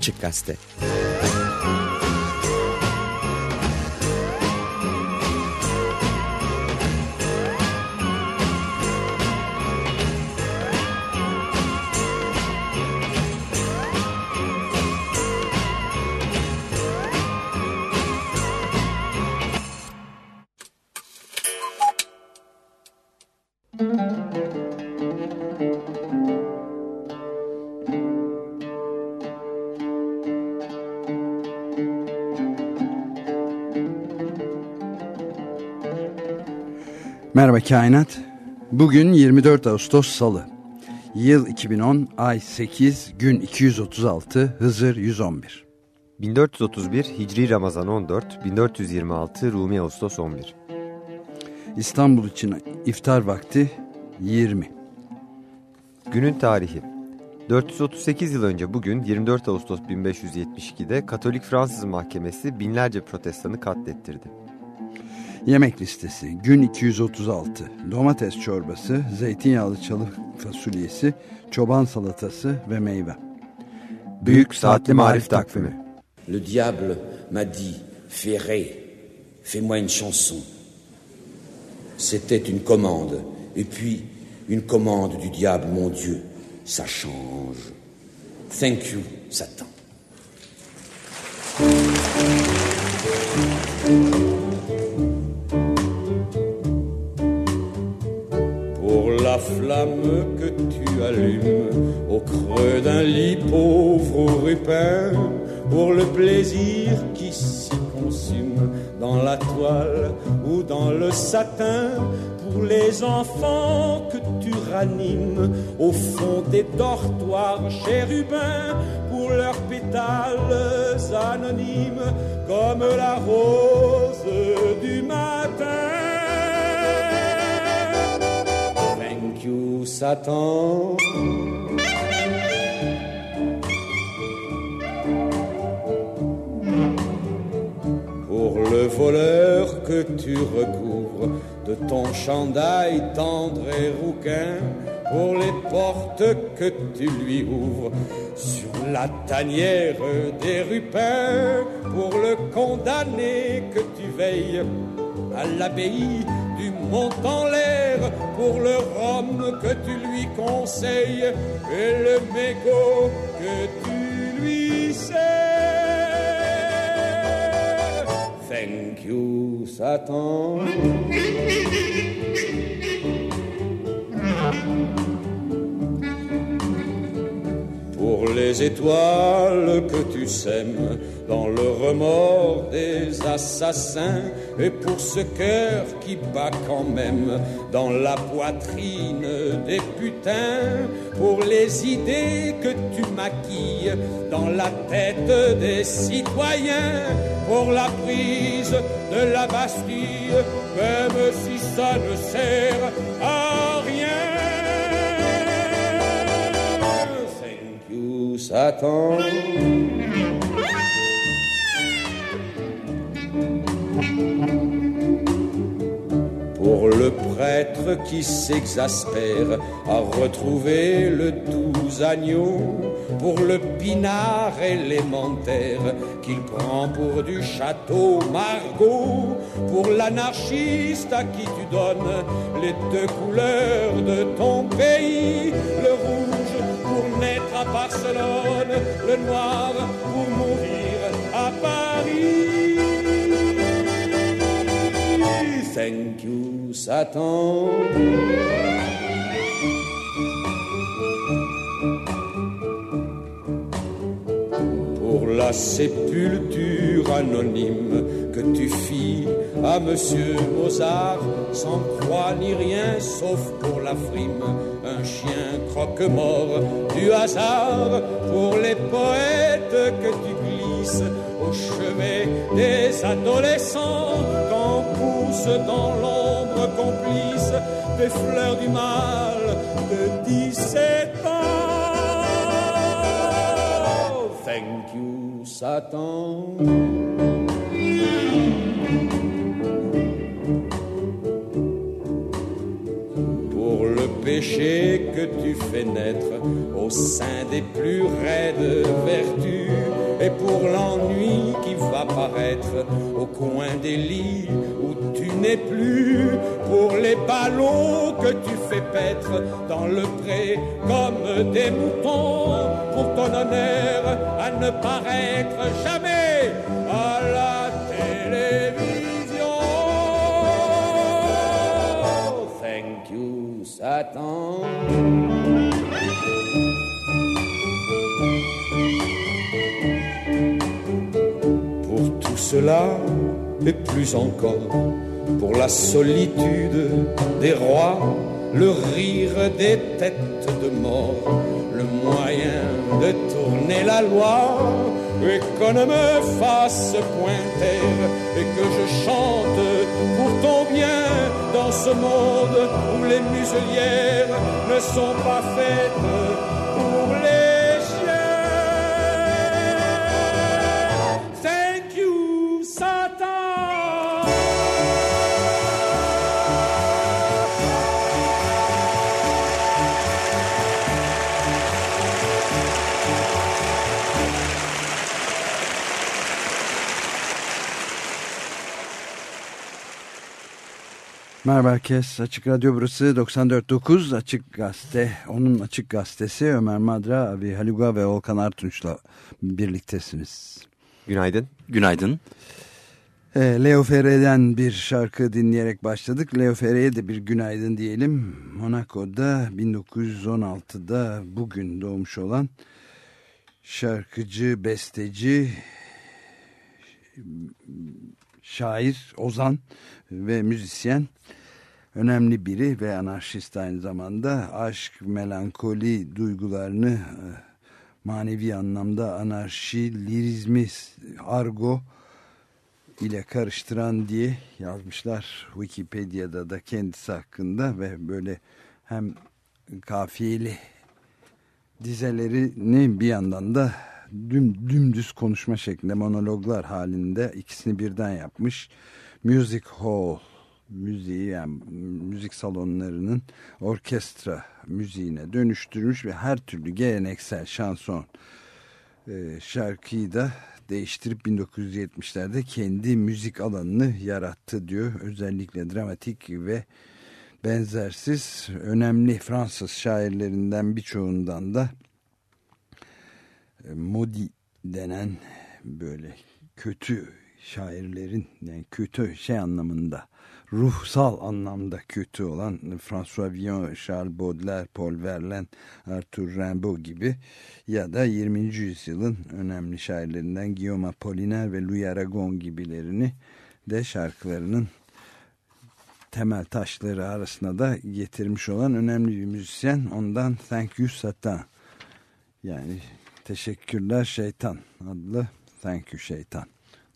Açık Gazete. Merhaba Kainat. Bugün 24 Ağustos Salı. Yıl 2010, ay 8, gün 236, Hızır 111. 1431 Hicri Ramazan 14, 1426 Rumi Ağustos 11. İstanbul için iftar vakti 20. Günün tarihi 438 yıl önce bugün 24 Ağustos 1572'de Katolik Fransız Mahkemesi binlerce protestanı katlettirdi. Yemek listesi gün 236 domates çorbası, zeytinyağlı çalı fasulyesi, çoban salatası ve meyve. Büyük Saatli Marif Takvimi Le diable m'a dit, Ferré, fais-moi une chanson. C'était une commande, et puis une commande du diable, mon Dieu, ça change. Thank you, Satan. Flamme que tu allumes au creux d'un lit pauvre ou rupin, pour le plaisir qui s'y consume dans la toile ou dans le satin, pour les enfants que tu ranimes au fond des dortoirs chérubins, pour leurs pétales anonymes comme la rose du matin. Satan. Pour le voleur que tu recouvres de ton chandail tendre et rouquin, pour les portes que tu lui ouvres sur la tanière des rupins, pour le condamné que tu veilles à l'abbaye du mont en l'air, pour le rhum que tu lui conseilles et le mégot que tu lui sers. Thank you, Satan. Pour les étoiles que tu sèmes dans le remords des assassins et pour ce cœur qui bat quand même dans la poitrine des putains, pour les idées que tu maquilles dans la tête des citoyens, pour la prise de la Bastille, même si ça ne sert à rien. Thank you, Satan. Pour le prêtre qui s'exaspère à retrouver le doux agneau, pour le pinard élémentaire qu'il prend pour du château Margot, pour l'anarchiste à qui tu donnes les deux couleurs de ton pays, le rouge pour naître à Barcelone, le noir pour mourir à Paris. Thank you, Satan. Pour la sépulture anonyme que tu fis à Monsieur Mozart, sans croix ni rien sauf pour la frime, un chien croque-mort du hasard, pour les poètes que tu glisses au chevet des adolescents, dans l'ombre complice des fleurs du mal de 17 ans. Thank you, Satan. Que tu fais naître au sein des plus raides vertus. Et pour l'ennui qui va paraître au coin des lits où tu n'es plus, pour les ballots que tu fais paître dans le pré comme des moutons, pour ton honneur à ne paraître jamais you, Satan. cela et plus encore pour la solitude des rois, le rire des têtes de mort, le moyen de tourner la loi et qu'on ne me fasse pointer et que je chante pour ton bien dans ce monde où les muselières ne sont pas faites Merhaba herkes. Açık Radyo burası 94.9 Açık Gazete. Onun Açık Gazetesi Ömer Madra, abi Haluga ve Volkan Artunç'la birliktesiniz. Günaydın. Günaydın. E, Leo Ferre'den bir şarkı dinleyerek başladık. Leo Ferre'ye de bir günaydın diyelim. Monaco'da 1916'da bugün doğmuş olan şarkıcı, besteci, şair, ozan ve müzisyen önemli biri ve anarşist aynı zamanda aşk, melankoli duygularını e, manevi anlamda anarşi, lirizmi, argo ile karıştıran diye yazmışlar Wikipedia'da da kendisi hakkında ve böyle hem kafiyeli dizelerini bir yandan da düm, dümdüz konuşma şeklinde monologlar halinde ikisini birden yapmış. Music Hall müziği yani müzik salonlarının orkestra müziğine dönüştürmüş ve her türlü geleneksel şanson e, şarkıyı da değiştirip 1970'lerde kendi müzik alanını yarattı diyor. Özellikle dramatik ve benzersiz önemli Fransız şairlerinden birçoğundan da e, Modi denen böyle kötü şairlerin yani kötü şey anlamında ruhsal anlamda kötü olan François Villon, Charles Baudelaire, Paul Verlaine, Arthur Rimbaud gibi ya da 20. yüzyılın önemli şairlerinden Guillaume Apollinaire ve Louis Aragon gibilerini de şarkılarının temel taşları arasında da getirmiş olan önemli bir müzisyen. Ondan Thank You Satan yani Teşekkürler Şeytan adlı Thank You Şeytan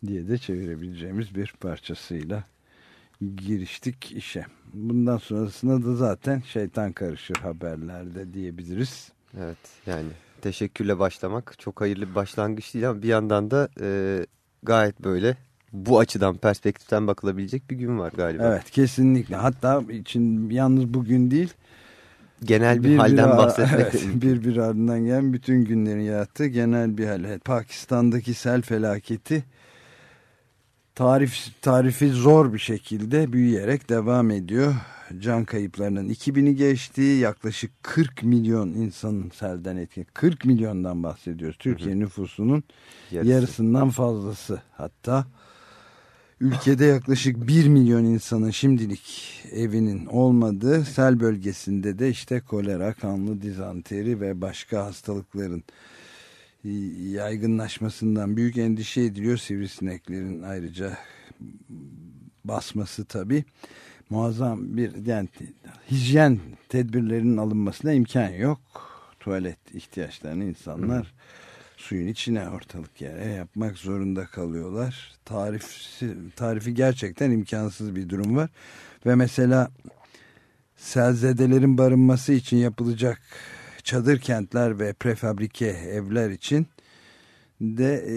diye de çevirebileceğimiz bir parçasıyla giriştik işe. Bundan sonrasında da zaten şeytan karışır haberlerde diyebiliriz. Evet yani teşekkürle başlamak çok hayırlı bir başlangıç değil ama bir yandan da e, gayet böyle bu açıdan perspektiften bakılabilecek bir gün var galiba. Evet kesinlikle hatta için yalnız bugün değil genel bir, bir halden bir, bahsetmek. Evet, bir bir ardından gelen bütün günlerin yarattığı genel bir hal. Pakistan'daki sel felaketi tarif tarifi zor bir şekilde büyüyerek devam ediyor. Can kayıplarının 2000'i geçtiği yaklaşık 40 milyon insanın selden etki. 40 milyondan bahsediyoruz. Türkiye hı hı. nüfusunun Yarısı. yarısından fazlası hatta. Ülkede yaklaşık 1 milyon insanın şimdilik evinin olmadığı sel bölgesinde de işte kolera, kanlı dizanteri ve başka hastalıkların yaygınlaşmasından büyük endişe ediliyor. Sivrisineklerin ayrıca basması tabi muazzam bir yani hijyen tedbirlerinin alınmasına imkan yok. Tuvalet ihtiyaçlarını insanlar Hı suyun içine ortalık yere yapmak zorunda kalıyorlar. Tarifi, tarifi gerçekten imkansız bir durum var. Ve mesela selzedelerin barınması için yapılacak çadır kentler ve prefabrike evler için de e,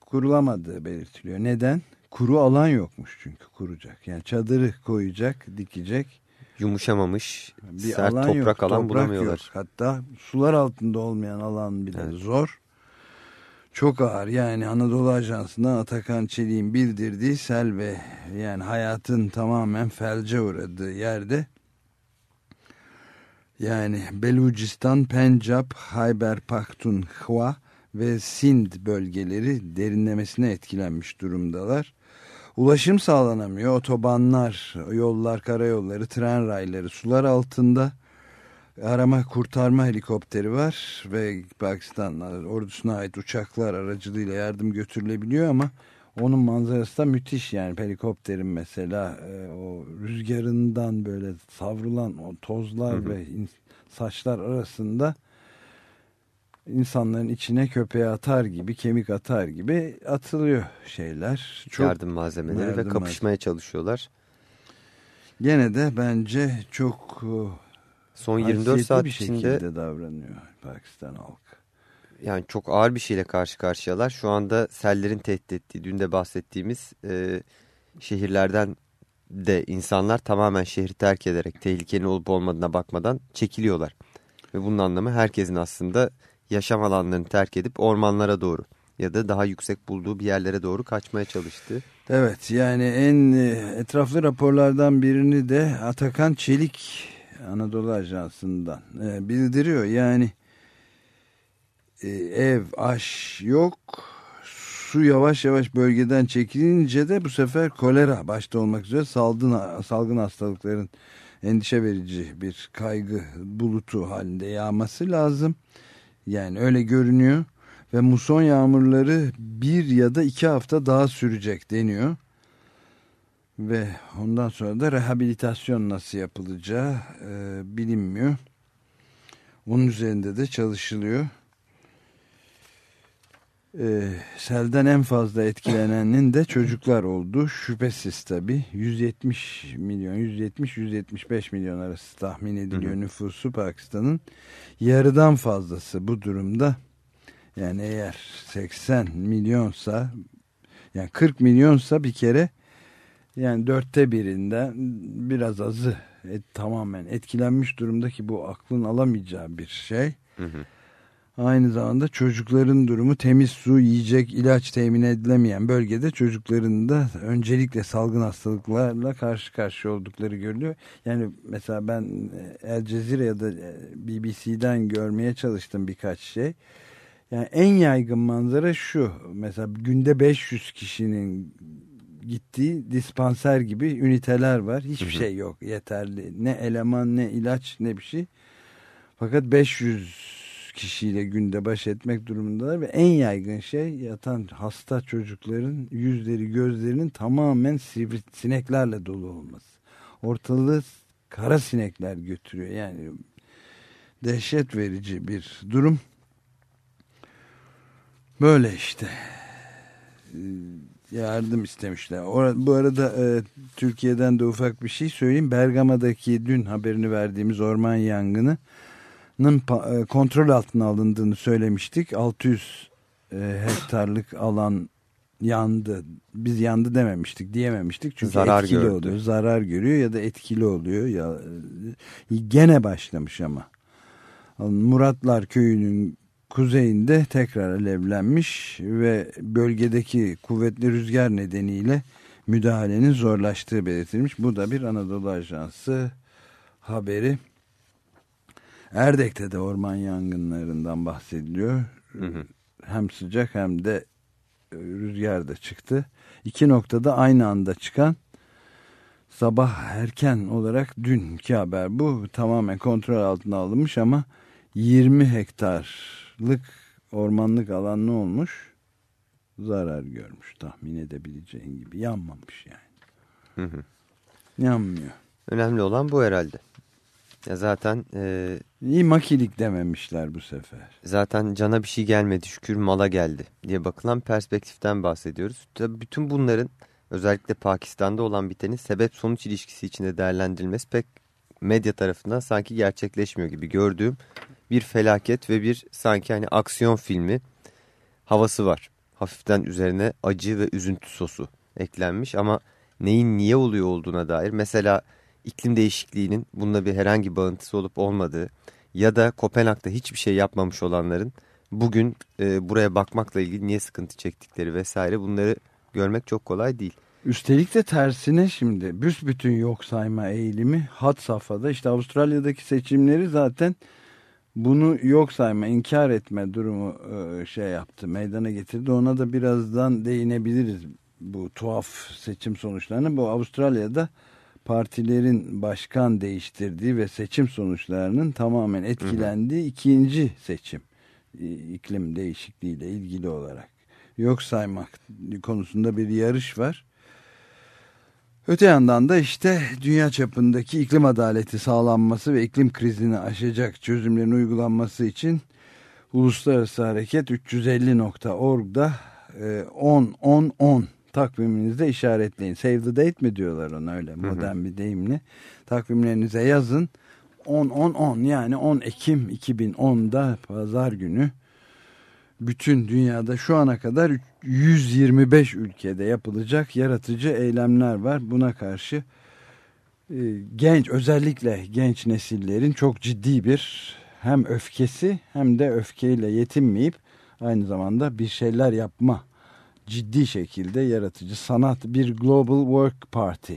kurulamadığı belirtiliyor. Neden? Kuru alan yokmuş çünkü kuracak. Yani çadırı koyacak, dikecek. Yumuşamamış, bir sert alan toprak yok, alan toprak bulamıyorlar. Yok. Hatta sular altında olmayan alan bile evet. zor. çok ağır yani Anadolu Ajansı'ndan Atakan Çelik'in bildirdiği sel ve yani hayatın tamamen felce uğradığı yerde yani Belucistan, Pencap, Hayber Pakhtunkhwa ve Sind bölgeleri derinlemesine etkilenmiş durumdalar. Ulaşım sağlanamıyor. Otobanlar, yollar, karayolları, tren rayları sular altında. Arama kurtarma helikopteri var ve Pakistan ordusuna ait uçaklar aracılığıyla yardım götürülebiliyor ama onun manzarası da müthiş yani helikopterin mesela e, o rüzgarından böyle savrulan o tozlar hı hı. ve saçlar arasında insanların içine köpeğe atar gibi, kemik atar gibi atılıyor şeyler. Çok yardım malzemeleri yardım ve kapışmaya malzeme. çalışıyorlar. Gene de bence çok e, son 24 saat bir içinde davranıyor Pakistan halkı. Yani çok ağır bir şeyle karşı karşıyalar. Şu anda sellerin tehdit ettiği, dün de bahsettiğimiz e, şehirlerden de insanlar tamamen şehri terk ederek tehlikenin olup olmadığına bakmadan çekiliyorlar. Ve bunun anlamı herkesin aslında yaşam alanlarını terk edip ormanlara doğru ya da daha yüksek bulduğu bir yerlere doğru kaçmaya çalıştı. Evet yani en e, etraflı raporlardan birini de Atakan Çelik Anadolu Ajansı'ndan e, bildiriyor. Yani e, ev, aş yok. Su yavaş yavaş bölgeden çekilince de bu sefer kolera başta olmak üzere salgın, salgın hastalıkların endişe verici bir kaygı bulutu halinde yağması lazım. Yani öyle görünüyor ve muson yağmurları bir ya da iki hafta daha sürecek deniyor. Ve ondan sonra da rehabilitasyon nasıl yapılacağı e, bilinmiyor. Onun üzerinde de çalışılıyor. E, selden en fazla etkilenenin de çocuklar oldu. Şüphesiz tabii. 170 milyon, 170-175 milyon arası tahmin ediliyor hı hı. nüfusu Pakistan'ın. Yarıdan fazlası bu durumda. Yani eğer 80 milyonsa yani 40 milyonsa bir kere yani dörtte birinden biraz azı et, tamamen etkilenmiş durumda ki bu aklın alamayacağı bir şey. Hı hı. Aynı zamanda çocukların durumu temiz su, yiyecek, ilaç temin edilemeyen bölgede çocukların da öncelikle salgın hastalıklarla karşı karşıya oldukları görülüyor. Yani mesela ben El Cezire ya da e, BBC'den görmeye çalıştım birkaç şey. Yani en yaygın manzara şu. Mesela günde 500 kişinin gittiği dispanser gibi üniteler var. Hiçbir hı hı. şey yok yeterli. Ne eleman ne ilaç ne bir şey. Fakat 500 kişiyle günde baş etmek durumundalar ve en yaygın şey yatan hasta çocukların yüzleri gözlerinin tamamen sineklerle dolu olması. Ortalığı kara sinekler götürüyor yani dehşet verici bir durum. Böyle işte yardım istemişler. Bu arada e, Türkiye'den de ufak bir şey söyleyeyim. Bergama'daki dün haberini verdiğimiz orman yangını e, kontrol altına alındığını söylemiştik. 600 e, hektarlık alan yandı. Biz yandı dememiştik, diyememiştik. Çünkü zarar etkili gördü. oluyor. Zarar görüyor ya da etkili oluyor. Ya e, gene başlamış ama. Muratlar köyünün kuzeyinde tekrar alevlenmiş ve bölgedeki kuvvetli rüzgar nedeniyle müdahalenin zorlaştığı belirtilmiş. Bu da bir Anadolu Ajansı haberi. Erdek'te de orman yangınlarından bahsediliyor. Hı hı. Hem sıcak hem de e, rüzgar da çıktı. İki noktada aynı anda çıkan sabah erken olarak dünkü haber bu. Tamamen kontrol altına alınmış ama 20 hektarlık ormanlık alan ne olmuş? Zarar görmüş tahmin edebileceğin gibi. Yanmamış yani. Hı hı. Yanmıyor. Önemli olan bu herhalde. Ya zaten... E, İyi makilik dememişler bu sefer. Zaten cana bir şey gelmedi şükür mala geldi diye bakılan perspektiften bahsediyoruz. Tabii bütün bunların özellikle Pakistan'da olan bitenin sebep sonuç ilişkisi içinde değerlendirilmesi pek medya tarafından sanki gerçekleşmiyor gibi gördüğüm bir felaket ve bir sanki hani aksiyon filmi havası var. Hafiften üzerine acı ve üzüntü sosu eklenmiş ama neyin niye oluyor olduğuna dair mesela iklim değişikliğinin bununla bir herhangi bağıntısı olup olmadığı ya da Kopenhag'da hiçbir şey yapmamış olanların bugün e, buraya bakmakla ilgili niye sıkıntı çektikleri vesaire bunları görmek çok kolay değil. Üstelik de tersine şimdi büsbütün yok sayma eğilimi hat safhada. İşte Avustralya'daki seçimleri zaten bunu yok sayma inkar etme durumu e, şey yaptı meydana getirdi. Ona da birazdan değinebiliriz bu tuhaf seçim sonuçlarını. Bu Avustralya'da partilerin başkan değiştirdiği ve seçim sonuçlarının tamamen etkilendiği hı hı. ikinci seçim iklim değişikliğiyle ilgili olarak yok saymak konusunda bir yarış var. Öte yandan da işte dünya çapındaki iklim adaleti sağlanması ve iklim krizini aşacak çözümlerin uygulanması için Uluslararası Hareket 350.org'da 10-10-10 takviminizde işaretleyin. Save the date mi diyorlar ona öyle modern hı hı. bir deyimle. Takvimlerinize yazın. 10-10-10 yani 10 Ekim 2010'da pazar günü bütün dünyada şu ana kadar 125 ülkede yapılacak yaratıcı eylemler var. Buna karşı e, genç özellikle genç nesillerin çok ciddi bir hem öfkesi hem de öfkeyle yetinmeyip aynı zamanda bir şeyler yapma ciddi şekilde yaratıcı sanat bir Global Work Party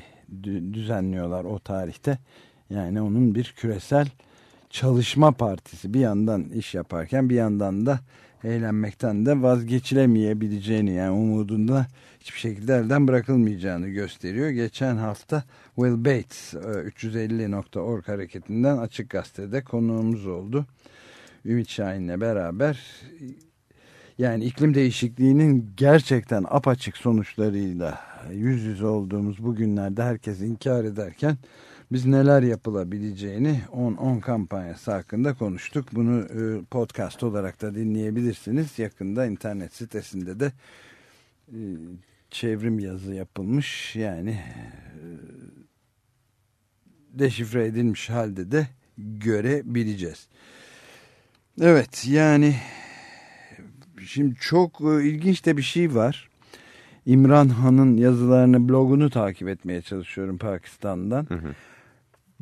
düzenliyorlar o tarihte. Yani onun bir küresel çalışma partisi bir yandan iş yaparken bir yandan da eğlenmekten de vazgeçilemeyebileceğini yani umudunda hiçbir şekilde elden bırakılmayacağını gösteriyor. Geçen hafta Will Bates 350.org e, hareketinden Açık Gazete'de konuğumuz oldu. Ümit Şahin'le beraber yani iklim değişikliğinin gerçekten apaçık sonuçlarıyla yüz yüze olduğumuz bu günlerde herkes inkar ederken biz neler yapılabileceğini 10-10 kampanyası hakkında konuştuk. Bunu e, podcast olarak da dinleyebilirsiniz. Yakında internet sitesinde de e, çevrim yazı yapılmış. Yani e, deşifre edilmiş halde de görebileceğiz. Evet yani şimdi çok ilginç de bir şey var. İmran Han'ın yazılarını, blogunu takip etmeye çalışıyorum Pakistan'dan. Hı hı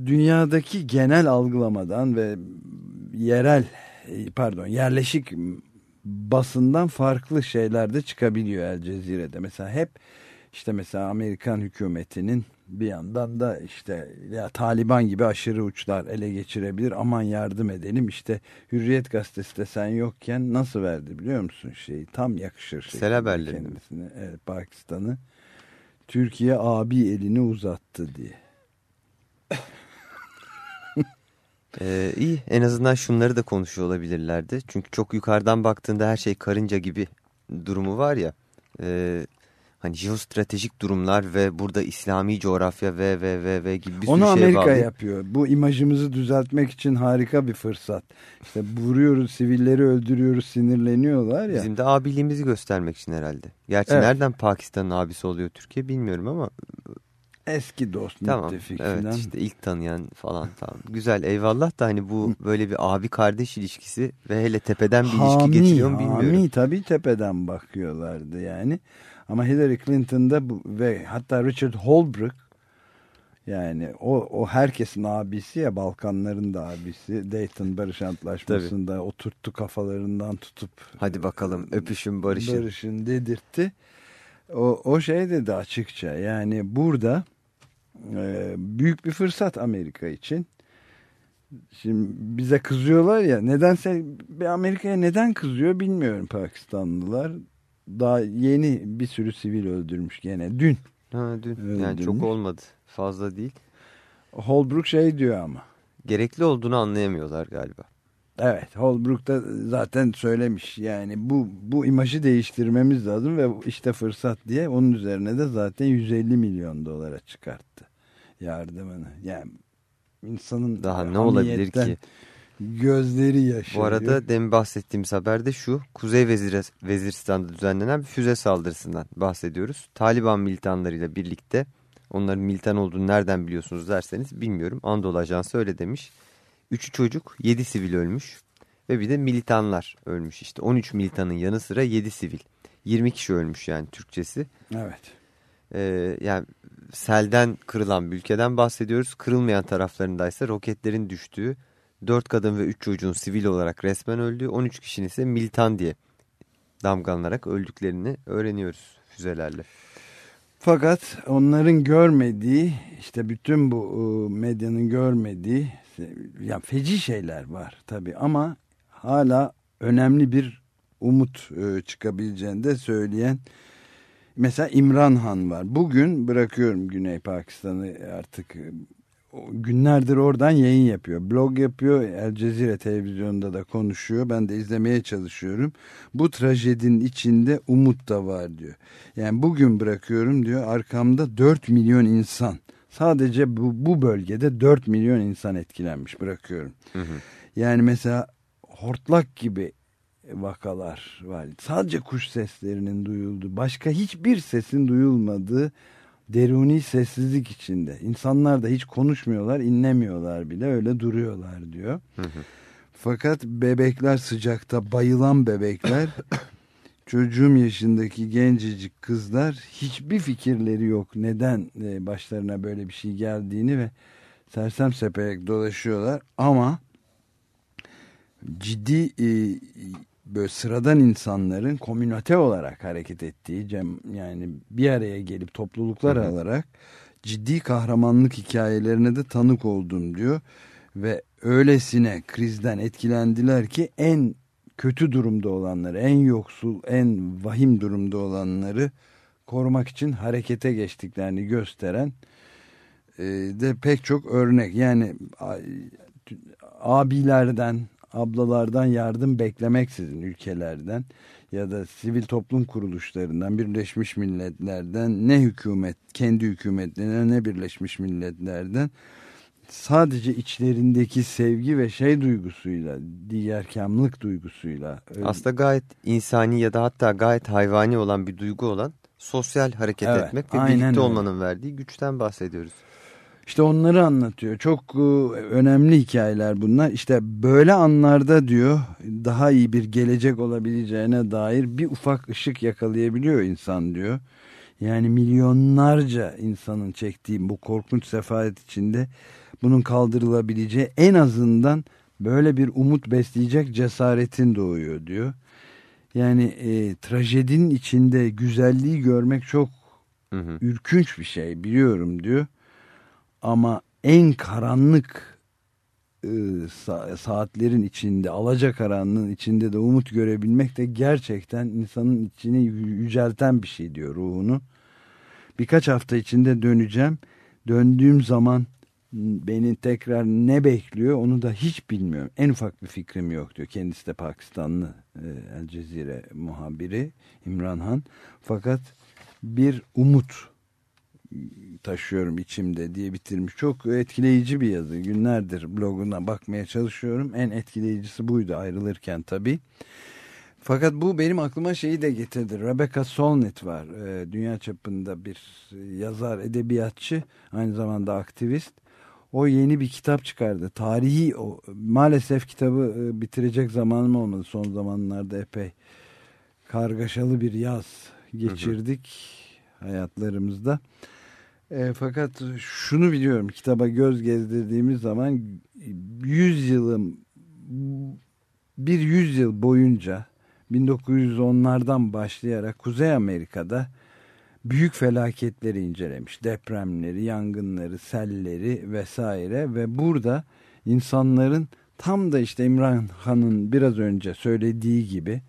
dünyadaki genel algılamadan ve yerel pardon yerleşik basından farklı şeyler de çıkabiliyor El Cezire'de. Mesela hep işte mesela Amerikan hükümetinin bir yandan da işte ya Taliban gibi aşırı uçlar ele geçirebilir aman yardım edelim. İşte Hürriyet gazetesi de sen yokken nasıl verdi biliyor musun şeyi? Tam yakışır Sel haberlerini evet, Pakistan'ı. Türkiye abi elini uzattı diye. Ee, iyi. En azından şunları da konuşuyor olabilirlerdi. Çünkü çok yukarıdan baktığında her şey karınca gibi durumu var ya. E, hani jeostratejik durumlar ve burada İslami coğrafya ve ve ve ve gibi bir Onu sürü şey Amerika bağlı. yapıyor. Bu imajımızı düzeltmek için harika bir fırsat. İşte vuruyoruz, sivilleri öldürüyoruz, sinirleniyorlar ya. Bizim de abiliğimizi göstermek için herhalde. Gerçi evet. nereden Pakistan'ın abisi oluyor Türkiye bilmiyorum ama Eski dost tamam, müttefik evet, falan. işte ilk tanıyan falan tamam. Güzel eyvallah da hani bu böyle bir abi kardeş ilişkisi ve hele tepeden bir hami, ilişki getiriyor mu bilmiyorum. Hami tabii tepeden bakıyorlardı yani. Ama Hillary Clinton'da bu, ve hatta Richard Holbrooke yani o, o herkesin abisi ya Balkanların da abisi Dayton Barış Antlaşması'nda Tabii. oturttu kafalarından tutup hadi bakalım öpüşün barışın. Barışın dedirtti. O, o şey dedi açıkça yani burada ee, büyük bir fırsat Amerika için. Şimdi bize kızıyorlar ya nedense Amerika'ya neden kızıyor bilmiyorum Pakistanlılar. Daha yeni bir sürü sivil öldürmüş gene dün. Ha, dün. Öldürmüş. Yani çok olmadı fazla değil. Holbrook şey diyor ama. Gerekli olduğunu anlayamıyorlar galiba. Evet Holbrook da zaten söylemiş yani bu bu imajı değiştirmemiz lazım ve işte fırsat diye onun üzerine de zaten 150 milyon dolara çıkarttı yardımını. Yani insanın daha ne olabilir ki? Gözleri yaşarıyor. Bu arada demin bahsettiğimiz haberde şu Kuzey Vezir, Veziristan'da düzenlenen bir füze saldırısından bahsediyoruz. Taliban militanlarıyla birlikte onların militan olduğunu nereden biliyorsunuz derseniz bilmiyorum. Anadolu Ajansı öyle demiş. 3 çocuk 7 sivil ölmüş ve bir de militanlar ölmüş işte 13 militanın yanı sıra 7 sivil 20 kişi ölmüş yani Türkçesi. Evet. Ee, yani selden kırılan bir ülkeden bahsediyoruz. Kırılmayan taraflarındaysa roketlerin düştüğü 4 kadın ve 3 çocuğun sivil olarak resmen öldüğü 13 kişinin ise militan diye damgalanarak öldüklerini öğreniyoruz füzelerle. Fakat onların görmediği işte bütün bu e, medyanın görmediği yani feci şeyler var tabii ama hala önemli bir umut e, çıkabileceğini de söyleyen mesela İmran Han var. Bugün bırakıyorum Güney Pakistan'ı artık e, günlerdir oradan yayın yapıyor. Blog yapıyor. El Cezire televizyonda da konuşuyor. Ben de izlemeye çalışıyorum. Bu trajedinin içinde umut da var diyor. Yani bugün bırakıyorum diyor. Arkamda 4 milyon insan. Sadece bu, bu bölgede 4 milyon insan etkilenmiş bırakıyorum. Hı hı. Yani mesela hortlak gibi vakalar var. Sadece kuş seslerinin duyulduğu, başka hiçbir sesin duyulmadığı deruni sessizlik içinde. İnsanlar da hiç konuşmuyorlar, inlemiyorlar bile öyle duruyorlar diyor. Hı hı. Fakat bebekler sıcakta bayılan bebekler çocuğum yaşındaki gencecik kızlar hiçbir fikirleri yok. Neden e, başlarına böyle bir şey geldiğini ve sersem sepeyek dolaşıyorlar ama ciddi e, böyle sıradan insanların komünite olarak hareket ettiği yani bir araya gelip topluluklar Hı alarak ciddi kahramanlık hikayelerine de tanık oldum diyor ve öylesine krizden etkilendiler ki en kötü durumda olanları, en yoksul, en vahim durumda olanları korumak için harekete geçtiklerini gösteren e, de pek çok örnek. Yani abilerden, ablalardan yardım beklemeksizin ülkelerden ya da sivil toplum kuruluşlarından, Birleşmiş Milletler'den ne hükümet, kendi hükümetlerine ne Birleşmiş Milletler'den sadece içlerindeki sevgi ve şey duygusuyla, diğer kamlık duygusuyla. Aslında gayet insani ya da hatta gayet hayvani olan bir duygu olan sosyal hareket evet, etmek ve birlikte öyle. olmanın verdiği güçten bahsediyoruz. İşte onları anlatıyor. Çok e, önemli hikayeler bunlar. İşte böyle anlarda diyor daha iyi bir gelecek olabileceğine dair bir ufak ışık yakalayabiliyor insan diyor. Yani milyonlarca insanın çektiği bu korkunç sefalet içinde bunun kaldırılabileceği en azından böyle bir umut besleyecek cesaretin doğuyor diyor. Yani e, trajedinin içinde güzelliği görmek çok hı hı. ürkünç bir şey biliyorum diyor. Ama en karanlık e, saatlerin içinde, alacakaranlığın içinde de umut görebilmek de gerçekten insanın içini yücelten bir şey diyor ruhunu. Birkaç hafta içinde döneceğim. Döndüğüm zaman beni tekrar ne bekliyor onu da hiç bilmiyorum. En ufak bir fikrim yok diyor. Kendisi de Pakistanlı El Cezire muhabiri İmran Han. Fakat bir umut taşıyorum içimde diye bitirmiş. Çok etkileyici bir yazı. Günlerdir bloguna bakmaya çalışıyorum. En etkileyicisi buydu ayrılırken tabii. Fakat bu benim aklıma şeyi de getirdi. Rebecca Solnit var. E, dünya çapında bir yazar, edebiyatçı, aynı zamanda aktivist. O yeni bir kitap çıkardı. Tarihi, o, maalesef kitabı e, bitirecek zamanım olmadı. Son zamanlarda epey kargaşalı bir yaz geçirdik hı hı. hayatlarımızda. E, fakat şunu biliyorum kitaba göz gezdirdiğimiz zaman 100 yılım bir yüzyıl boyunca 1910'lardan başlayarak Kuzey Amerika'da büyük felaketleri incelemiş. Depremleri, yangınları, selleri vesaire ve burada insanların tam da işte İmran Han'ın biraz önce söylediği gibi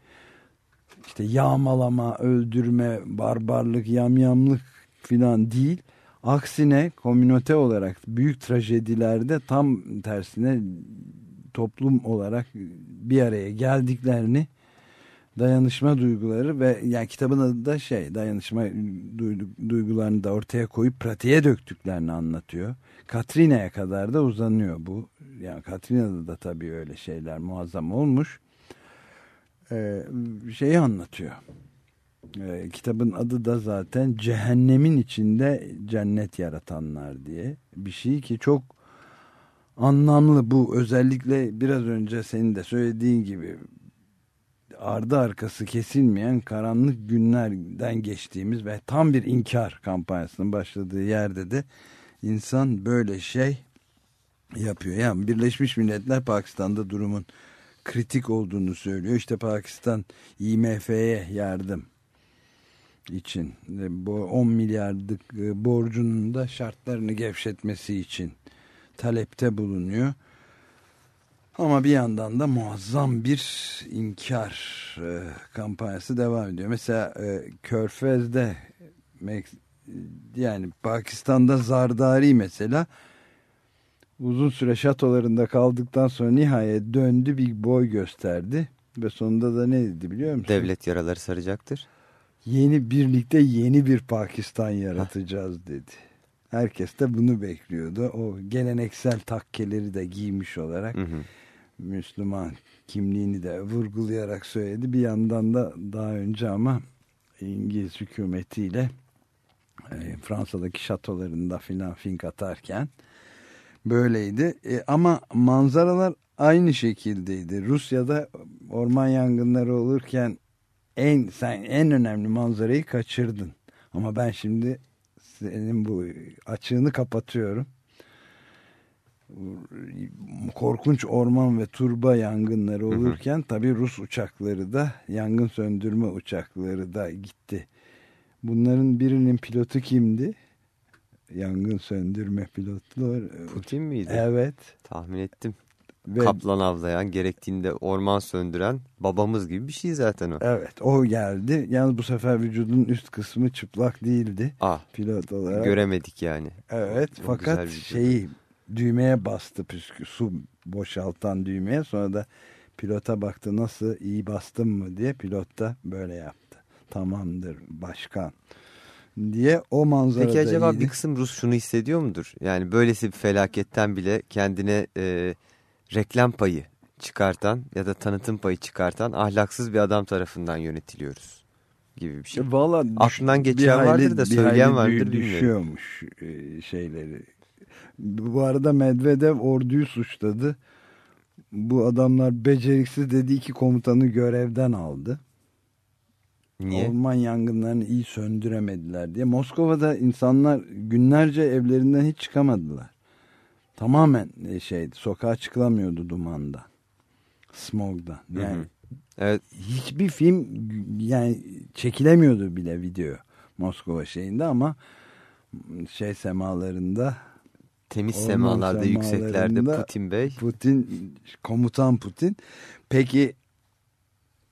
işte yağmalama, öldürme, barbarlık, yamyamlık filan değil Aksine komünite olarak büyük trajedilerde tam tersine toplum olarak bir araya geldiklerini dayanışma duyguları ve yani kitabın adı da şey dayanışma duygularını da ortaya koyup pratiğe döktüklerini anlatıyor. Katrina'ya kadar da uzanıyor bu. Yani Katrina'da da tabii öyle şeyler muazzam olmuş. Ee, şeyi anlatıyor. E, kitabın adı da zaten cehennemin içinde cennet yaratanlar diye bir şey ki çok anlamlı bu özellikle biraz önce senin de söylediğin gibi ardı arkası kesilmeyen karanlık günlerden geçtiğimiz ve tam bir inkar kampanyasının başladığı yerde de insan böyle şey yapıyor. Yani Birleşmiş Milletler Pakistan'da durumun kritik olduğunu söylüyor. İşte Pakistan IMF'ye yardım için bu 10 milyarlık e, borcunun da şartlarını gevşetmesi için talepte bulunuyor. Ama bir yandan da muazzam bir inkar e, kampanyası devam ediyor. Mesela e, Körfez'de yani Pakistan'da Zardari mesela uzun süre şatolarında kaldıktan sonra nihayet döndü bir boy gösterdi. Ve sonunda da ne dedi biliyor musun? Devlet yaraları saracaktır. Yeni birlikte yeni bir Pakistan yaratacağız dedi. Herkes de bunu bekliyordu. O geleneksel takkeleri de giymiş olarak hı hı. Müslüman kimliğini de vurgulayarak söyledi. Bir yandan da daha önce ama İngiliz hükümetiyle e, Fransa'daki şatolarında filan fink atarken böyleydi. E, ama manzaralar aynı şekildeydi. Rusya'da orman yangınları olurken en sen en önemli manzarayı kaçırdın. Ama ben şimdi senin bu açığını kapatıyorum. Korkunç orman ve turba yangınları olurken tabi Rus uçakları da yangın söndürme uçakları da gitti. Bunların birinin pilotu kimdi? Yangın söndürme pilotlar. Putin miydi? Evet. Tahmin ettim. Ve, Kaplan avlayan, gerektiğinde orman söndüren babamız gibi bir şey zaten o. Evet, o geldi. Yalnız bu sefer vücudun üst kısmı çıplak değildi. Ah, pilot olarak. Göremedik yani. Evet, Çok fakat şeyi düğmeye bastı püskü, su boşaltan düğmeye. Sonra da pilota baktı nasıl iyi bastım mı diye pilot da böyle yaptı. Tamamdır başkan diye o manzarada Peki acaba iyiydi. bir kısım Rus şunu hissediyor mudur? Yani böylesi bir felaketten bile kendine e, reklam payı çıkartan ya da tanıtım payı çıkartan ahlaksız bir adam tarafından yönetiliyoruz gibi bir şey. E, vallahi Aklından geçen hayli, vardır da söyleyen vardır düşüyormuş e, şeyleri. Bu arada Medvedev orduyu suçladı. Bu adamlar beceriksiz dedi iki komutanı görevden aldı. Niye? Orman yangınlarını iyi söndüremediler diye. Moskova'da insanlar günlerce evlerinden hiç çıkamadılar. Tamamen e, şeydi sokağa çıkılamıyordu dumanda. Smog'dan. Yani hı hı. Evet. hiçbir film yani çekilemiyordu bile video Moskova şeyinde ama şey semalarında temiz semalarda yükseklerde Putin Bey. Putin komutan Putin. Peki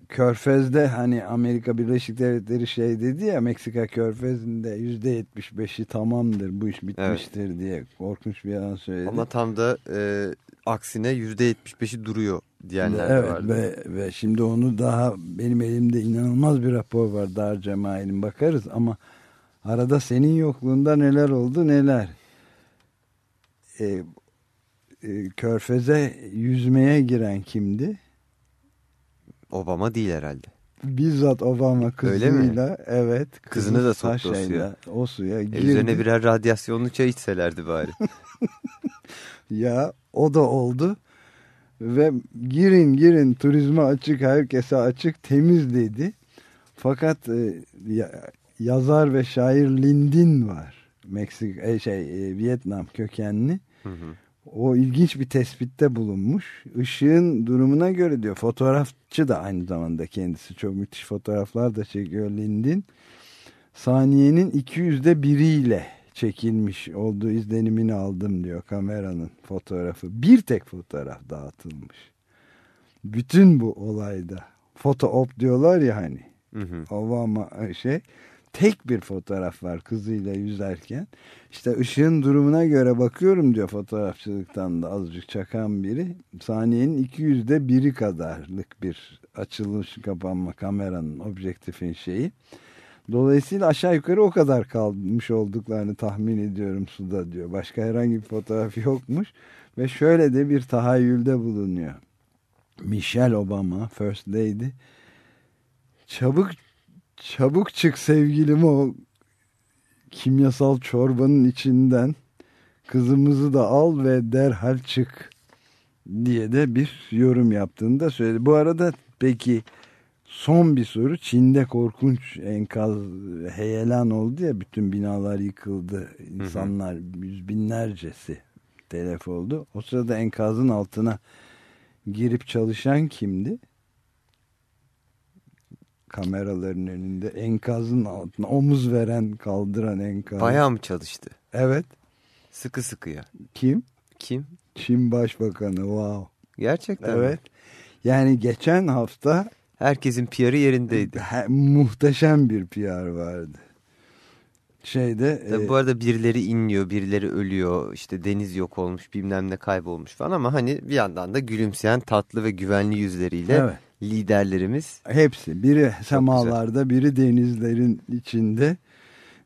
Körfez'de hani Amerika Birleşik Devletleri şey dedi ya Meksika Körfez'inde yüzde yetmiş beşi tamamdır bu iş bitmiştir evet. diye korkunç bir yalan söyledi. Ama tam da e, aksine yüzde yetmiş beşi duruyor diyenler evet, vardı. Ve, ve şimdi onu daha benim elimde inanılmaz bir rapor var Dar Cemal'in bakarız ama arada senin yokluğunda neler oldu neler. E, e, Körfez'e yüzmeye giren kimdi? Obama değil herhalde. Bizzat Obama kızıyla evet. Kızını da soktu o suya. O suya girdi. E üzerine birer radyasyonlu çay içselerdi bari. ya o da oldu. Ve girin girin turizme açık herkese açık temiz dedi. Fakat e, ya, yazar ve şair Lindin var. Meksika e, şey e, Vietnam kökenli. Hı hı. O ilginç bir tespitte bulunmuş. Işığın durumuna göre diyor fotoğrafçı da aynı zamanda kendisi çok müthiş fotoğraflar da çekiyor Lindin. Saniyenin 200'de biriyle çekilmiş olduğu izlenimini aldım diyor kameranın fotoğrafı. Bir tek fotoğraf dağıtılmış. Bütün bu olayda foto op diyorlar ya hani. Hı hı. Obama şey tek bir fotoğraf var kızıyla yüzerken. İşte ışığın durumuna göre bakıyorum diyor fotoğrafçılıktan da azıcık çakan biri. Saniyenin 200'de biri kadarlık bir açılış kapanma kameranın objektifin şeyi. Dolayısıyla aşağı yukarı o kadar kalmış olduklarını tahmin ediyorum suda diyor. Başka herhangi bir fotoğraf yokmuş. Ve şöyle de bir tahayyülde bulunuyor. Michelle Obama, First Lady, çabuk Çabuk çık sevgilim o kimyasal çorbanın içinden. Kızımızı da al ve derhal çık diye de bir yorum yaptığını da söyledi. Bu arada peki son bir soru. Çin'de korkunç enkaz heyelan oldu ya bütün binalar yıkıldı. İnsanlar yüz binlercesi telef oldu. O sırada enkazın altına girip çalışan kimdi? Kameraların önünde enkazın altına omuz veren kaldıran enkaz. Bayağı mı çalıştı? Evet. Sıkı sıkıya. Kim? Kim? Çin Başbakanı. Wow. Gerçekten Evet. mi? Yani geçen hafta Herkesin PR'ı yerindeydi. he- muhteşem bir PR vardı. Şeyde Tabii e, bu arada birileri inliyor, birileri ölüyor, işte deniz yok olmuş, bilmem ne kaybolmuş falan ama hani bir yandan da gülümseyen tatlı ve güvenli yüzleriyle Evet. Liderlerimiz hepsi biri semalarda biri denizlerin içinde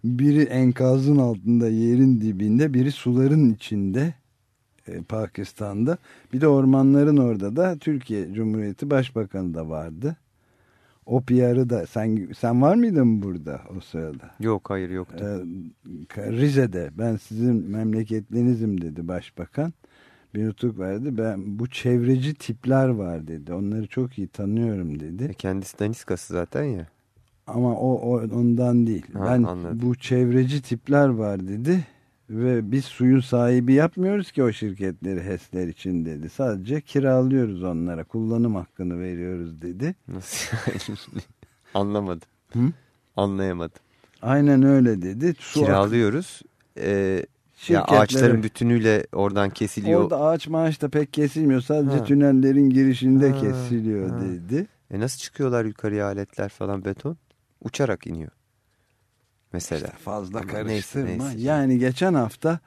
biri enkazın altında yerin dibinde biri suların içinde e, Pakistan'da bir de ormanların orada da Türkiye Cumhuriyeti Başbakanı da vardı. O PR'ı da sen sen var mıydın burada o sırada? yok hayır yoktu. Ee, Rize'de ben sizin memleketlerinizim dedi başbakan. Bir nutuk verdi. Ben bu çevreci tipler var dedi. Onları çok iyi tanıyorum dedi. E, Kendisi daniskası zaten ya. Ama o, o ondan değil. Ha, ben anladım. bu çevreci tipler var dedi. Ve biz suyun sahibi yapmıyoruz ki o şirketleri HES'ler için dedi. Sadece kiralıyoruz onlara. Kullanım hakkını veriyoruz dedi. Nasıl yani? Anlamadım. Hı? Anlayamadım. Aynen öyle dedi. Su Kiralıyoruz. E, ya ağaçların bütünüyle oradan kesiliyor. Orada ağaç maaş da pek kesilmiyor. Sadece Ha. tünellerin girişinde Ha, kesiliyor ha. dedi. E nasıl çıkıyorlar yukarıya aletler falan beton? Uçarak iniyor. Mesela. İşte fazla Ama karıştırma. neyse, neyse. Yani geçen hafta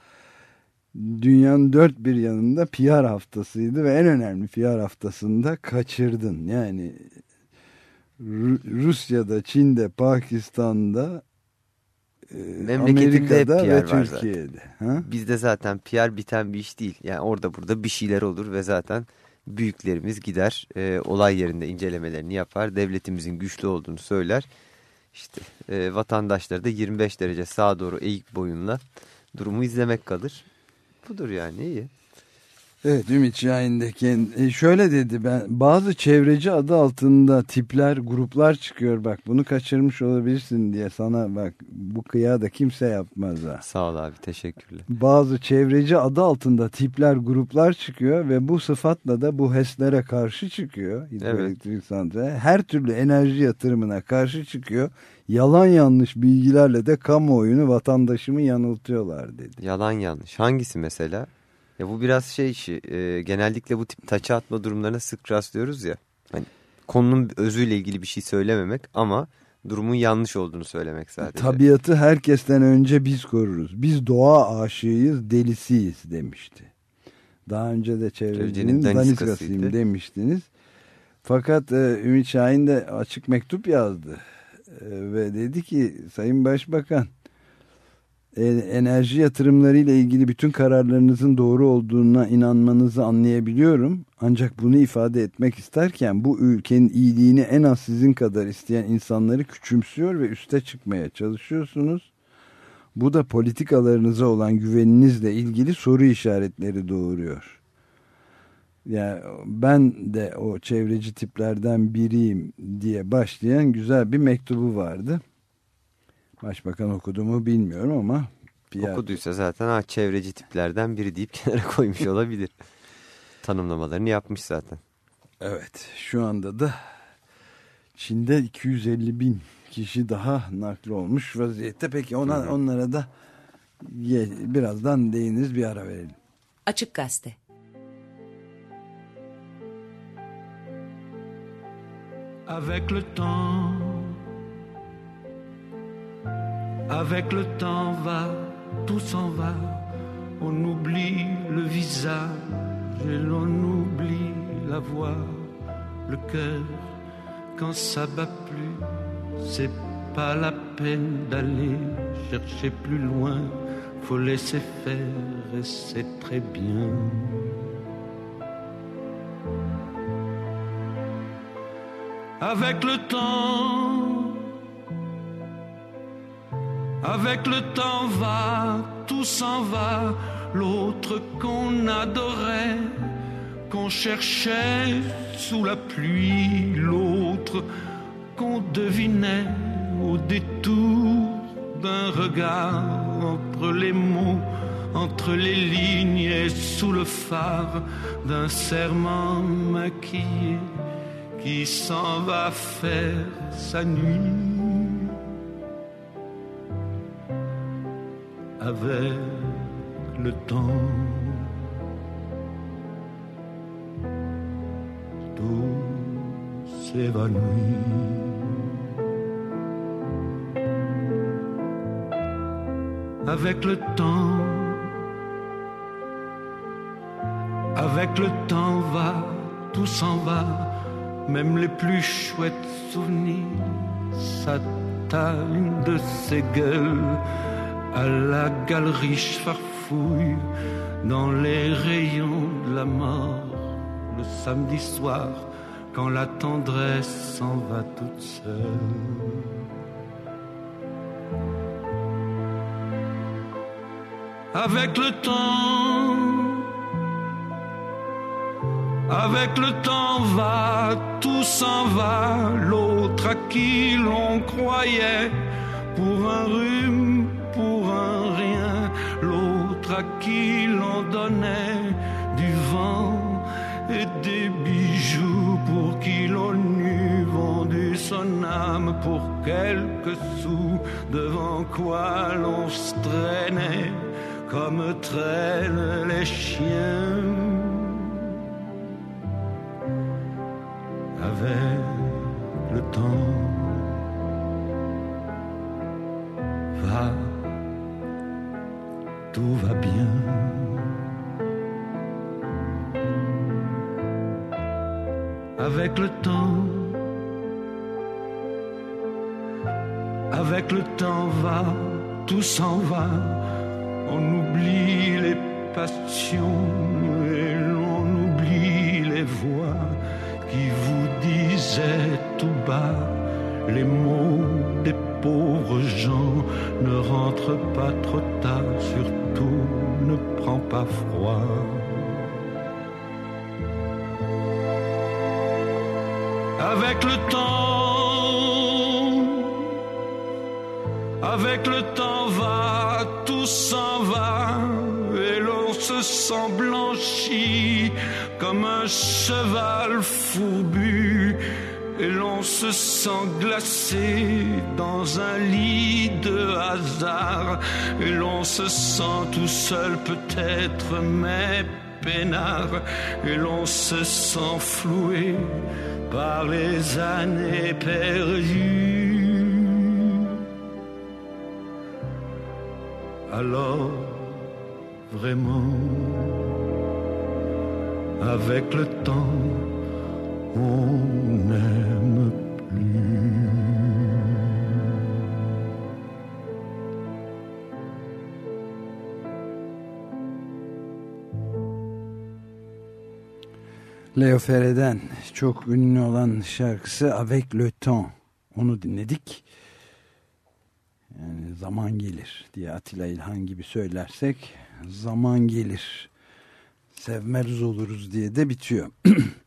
dünyanın dört bir yanında PR haftasıydı ve en önemli PR haftasında kaçırdın. Yani Ru- Rusya'da, Çin'de, Pakistan'da, Memleketinde hep Amerika'da ve PR var Türkiye'de. Ha? Bizde zaten PR biten bir iş değil. Yani orada burada bir şeyler olur ve zaten büyüklerimiz gider e, olay yerinde incelemelerini yapar. Devletimizin güçlü olduğunu söyler. İşte e, vatandaşları da 25 derece sağa doğru eğik boyunla durumu izlemek kalır. Budur yani iyi. Evet Ümit Şahin de kendi, e, şöyle dedi ben bazı çevreci adı altında tipler gruplar çıkıyor bak bunu kaçırmış olabilirsin diye sana bak bu kıya da kimse yapmaz ha. Sağ ol abi teşekkürler. Bazı çevreci adı altında tipler gruplar çıkıyor ve bu sıfatla da bu HES'lere karşı çıkıyor. Hidroelektrik santrali. Her türlü enerji yatırımına karşı çıkıyor. Yalan yanlış bilgilerle de kamuoyunu vatandaşımı yanıltıyorlar dedi. Yalan yanlış. Hangisi mesela? Ya bu biraz şey işi. e, genellikle bu tip taça atma durumlarına sık rastlıyoruz ya. Hani konunun özüyle ilgili bir şey söylememek ama durumun yanlış olduğunu söylemek sadece. Tabiatı herkesten önce biz koruruz. Biz doğa aşığıyız, delisiyiz demişti. Daha önce de çevrecinin daniskasıyım demiştiniz. Fakat e, Ümit Şahin de açık mektup yazdı. E, ve dedi ki Sayın Başbakan e, enerji yatırımları ile ilgili bütün kararlarınızın doğru olduğuna inanmanızı anlayabiliyorum. Ancak bunu ifade etmek isterken bu ülkenin iyiliğini en az sizin kadar isteyen insanları küçümsüyor ve üste çıkmaya çalışıyorsunuz. Bu da politikalarınıza olan güveninizle ilgili soru işaretleri doğuruyor. Yani ben de o çevreci tiplerden biriyim diye başlayan güzel bir mektubu vardı. Başbakan okudu mu bilmiyorum ama PR Okuduysa zaten ha, çevreci tiplerden biri deyip kenara koymuş olabilir. Tanımlamalarını yapmış zaten. Evet şu anda da Çin'de 250 bin kişi daha nakli olmuş vaziyette. Peki ona, onlara da birazdan değiniz bir ara verelim. Açık Gazete Avec le temps, avec le temps va, tout s'en va. On oublie le visage et l'on oublie la voix, le cœur. Quand ça bat plus, c'est pas la peine d'aller chercher plus loin. Faut laisser faire et c'est très bien. avec le temps. Avec le temps va, tout s'en va, l'autre qu'on adorait, qu'on cherchait sous la pluie, l'autre qu'on devinait au détour d'un regard entre les mots, entre les lignes et sous le phare d'un serment maquillé qui s'en va faire sa nuit avec le temps. Tout s'évanouit. avec le temps. Avec le temps va, tout s'en va, même les plus chouettes souvenirs s'attallent de ses gueules à la galerie farfouille dans les rayons de la mort le samedi soir quand la tendresse s'en va toute seule. avec le temps. Avec le temps va, tout s'en va, l'autre à qui l'on croyait pour un rhume, à qui l'on donnait du vent et des bijoux pour qui l'on eût vendu son âme pour quelques sous, devant quoi l'on se traînait comme traînent les chiens avec le temps. Va, tout va bien. Avec le temps, avec le temps va, tout s'en va on oublie les passions et l'on oublie les voix qui vous disaient tout bas les mots des pauvres gens. Ne rentre pas trop tard, surtout ne prends pas froid. Avec le temps, avec le temps va s'en va et l'on se sent blanchi comme un cheval fourbu et l'on se sent glacé dans un lit de hasard et l'on se sent tout seul peut-être mais peinard et l'on se sent floué par les années perdues. alors vraiment avec le temps Leo Ferre'den çok ünlü olan şarkısı Avec le temps. Onu dinledik. Yani zaman gelir diye Atilla İlhan gibi söylersek zaman gelir. Sevmez oluruz diye de bitiyor.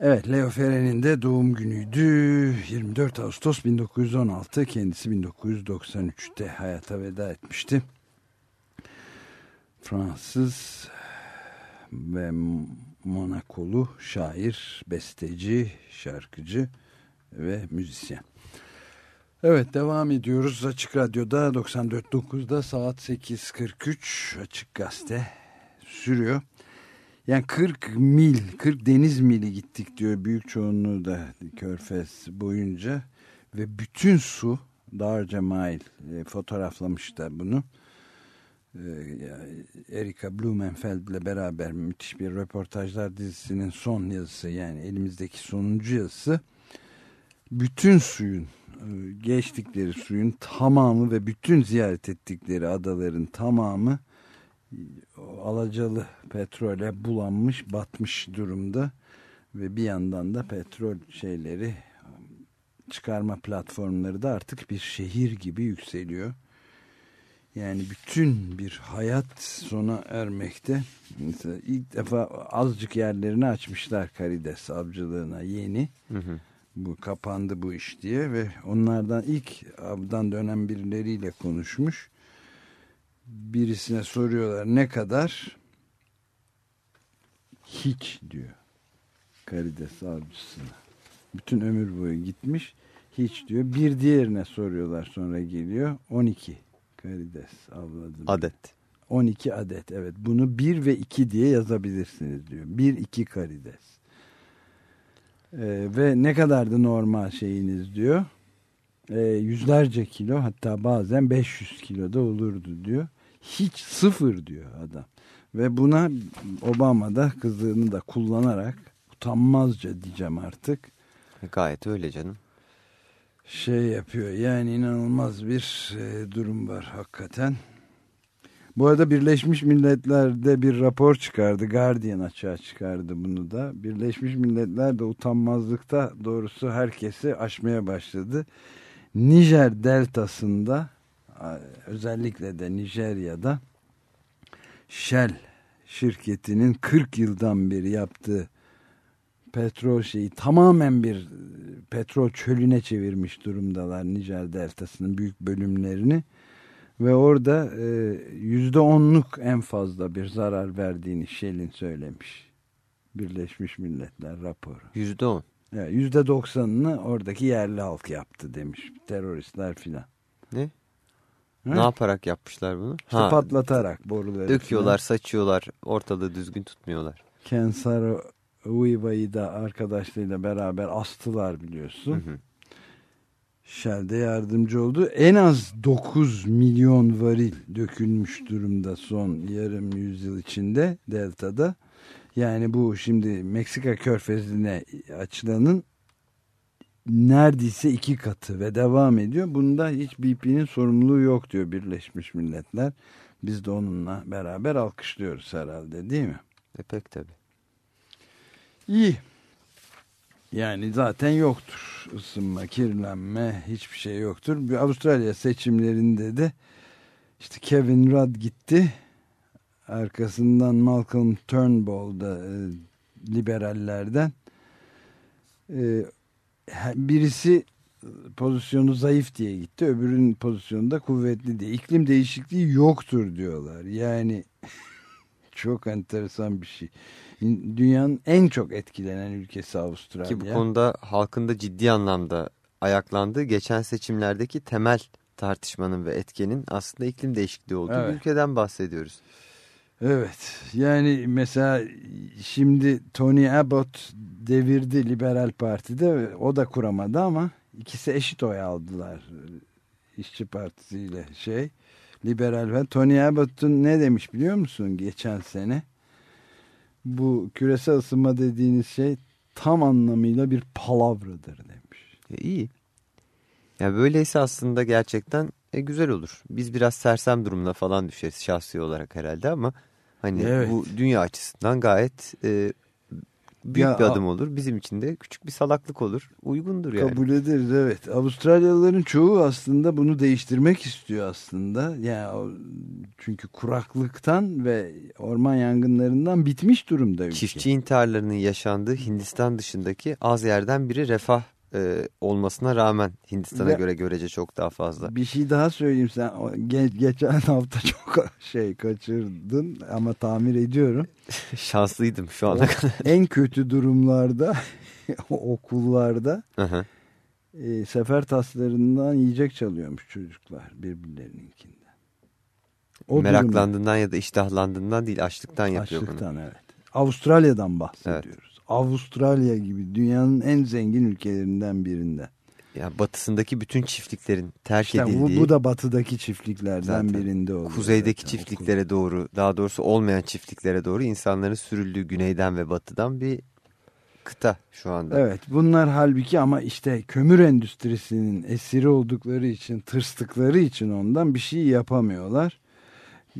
evet Leo Ferre'nin de doğum günüydü. 24 Ağustos 1916 kendisi 1993'te hayata veda etmişti. Fransız ve Monakolu şair, besteci, şarkıcı ve müzisyen. Evet devam ediyoruz Açık Radyo'da 94.9'da saat 8.43 Açık Gazete sürüyor. Yani 40 mil 40 deniz mili gittik diyor büyük çoğunluğu da Körfez boyunca ve bütün su Darca Mail e, fotoğraflamış da bunu. E, Erika Blumenfeld ile beraber müthiş bir röportajlar dizisinin son yazısı yani elimizdeki sonuncu yazısı bütün suyun e, geçtikleri suyun tamamı ve bütün ziyaret ettikleri adaların tamamı alacalı petrole bulanmış batmış durumda ve bir yandan da petrol şeyleri çıkarma platformları da artık bir şehir gibi yükseliyor. Yani bütün bir hayat sona ermekte. Mesela ilk defa azıcık yerlerini açmışlar karides avcılığına yeni. Hı hı bu kapandı bu iş diye ve onlardan ilk avdan dönen birileriyle konuşmuş. Birisine soruyorlar ne kadar? Hiç diyor. Karides avcısına. Bütün ömür boyu gitmiş. Hiç diyor. Bir diğerine soruyorlar sonra geliyor. 12 karides avladım. Adet. 12 adet evet. Bunu 1 ve 2 diye yazabilirsiniz diyor. 1 2 karides. Ee, ve ne kadardı normal şeyiniz diyor. Ee, yüzlerce kilo hatta bazen 500 kilo da olurdu diyor. Hiç sıfır diyor adam. Ve buna Obama da kızını da kullanarak utanmazca diyeceğim artık. Gayet öyle canım. Şey yapıyor yani inanılmaz bir e, durum var hakikaten. Bu arada Birleşmiş Milletler'de bir rapor çıkardı. Guardian açığa çıkardı bunu da. Birleşmiş Milletler de utanmazlıkta doğrusu herkesi aşmaya başladı. Nijer deltasında özellikle de Nijerya'da Shell şirketinin 40 yıldan beri yaptığı petrol şeyi tamamen bir petrol çölüne çevirmiş durumdalar Nijer deltasının büyük bölümlerini ve orada yüzde onluk en fazla bir zarar verdiğini Shell'in söylemiş. Birleşmiş Milletler raporu. Yüzde on. Yüzde doksanını oradaki yerli halk yaptı demiş. Teröristler filan. Ne? Ha? Ne yaparak yapmışlar bunu? İşte ha. patlatarak boruları. Döküyorlar, falan. saçıyorlar, ortalığı düzgün tutmuyorlar. Kensaro Uiva'yı da arkadaşlarıyla beraber astılar biliyorsun. Hı hı. Shell'de yardımcı oldu. En az 9 milyon varil dökülmüş durumda son yarım yüzyıl içinde Delta'da. Yani bu şimdi Meksika körfezine açılanın neredeyse iki katı ve devam ediyor. Bunda hiç BP'nin sorumluluğu yok diyor Birleşmiş Milletler. Biz de onunla beraber alkışlıyoruz herhalde değil mi? E pek tabi. İyi. Yani zaten yoktur ısınma, kirlenme hiçbir şey yoktur. Bir Avustralya seçimlerinde de işte Kevin Rudd gitti. Arkasından Malcolm Turnbull da e, liberallerden. E, birisi pozisyonu zayıf diye gitti. Öbürünün pozisyonu da kuvvetli diye. İklim değişikliği yoktur diyorlar. Yani çok enteresan bir şey. Dünyanın en çok etkilenen ülkesi Avustralya. Ki bu konuda halkın da ciddi anlamda ayaklandığı geçen seçimlerdeki temel tartışmanın ve etkenin aslında iklim değişikliği olduğu evet. ülkeden bahsediyoruz. Evet yani mesela şimdi Tony Abbott devirdi Liberal Parti'de o da kuramadı ama ikisi eşit oy aldılar işçi partisiyle şey liberal ve Tony Abbott'un ne demiş biliyor musun geçen sene bu küresel ısınma dediğiniz şey tam anlamıyla bir palavradır demiş. E, iyi. Ya böyleyse aslında gerçekten e, güzel olur. Biz biraz sersem durumda falan düşeriz şahsi olarak herhalde ama hani evet. bu dünya açısından gayet e, büyük ya, bir adım olur. Bizim için de küçük bir salaklık olur. Uygundur yani. Kabul ederiz evet. Avustralyalıların çoğu aslında bunu değiştirmek istiyor aslında. Yani çünkü kuraklıktan ve orman yangınlarından bitmiş durumda ülke. Çiftçi intiharlarının yaşandığı Hindistan dışındaki az yerden biri refah e, olmasına rağmen Hindistan'a göre görece çok daha fazla. Bir şey daha söyleyeyim sen ge geçen hafta çok şey kaçırdın ama tamir ediyorum. Şanslıydım şu ana kadar. En kötü durumlarda okullarda E, sefer taslarından yiyecek çalıyormuş çocuklar birbirlerininkinden. O Meraklandığından durumda, ya da iştahlandığından değil açlıktan yapıyor açlıktan, bunu. evet. Avustralya'dan bahsediyoruz. Evet. Avustralya gibi dünyanın en zengin ülkelerinden birinde. Ya batısındaki bütün çiftliklerin terk işte edildiği. Bu, bu da batıdaki çiftliklerden zaten birinde oluyor. Kuzeydeki zaten, çiftliklere doğru daha doğrusu olmayan çiftliklere doğru insanların sürüldüğü güneyden ve batıdan bir kıta şu anda. Evet bunlar halbuki ama işte kömür endüstrisinin esiri oldukları için tırstıkları için ondan bir şey yapamıyorlar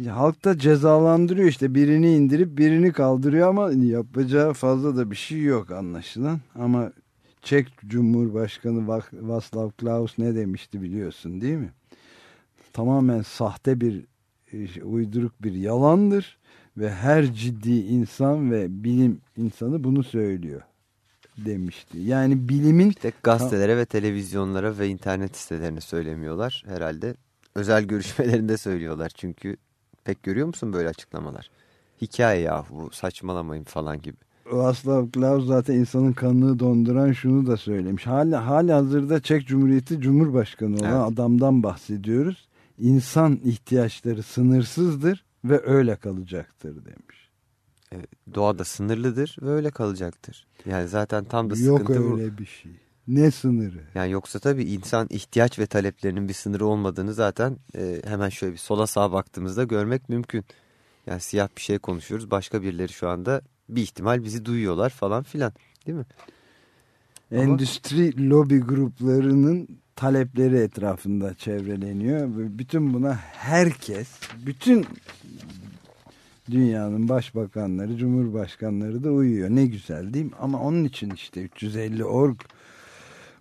halk da cezalandırıyor işte birini indirip birini kaldırıyor ama yapacağı fazla da bir şey yok anlaşılan. Ama Çek Cumhurbaşkanı Václav Klaus ne demişti biliyorsun değil mi? Tamamen sahte bir e, uyduruk bir yalandır ve her ciddi insan ve bilim insanı bunu söylüyor demişti. Yani bilimin... İşte gazetelere ve televizyonlara ve internet sitelerine söylemiyorlar herhalde. Özel görüşmelerinde söylüyorlar çünkü Pek görüyor musun böyle açıklamalar? Hikaye ya bu saçmalamayın falan gibi. Václav Klaus zaten insanın kanını donduran şunu da söylemiş. Hali, hali hazırda Çek Cumhuriyeti Cumhurbaşkanı olan Evet. adamdan bahsediyoruz. İnsan ihtiyaçları sınırsızdır ve öyle kalacaktır demiş. Doğada sınırlıdır ve öyle kalacaktır. Yani zaten tam da Yok sıkıntı bu. öyle bir şey. Ne sınırı? Yani yoksa tabii insan ihtiyaç ve taleplerinin bir sınırı olmadığını zaten e, hemen şöyle bir sola sağa baktığımızda görmek mümkün. Yani siyah bir şey konuşuyoruz. Başka birileri şu anda bir ihtimal bizi duyuyorlar falan filan. Değil mi? Ama- Endüstri lobi gruplarının talepleri etrafında çevreleniyor. Ve bütün buna herkes, bütün dünyanın başbakanları, cumhurbaşkanları da uyuyor. Ne güzel değil mi? Ama onun için işte 350 org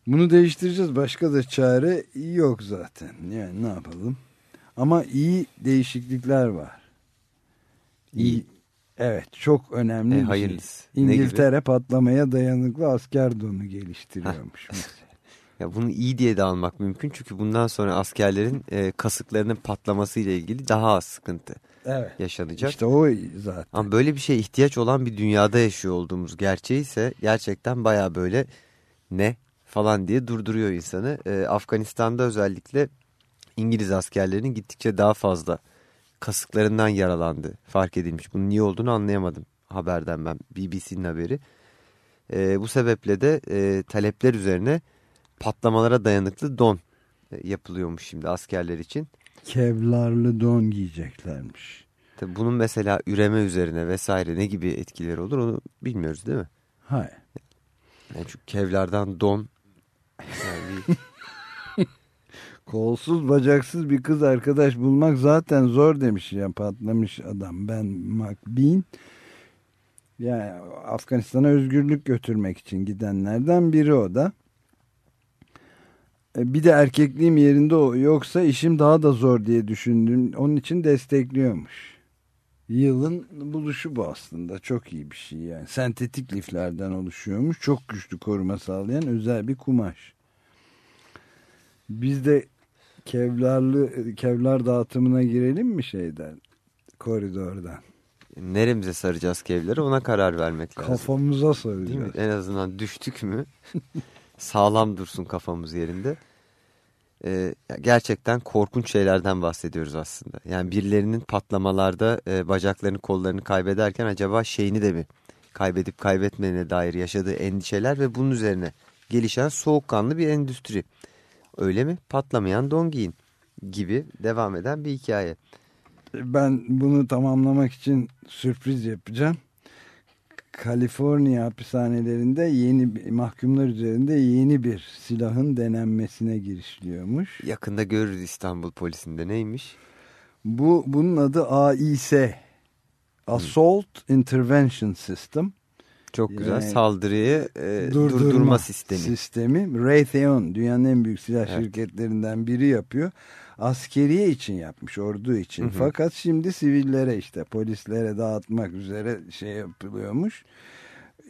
bunu değiştireceğiz. Başka da çare yok zaten. Yani ne yapalım? Ama iyi değişiklikler var. İyi. Evet çok önemli E, bir şey. hayırlısı. Gibi? İngiltere patlamaya dayanıklı asker donu geliştiriyormuş. Ya bunu iyi diye de almak mümkün. Çünkü bundan sonra askerlerin e, kasıklarının patlaması ile ilgili daha az sıkıntı evet. yaşanacak. İşte o zaten. Ama böyle bir şeye ihtiyaç olan bir dünyada yaşıyor olduğumuz gerçeği ise gerçekten baya böyle ne falan diye durduruyor insanı. Ee, Afganistan'da özellikle İngiliz askerlerinin gittikçe daha fazla kasıklarından yaralandı fark edilmiş. Bunun niye olduğunu anlayamadım haberden ben BBC'nin haberi. Ee, bu sebeple de e, talepler üzerine patlamalara dayanıklı don e, yapılıyormuş şimdi askerler için. Kevlarlı don giyeceklermiş. Tabii bunun mesela üreme üzerine vesaire ne gibi etkileri olur onu bilmiyoruz değil mi? Hayır. Yani çünkü kevlardan don yani Kolsuz bacaksız bir kız arkadaş bulmak zaten zor demiş ya patlamış adam Ben McBean. Yani Afganistan'a özgürlük götürmek için gidenlerden biri o da. E, Bir de erkekliğim yerinde o yoksa işim daha da zor diye düşündüm. Onun için destekliyormuş. Yılın buluşu bu aslında. Çok iyi bir şey yani. Sentetik liflerden oluşuyormuş. Çok güçlü koruma sağlayan özel bir kumaş. Biz de kevlarlı kevlar dağıtımına girelim mi şeyden? Koridordan. neremize saracağız kevleri ona karar vermek lazım. Kafamıza Değil mi? saracağız. En azından düştük mü sağlam dursun kafamız yerinde. Ya gerçekten korkunç şeylerden bahsediyoruz aslında. Yani birilerinin patlamalarda e, bacaklarını kollarını kaybederken acaba şeyini de mi kaybedip kaybetmediğine dair yaşadığı endişeler ve bunun üzerine gelişen soğukkanlı bir endüstri. Öyle mi? Patlamayan don giyin gibi devam eden bir hikaye. Ben bunu tamamlamak için sürpriz yapacağım. Kaliforniya hapishanelerinde yeni mahkumlar üzerinde yeni bir silahın denenmesine girişiliyormuş. Yakında görürüz İstanbul polisinde neymiş? Bu bunun adı AIS. Assault Intervention System. Çok güzel Yani saldırıyı e, durdurma, sistemi. sistemi. Raytheon dünyanın en büyük silah Evet. şirketlerinden biri yapıyor. Askeriye için yapmış, ordu için. Hı hı. Fakat şimdi sivillere işte polislere dağıtmak üzere şey yapılıyormuş.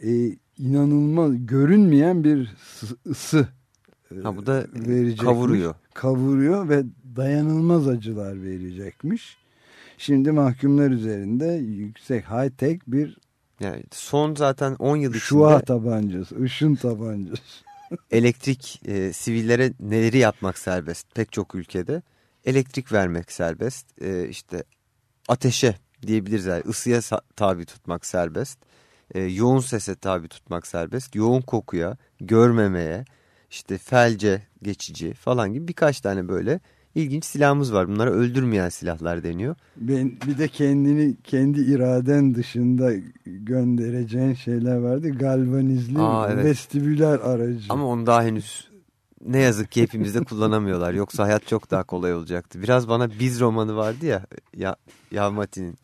Ee, inanılmaz görünmeyen bir ısı- ısı e, Ha bu da verecekmiş. kavuruyor. Kavuruyor ve dayanılmaz acılar verecekmiş. Şimdi mahkumlar üzerinde yüksek high tech bir Yani son zaten 10 yıl içinde şua tabancası, ışın tabancası. elektrik e, sivillere neleri yapmak serbest pek çok ülkede. Elektrik vermek serbest. E, işte ateşe diyebiliriz yani ısıya tabi tutmak serbest. E, yoğun sese tabi tutmak serbest. Yoğun kokuya, görmemeye, işte felce geçici falan gibi birkaç tane böyle ilginç silahımız var. Bunlara öldürmeyen silahlar deniyor. Ben, bir de kendini kendi iraden dışında göndereceğin şeyler vardı. Galvanizli Aa, evet. vestibüler aracı. Ama onu daha henüz ne yazık ki hepimizde kullanamıyorlar. Yoksa hayat çok daha kolay olacaktı. Biraz bana Biz romanı vardı ya, ya Yavmati'nin.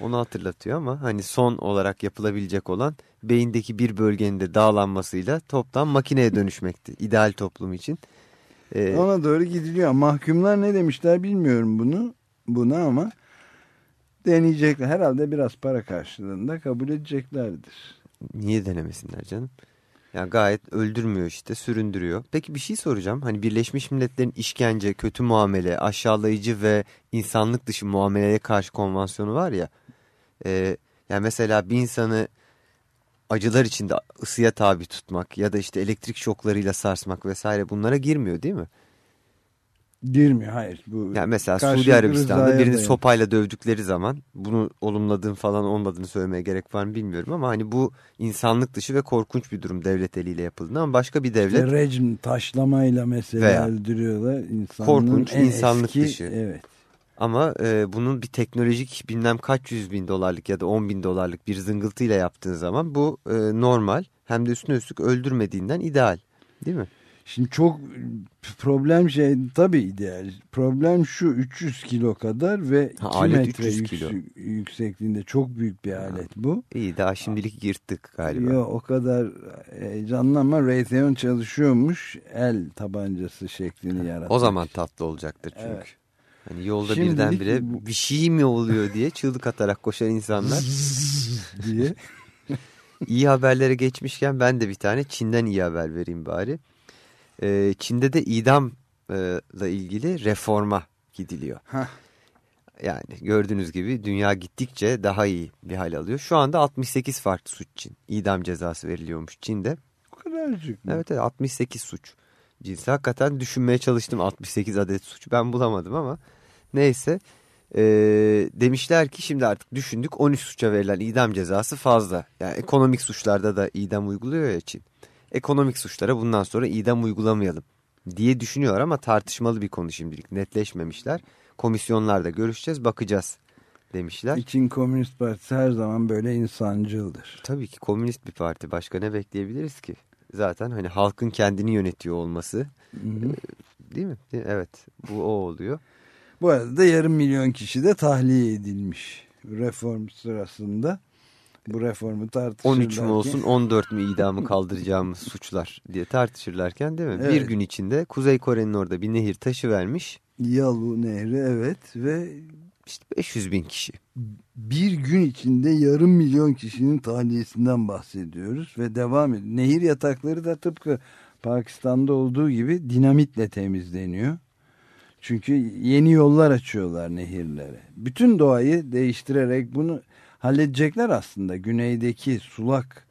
Onu hatırlatıyor ama hani son olarak yapılabilecek olan beyindeki bir bölgenin de dağlanmasıyla toptan makineye dönüşmekti. ideal toplum için. Ee, Ona doğru gidiliyor. Mahkumlar ne demişler bilmiyorum bunu buna ama deneyecekler. Herhalde biraz para karşılığında kabul edeceklerdir. niye denemesinler canım? Yani gayet öldürmüyor işte süründürüyor. Peki bir şey soracağım. Hani Birleşmiş Milletler'in işkence, kötü muamele, aşağılayıcı ve insanlık dışı muameleye karşı konvansiyonu var ya. E, yani mesela bir insanı acılar içinde ısıya tabi tutmak ya da işte elektrik şoklarıyla sarsmak vesaire bunlara girmiyor değil mi? Girmiyor hayır. Bu yani mesela Suudi Arabistan'da birini dayanıyor. sopayla dövdükleri zaman bunu olumladığın falan olmadığını söylemeye gerek var mı bilmiyorum ama hani bu insanlık dışı ve korkunç bir durum devlet eliyle yapıldığında ama başka bir devlet İşte rejim taşlamayla mesela Veya öldürüyorlar. İnsanlığın korkunç, en insanlık eski, dışı. Evet. ama e, bunun bir teknolojik bilmem kaç yüz bin dolarlık ya da on bin dolarlık bir zıngıltıyla yaptığın zaman bu e, normal hem de üstüne üstlük öldürmediğinden ideal değil mi? Şimdi çok problem şey tabii ideal. Problem şu 300 kilo kadar ve 2 Ha, alet metre 300 yüksek- kilo. yüksekliğinde çok büyük bir alet bu. İyi daha şimdilik yırttık galiba. Yo, o kadar heyecanlı ama Raytheon çalışıyormuş. El tabancası şeklini yaratmış. O zaman tatlı olacaktır çünkü. Evet. Hani yolda Şimdilik birdenbire bu- bir şey mi oluyor diye çığlık atarak koşan insanlar. diye. İyi haberlere geçmişken ben de bir tane Çin'den iyi haber vereyim bari. Ee, Çin'de de idamla ilgili reforma gidiliyor. Hah. Yani gördüğünüz gibi dünya gittikçe daha iyi bir hal alıyor. Şu anda 68 farklı suç için idam cezası veriliyormuş Çin'de. O kadarcık mı? Evet evet 68 suç cinsi. Hakikaten düşünmeye çalıştım 68 adet suç. Ben bulamadım ama neyse. Ee, demişler ki şimdi artık düşündük 13 suça verilen idam cezası fazla. Yani ekonomik suçlarda da idam uyguluyor ya Çin. Ekonomik suçlara bundan sonra idam uygulamayalım diye düşünüyor ama tartışmalı bir konu şimdilik netleşmemişler. Komisyonlarda görüşeceğiz bakacağız demişler. İçin Komünist Partisi her zaman böyle insancıldır. Tabii ki komünist bir parti başka ne bekleyebiliriz ki? Zaten hani halkın kendini yönetiyor olması Hı hı. değil mi? Evet bu o oluyor. Bu arada da yarım milyon kişi de tahliye edilmiş reform sırasında. Bu reformu tartışırlarken. 13 mü olsun 14 mü idamı kaldıracağımız suçlar diye tartışırlarken değil mi? Bir Evet. gün içinde Kuzey Kore'nin orada bir nehir taşı vermiş. Yalu Nehri evet ve İşte 500 bin kişi. bir gün içinde yarım milyon kişinin tahliyesinden bahsediyoruz ve devam ediyor. Nehir yatakları da tıpkı Pakistan'da olduğu gibi dinamitle temizleniyor. Çünkü yeni yollar açıyorlar nehirlere. Bütün doğayı değiştirerek bunu halledecekler aslında. Güneydeki sulak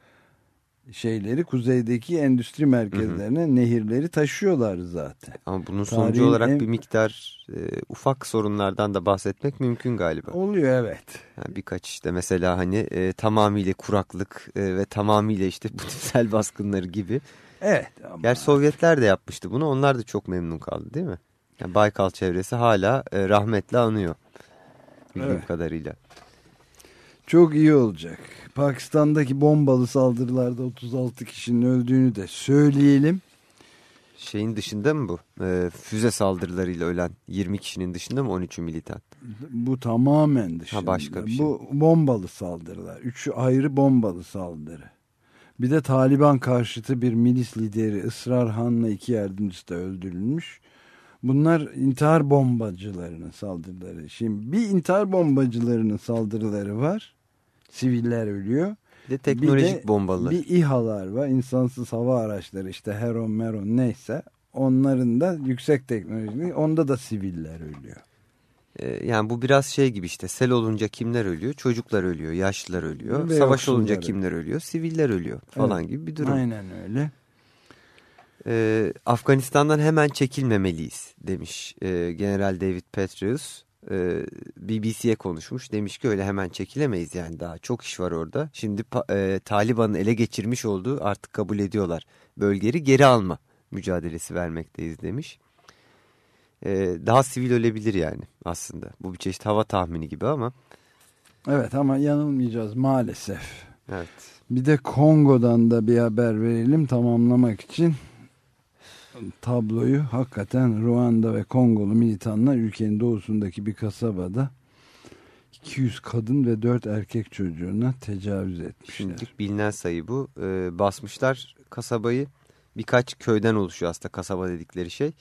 şeyleri kuzeydeki endüstri merkezlerine nehirleri taşıyorlar zaten. Ama bunun Tarihin sonucu olarak en- bir miktar e, ufak sorunlardan da bahsetmek mümkün galiba. Oluyor evet. Yani birkaç işte mesela hani e, tamamıyla kuraklık e, ve tamamıyla işte bu tip sel baskınları gibi. Evet ama Gerçi Sovyetler de yapmıştı bunu. Onlar da çok memnun kaldı değil mi? Yani Baykal çevresi hala e, rahmetle anıyor. Bildiğim Evet. kadarıyla. Çok iyi olacak. Pakistan'daki bombalı saldırılarda 36 kişinin öldüğünü de söyleyelim. Şeyin dışında mı bu? E, füze saldırılarıyla ölen 20 kişinin dışında mı 13'ü militan? Bu tamamen dışında. başka bir şey. Bu bombalı saldırılar. Üçü ayrı bombalı saldırı. Bir de Taliban karşıtı bir milis lideri Israr Han'la iki yardımcısı da öldürülmüş. Bunlar intihar bombacılarının saldırıları. Şimdi bir intihar bombacılarının saldırıları var. Siviller ölüyor. Bir de teknolojik Bir de bombalar. Bir İHA'lar var. insansız hava araçları işte Heron, Meron neyse. Onların da yüksek teknolojili. Onda da siviller ölüyor. E, yani bu biraz şey gibi işte sel olunca kimler ölüyor? Çocuklar ölüyor, yaşlılar ölüyor. Ve Savaş olunca kimler ölüyor? Siviller ölüyor falan gibi bir durum. Aynen öyle. Ee, Afganistan'dan hemen çekilmemeliyiz demiş e, General David Petraeus. Ee, BBC'ye konuşmuş. Demiş ki öyle hemen çekilemeyiz yani daha çok iş var orada. Şimdi e, Taliban'ın ele geçirmiş olduğu artık kabul ediyorlar. Bölgeleri geri alma mücadelesi vermekteyiz demiş. Ee, daha sivil ölebilir yani aslında. Bu bir çeşit hava tahmini gibi ama. Evet ama yanılmayacağız maalesef. Evet. Bir de Kongo'dan da bir haber verelim tamamlamak için. Tabloyu hakikaten Ruanda ve Kongolu militanlar ülkenin doğusundaki bir kasabada 200 kadın ve 4 erkek çocuğuna tecavüz etmişler. Şimdilik bilinen sayı bu. Ee, basmışlar kasabayı. Birkaç köyden oluşuyor aslında kasaba dedikleri şey.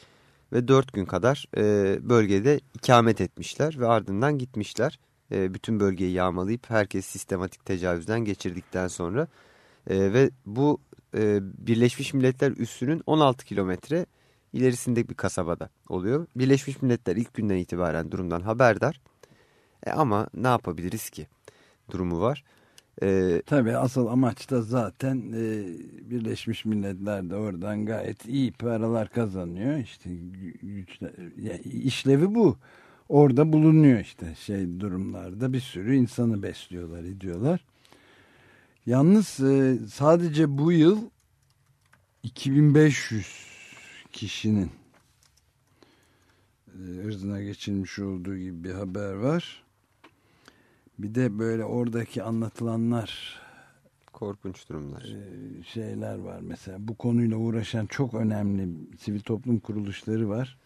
Ve dört gün kadar e, bölgede ikamet etmişler ve ardından gitmişler. E, bütün bölgeyi yağmalayıp herkes sistematik tecavüzden geçirdikten sonra. E, ve bu e, Birleşmiş Milletler üssünün 16 kilometre ilerisindeki bir kasabada oluyor. Birleşmiş Milletler ilk günden itibaren durumdan haberdar. E, ama ne yapabiliriz ki? Durumu var. E, Tabii asıl amaç da zaten e, Birleşmiş Milletler de oradan gayet iyi paralar kazanıyor. İşte güçler, yani işlevi bu. Orada bulunuyor işte şey durumlarda bir sürü insanı besliyorlar, ediyorlar. Yalnız e, sadece bu yıl 2500 kişinin e, ırzına geçilmiş olduğu gibi bir haber var. Bir de böyle oradaki anlatılanlar korkunç durumlar. E, şeyler var mesela bu konuyla uğraşan çok önemli sivil toplum kuruluşları var.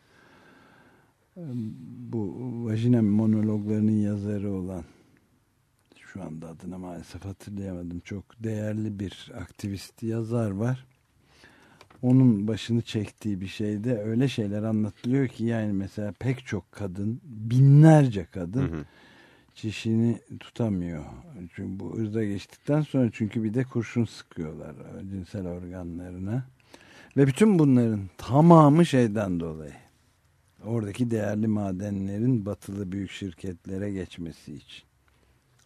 Bu vajina monologlarının yazarı olan şu anda adını maalesef hatırlayamadım. Çok değerli bir aktivist yazar var. Onun başını çektiği bir şeyde öyle şeyler anlatılıyor ki yani mesela pek çok kadın, binlerce kadın hı hı. çişini tutamıyor. Çünkü bu ırza geçtikten sonra çünkü bir de kurşun sıkıyorlar cinsel organlarına. Ve bütün bunların tamamı şeyden dolayı. Oradaki değerli madenlerin batılı büyük şirketlere geçmesi için.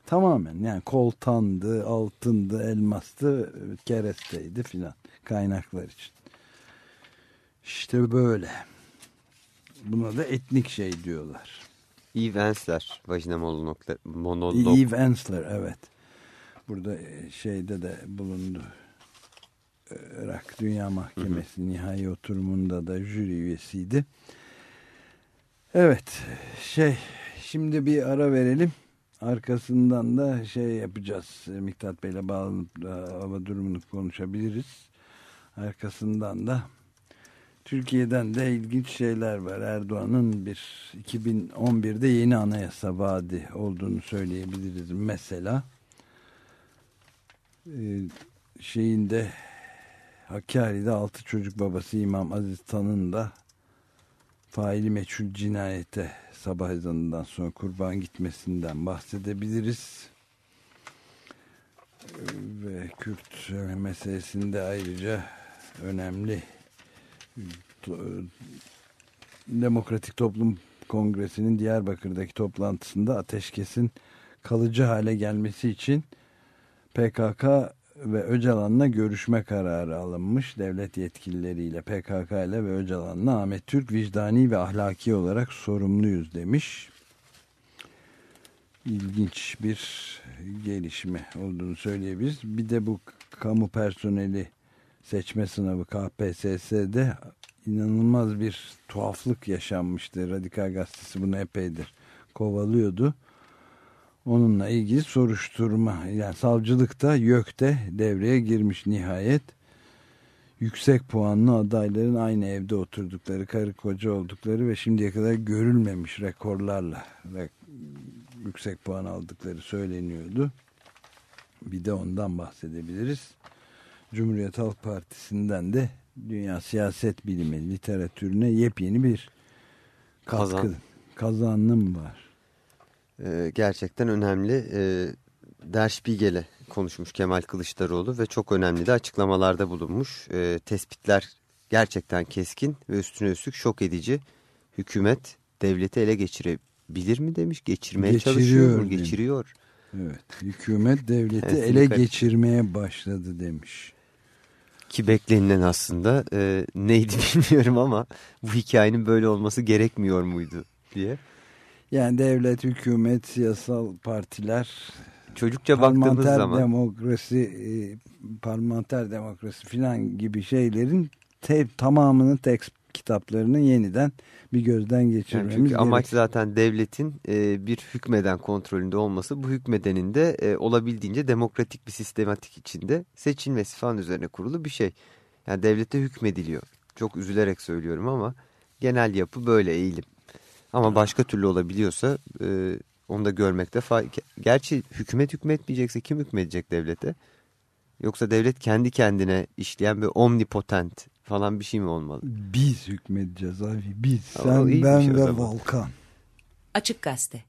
Tamamen yani koltandı, altındı, elmastı, keresteydi filan kaynaklar için. İşte böyle. Buna da etnik şey diyorlar. Eve Ensler, vajina monolog. Eve Ensler, evet. Burada e, şeyde de bulundu. Irak Dünya Mahkemesi hı hı. nihai oturumunda da jüri üyesiydi. Evet, şey, şimdi bir ara verelim. Arkasından da şey yapacağız. Miktat Bey'le bağlanıp hava durumunu konuşabiliriz. Arkasından da Türkiye'den de ilginç şeyler var. Erdoğan'ın bir 2011'de yeni anayasa vaadi olduğunu söyleyebiliriz. Mesela e, şeyinde Hakkari'de altı çocuk babası İmam Aziz Tan'ın da faili meçhul cinayete sabah ezanından sonra kurban gitmesinden bahsedebiliriz. Ve Kürt meselesinde ayrıca önemli Demokratik Toplum Kongresi'nin Diyarbakır'daki toplantısında ateşkesin kalıcı hale gelmesi için PKK ve Öcalan'la görüşme kararı alınmış. Devlet yetkilileriyle PKK ile ve Öcalan'la Ahmet Türk vicdani ve ahlaki olarak sorumluyuz demiş. İlginç bir gelişme olduğunu söyleyebiliriz. Bir de bu kamu personeli seçme sınavı KPSS'de inanılmaz bir tuhaflık yaşanmıştı. Radikal Gazetesi bunu epeydir kovalıyordu. Onunla ilgili soruşturma yani savcılıkta YÖK'te devreye girmiş nihayet. Yüksek puanlı adayların aynı evde oturdukları, karı koca oldukları ve şimdiye kadar görülmemiş rekorlarla yüksek puan aldıkları söyleniyordu. Bir de ondan bahsedebiliriz. Cumhuriyet Halk Partisi'nden de dünya siyaset bilimi literatürüne yepyeni bir katkı, Kazan. kazanım var. Ee, gerçekten önemli. Ee, Der Spiegel'e konuşmuş Kemal Kılıçdaroğlu ve çok önemli de açıklamalarda bulunmuş. Ee, tespitler gerçekten keskin ve üstüne üstlük şok edici. Hükümet devleti ele geçirebilir mi demiş, geçirmeye Geçiriyor çalışıyor mu, geçiriyor. Evet, hükümet devleti ele geçirmeye başladı demiş. Ki beklenilen aslında e, neydi bilmiyorum ama bu hikayenin böyle olması gerekmiyor muydu diye. Yani devlet, hükümet, siyasal partiler çocukça baktığımız zaman demokrasi, e, parlamenter demokrasi filan gibi şeylerin te, tamamını tekst kitaplarının yeniden bir gözden geçirmemiz yani çünkü gerek. amaç zaten devletin e, bir hükmeden kontrolünde olması. Bu hükmedenin de e, olabildiğince demokratik bir sistematik içinde seçilmesi falan üzerine kurulu bir şey. Yani devlete hükmediliyor. Çok üzülerek söylüyorum ama genel yapı böyle eğilim. Ama başka türlü olabiliyorsa e, onu da görmekte fayda. Gerçi hükümet hükmetmeyecekse kim hükmedecek devlete? Yoksa devlet kendi kendine işleyen bir omnipotent falan bir şey mi olmalı? Biz hükmedeceğiz abi. Biz. Sen, ben şey ve Volkan. Açık Gazete.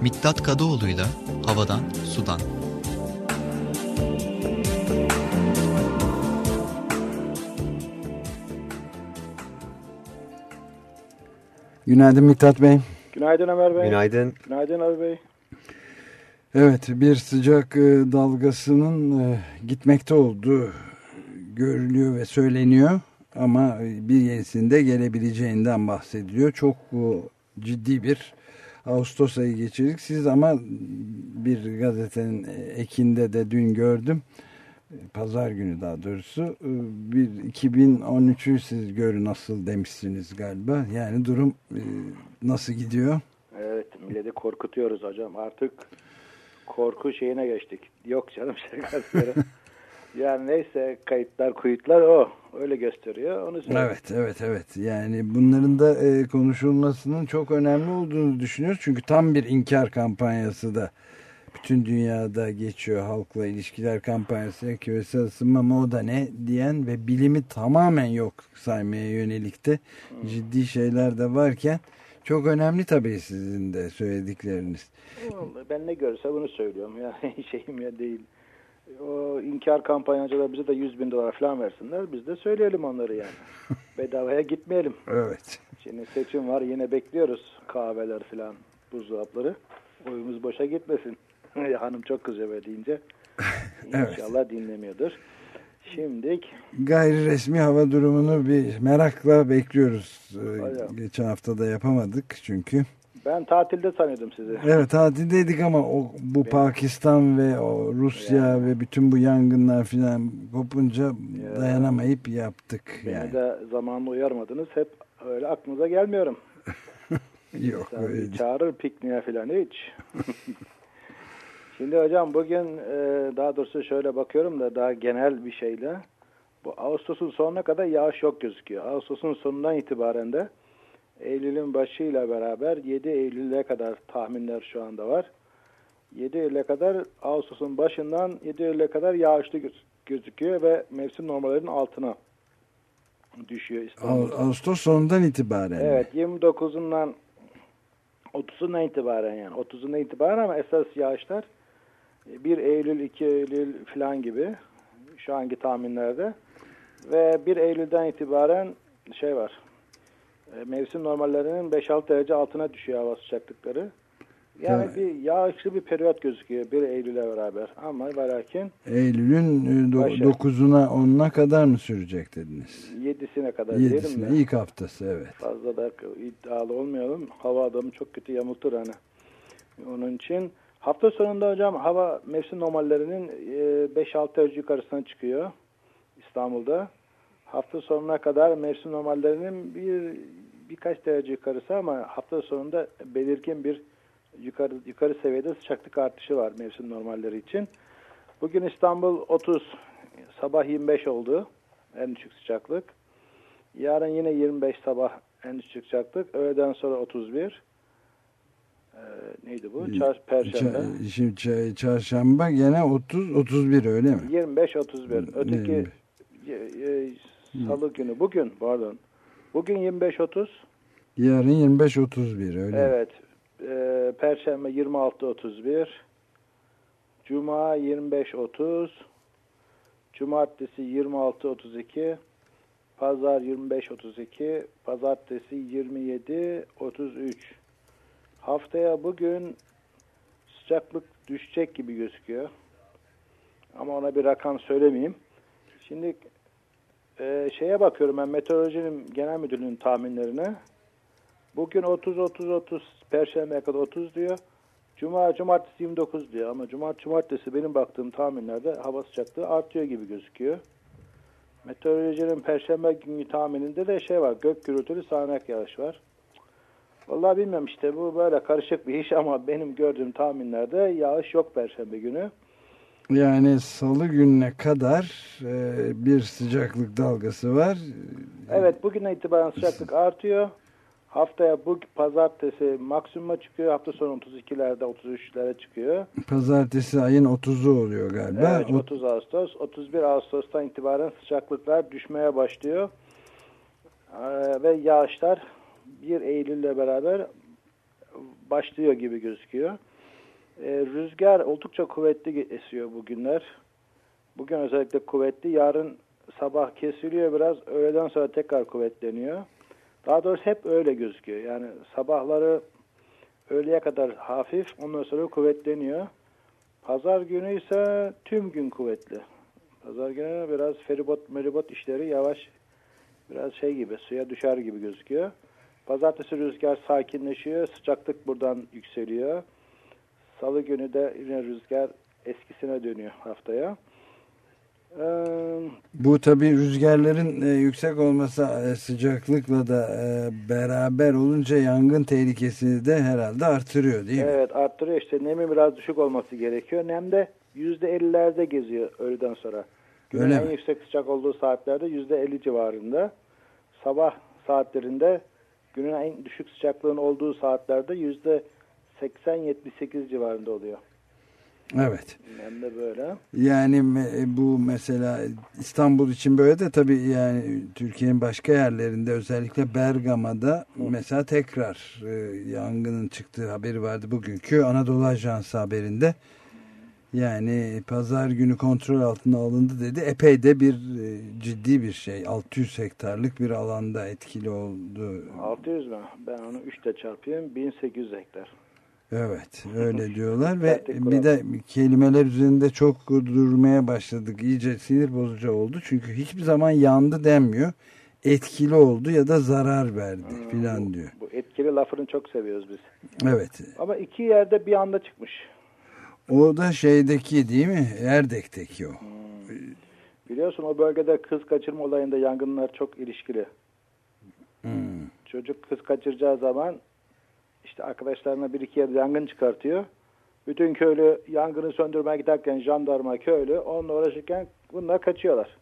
Miktat Kadıoğlu'yla havadan, sudan. Günaydın Mithat Bey. Günaydın Ömer Bey. Günaydın. Günaydın abi Bey. Evet bir sıcak e, dalgasının e, gitmekte olduğu görülüyor ve söyleniyor. Ama bir yenisinde gelebileceğinden bahsediliyor. Çok e, ciddi bir Ağustos ayı geçirdik. Siz ama bir gazetenin ekinde de dün gördüm. Pazar günü daha doğrusu bir 2013'ü siz görün nasıl demişsiniz galiba. Yani durum nasıl gidiyor? Evet milleti korkutuyoruz hocam artık korku şeyine geçtik. Yok canım şakaları. yani neyse kayıtlar kuyutlar o. Öyle gösteriyor. Onu söyleyeyim. Evet evet evet. Yani bunların da e, konuşulmasının çok önemli olduğunu düşünüyoruz. Çünkü tam bir inkar kampanyası da bütün dünyada geçiyor. Halkla ilişkiler kampanyası, küresel ısınma moda ne diyen ve bilimi tamamen yok saymaya yönelik de ciddi şeyler de varken çok önemli tabii sizin de söyledikleriniz. Ben ne görse bunu söylüyorum. Yani şeyim ya değil. O inkar kampanyacılar bize de 100 bin dolar falan versinler. Biz de söyleyelim onları yani. Bedavaya gitmeyelim. Evet. Şimdi seçim var. Yine bekliyoruz kahveler falan, buzdolapları. Oyumuz boşa gitmesin. Hanım çok kızıyor böyle deyince. İnşallah evet. dinlemiyordur. Şimdi gayri resmi hava durumunu bir merakla bekliyoruz. Aynen. Geçen hafta da yapamadık çünkü. Ben tatilde sanıyordum sizi. Evet tatildeydik ama o bu Benim. Pakistan ve o Rusya yani. ve bütün bu yangınlar filan kopunca ya. dayanamayıp yaptık. Beni yani. de zamanla uyarmadınız. Hep öyle aklınıza gelmiyorum. Yok Sen öyle. Çağırır pikniğe filan hiç. Şimdi hocam bugün daha doğrusu şöyle bakıyorum da daha genel bir şeyle. Bu Ağustos'un sonuna kadar yağış yok gözüküyor. Ağustos'un sonundan itibaren de Eylül'ün başıyla beraber 7 Eylül'e kadar tahminler şu anda var. 7 Eylül'e kadar Ağustos'un başından 7 Eylül'e kadar yağışlı gözüküyor ve mevsim normallerinin altına düşüyor İstanbul'da. Ağustos sonundan itibaren. Evet 29'undan 30'undan itibaren yani 30'undan itibaren ama esas yağışlar 1 Eylül 2 Eylül falan gibi şu anki tahminlerde ve 1 Eylül'den itibaren şey var mevsim normallerinin 5-6 derece altına düşüyor hava sıcaklıkları. Yani evet. bir yağışlı bir periyot gözüküyor 1 Eylül'e beraber ama ve lakin Eylül'ün 9'una 10'una kadar mı sürecek dediniz? 7'sine kadar 7'sine, diyelim mi? ilk haftası evet. Fazla da iddialı olmayalım. Hava adamı çok kötü yamultur hani. Onun için hafta sonunda hocam hava mevsim normallerinin 5-6 derece yukarısına çıkıyor İstanbul'da. Hafta sonuna kadar mevsim normallerinin bir birkaç derece yukarısı ama hafta sonunda belirgin bir yukarı yukarı seviyede sıcaklık artışı var mevsim normalleri için. Bugün İstanbul 30, sabah 25 oldu en düşük sıcaklık. Yarın yine 25 sabah en düşük sıcaklık. Öğleden sonra 31. Ee, neydi bu? Çar Perşembe. Şimdi çarşamba gene 30 31 öyle mi? 25 31. Öteki e, Salı günü. Bugün pardon. Bugün 25-30. Yarın 25-31 öyle Evet. E, Perşembe 26-31. Cuma 25-30. Cumartesi 26-32. Pazar 25-32. Pazartesi 27-33. Haftaya bugün sıcaklık düşecek gibi gözüküyor. Ama ona bir rakam söylemeyeyim. Şimdi e, şeye bakıyorum ben meteorolojinin genel müdürlüğünün tahminlerine. Bugün 30 30 30 perşembeye kadar 30 diyor. Cuma cumartesi 29 diyor ama cuma cumartesi benim baktığım tahminlerde hava sıcaklığı artıyor gibi gözüküyor. Meteorolojinin perşembe günü tahmininde de şey var. Gök gürültülü sağanak yağış var. Vallahi bilmiyorum işte bu böyle karışık bir iş ama benim gördüğüm tahminlerde yağış yok perşembe günü. Yani salı gününe kadar e, bir sıcaklık dalgası var. Evet bugüne itibaren sıcaklık artıyor. Haftaya bu pazartesi maksimuma çıkıyor. Hafta sonu 32'lerde 33'lere çıkıyor. Pazartesi ayın 30'u oluyor galiba. Evet 30 Ağustos. 31 Ağustos'tan itibaren sıcaklıklar düşmeye başlıyor. Ee, ve yağışlar 1 Eylül ile beraber başlıyor gibi gözüküyor. E, rüzgar oldukça kuvvetli esiyor bugünler. Bugün özellikle kuvvetli. Yarın sabah kesiliyor biraz. Öğleden sonra tekrar kuvvetleniyor. Daha doğrusu hep öyle gözüküyor. Yani sabahları öğleye kadar hafif ondan sonra kuvvetleniyor. Pazar günü ise tüm gün kuvvetli. Pazar günü biraz feribot meribot işleri yavaş biraz şey gibi suya düşer gibi gözüküyor. Pazartesi rüzgar sakinleşiyor. Sıcaklık buradan yükseliyor. Salı günü de yine rüzgar eskisine dönüyor haftaya. Ee, Bu tabii rüzgarların e, yüksek olması e, sıcaklıkla da e, beraber olunca yangın tehlikesini de herhalde artırıyor değil mi? evet arttırıyor işte nemin biraz düşük olması gerekiyor. Nem de %50'lerde geziyor öğleden sonra. Günün Öyle en mi? yüksek sıcak olduğu saatlerde %50 civarında. Sabah saatlerinde günün en düşük sıcaklığın olduğu saatlerde %80-78 civarında oluyor. Evet. Nem de böyle. Yani me- bu mesela İstanbul için böyle de tabii yani Türkiye'nin başka yerlerinde özellikle Bergama'da mesela tekrar e, yangının çıktığı haberi vardı bugünkü Anadolu Ajansı haberinde. Yani pazar günü kontrol altına alındı dedi. Epey de bir e, ciddi bir şey. 600 hektarlık bir alanda etkili oldu. 600 mü? Ben onu 3'te çarpayım. 1800 hektar. Evet öyle diyorlar ve bir de kelimeler üzerinde çok durmaya başladık. İyice sinir bozucu oldu. Çünkü hiçbir zaman yandı denmiyor. Etkili oldu ya da zarar verdi filan diyor. Bu etkili lafını çok seviyoruz biz. Evet. Ama iki yerde bir anda çıkmış. O da şeydeki değil mi? Erdek'teki o. Biliyorsun o bölgede kız kaçırma olayında yangınlar çok ilişkili. Hmm. Çocuk kız kaçıracağı zaman işte arkadaşlarına bir iki yerde yangın çıkartıyor. Bütün köylü yangını söndürmeye giderken jandarma köylü onunla uğraşırken bunlar kaçıyorlar.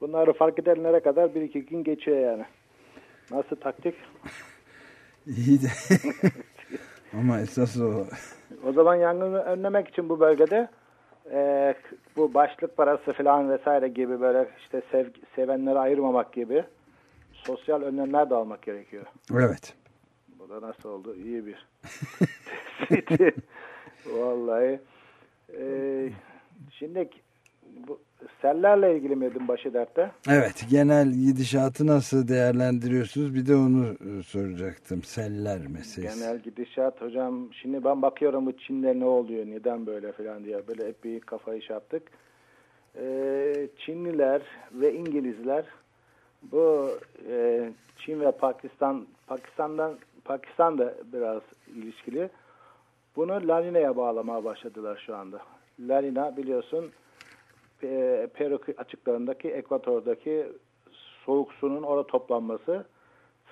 Bunları fark edenlere kadar bir iki gün geçiyor yani. Nasıl taktik? İyi de. Ama esas o. O zaman yangını önlemek için bu bölgede e, bu başlık parası falan vesaire gibi böyle işte sev, sevenleri ayırmamak gibi sosyal önlemler de almak gerekiyor. Evet. Bu da nasıl oldu? İyi bir tespiti. Vallahi. Ee, şimdi bu sellerle ilgili miydin başı dertte? Evet. Genel gidişatı nasıl değerlendiriyorsunuz? Bir de onu e, soracaktım. Seller meselesi. Genel gidişat hocam. Şimdi ben bakıyorum bu Çin'de ne oluyor, neden böyle falan diye. Böyle hep bir kafayı şey yaptık. Ee, Çinliler ve İngilizler bu e, Çin ve Pakistan, Pakistan'dan Pakistan da biraz ilişkili. Bunu La Nina'ya bağlamaya başladılar şu anda. La Nina biliyorsun Peru açıklarındaki ekvatordaki soğuk sunun orada toplanması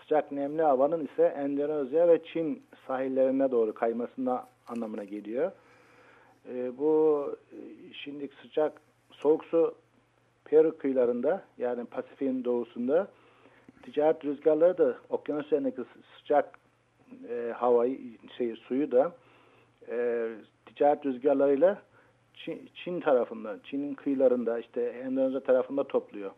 sıcak nemli havanın ise Endonezya ve Çin sahillerine doğru kaymasına anlamına geliyor. E, bu şimdi sıcak soğuk su Peru kıyılarında yani Pasifik'in doğusunda ticaret rüzgarları da okyanus üzerindeki sıcak e, havayı şey suyu da e, ticaret rüzgarlarıyla Çin, Çin tarafından, Çin'in kıyılarında işte Endonezya tarafında topluyor.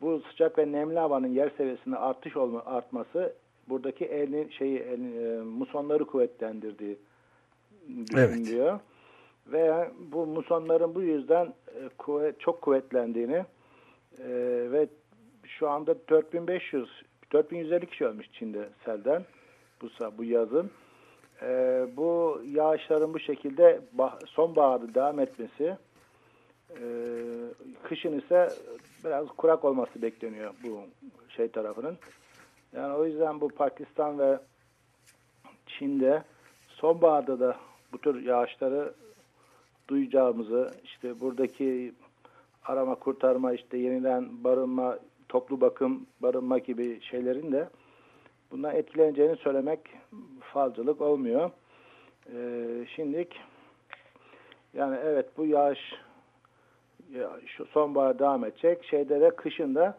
Bu sıcak ve nemli havanın yer seviyesinde artış olma artması buradaki elini şeyi elini, e, musonları kuvvetlendirdiği düşünülüyor. Ve bu musonların bu yüzden e, kuvvet, çok kuvvetlendiğini e, ve şu anda 4500 4150 kişi ölmüş Çin'de selden bu bu yazın. E, bu yağışların bu şekilde bah, sonbaharda devam etmesi e, kışın ise biraz kurak olması bekleniyor bu şey tarafının. Yani o yüzden bu Pakistan ve Çin'de sonbaharda da bu tür yağışları duyacağımızı işte buradaki arama kurtarma işte yeniden barınma toplu bakım barınma gibi şeylerin de bundan etkileneceğini söylemek falcılık olmuyor. Ee, şimdilik yani evet bu yağış ya, şu sonbahar devam edecek. Şeyde de kışında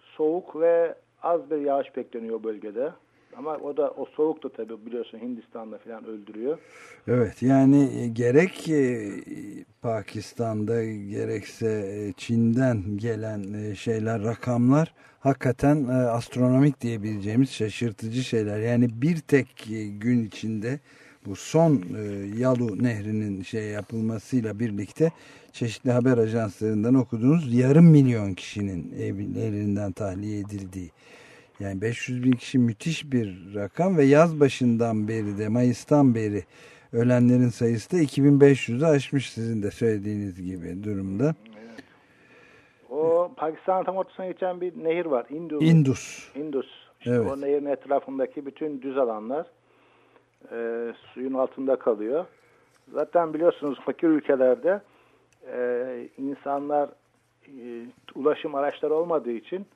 soğuk ve az bir yağış bekleniyor bölgede. Ama o da o soğuk da tabii biliyorsun Hindistan'da falan öldürüyor. Evet yani e, gerek e, Pakistan'da gerekse e, Çin'den gelen şeyler rakamlar hakikaten astronomik diyebileceğimiz şaşırtıcı şeyler. Yani bir tek gün içinde bu son Yalu Nehri'nin şey yapılmasıyla birlikte çeşitli haber ajanslarından okuduğunuz yarım milyon kişinin evlerinden tahliye edildiği yani 500 bin kişi müthiş bir rakam ve yaz başından beri de Mayıs'tan beri ölenlerin sayısı da 2500'ü aşmış sizin de söylediğiniz gibi durumda. O Pakistan'ın tam ortasına geçen bir nehir var. Indus. Indus. Indus. İşte Evet. O nehirin etrafındaki bütün düz alanlar e, suyun altında kalıyor. Zaten biliyorsunuz fakir ülkelerde e, insanlar e, ulaşım araçları olmadığı için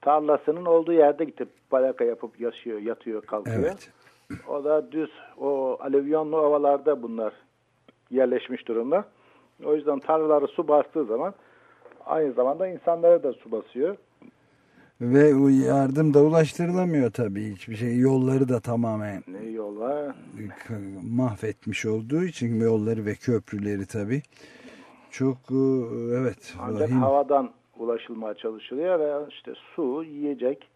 tarlasının olduğu yerde gidip balaka yapıp yaşıyor, yatıyor, kalkıyor. Evet. O da düz o alüvyonlu ovalarda bunlar yerleşmiş durumda. O yüzden tarlaları su bastığı zaman aynı zamanda insanlara da su basıyor. Ve o yardım da ulaştırılamıyor tabii hiçbir şey. Yolları da tamamen Ne yol var? k- mahvetmiş olduğu için yolları ve köprüleri tabii. Çok e, evet Ancak vahim. havadan ulaşılmaya çalışılıyor ve işte su, yiyecek.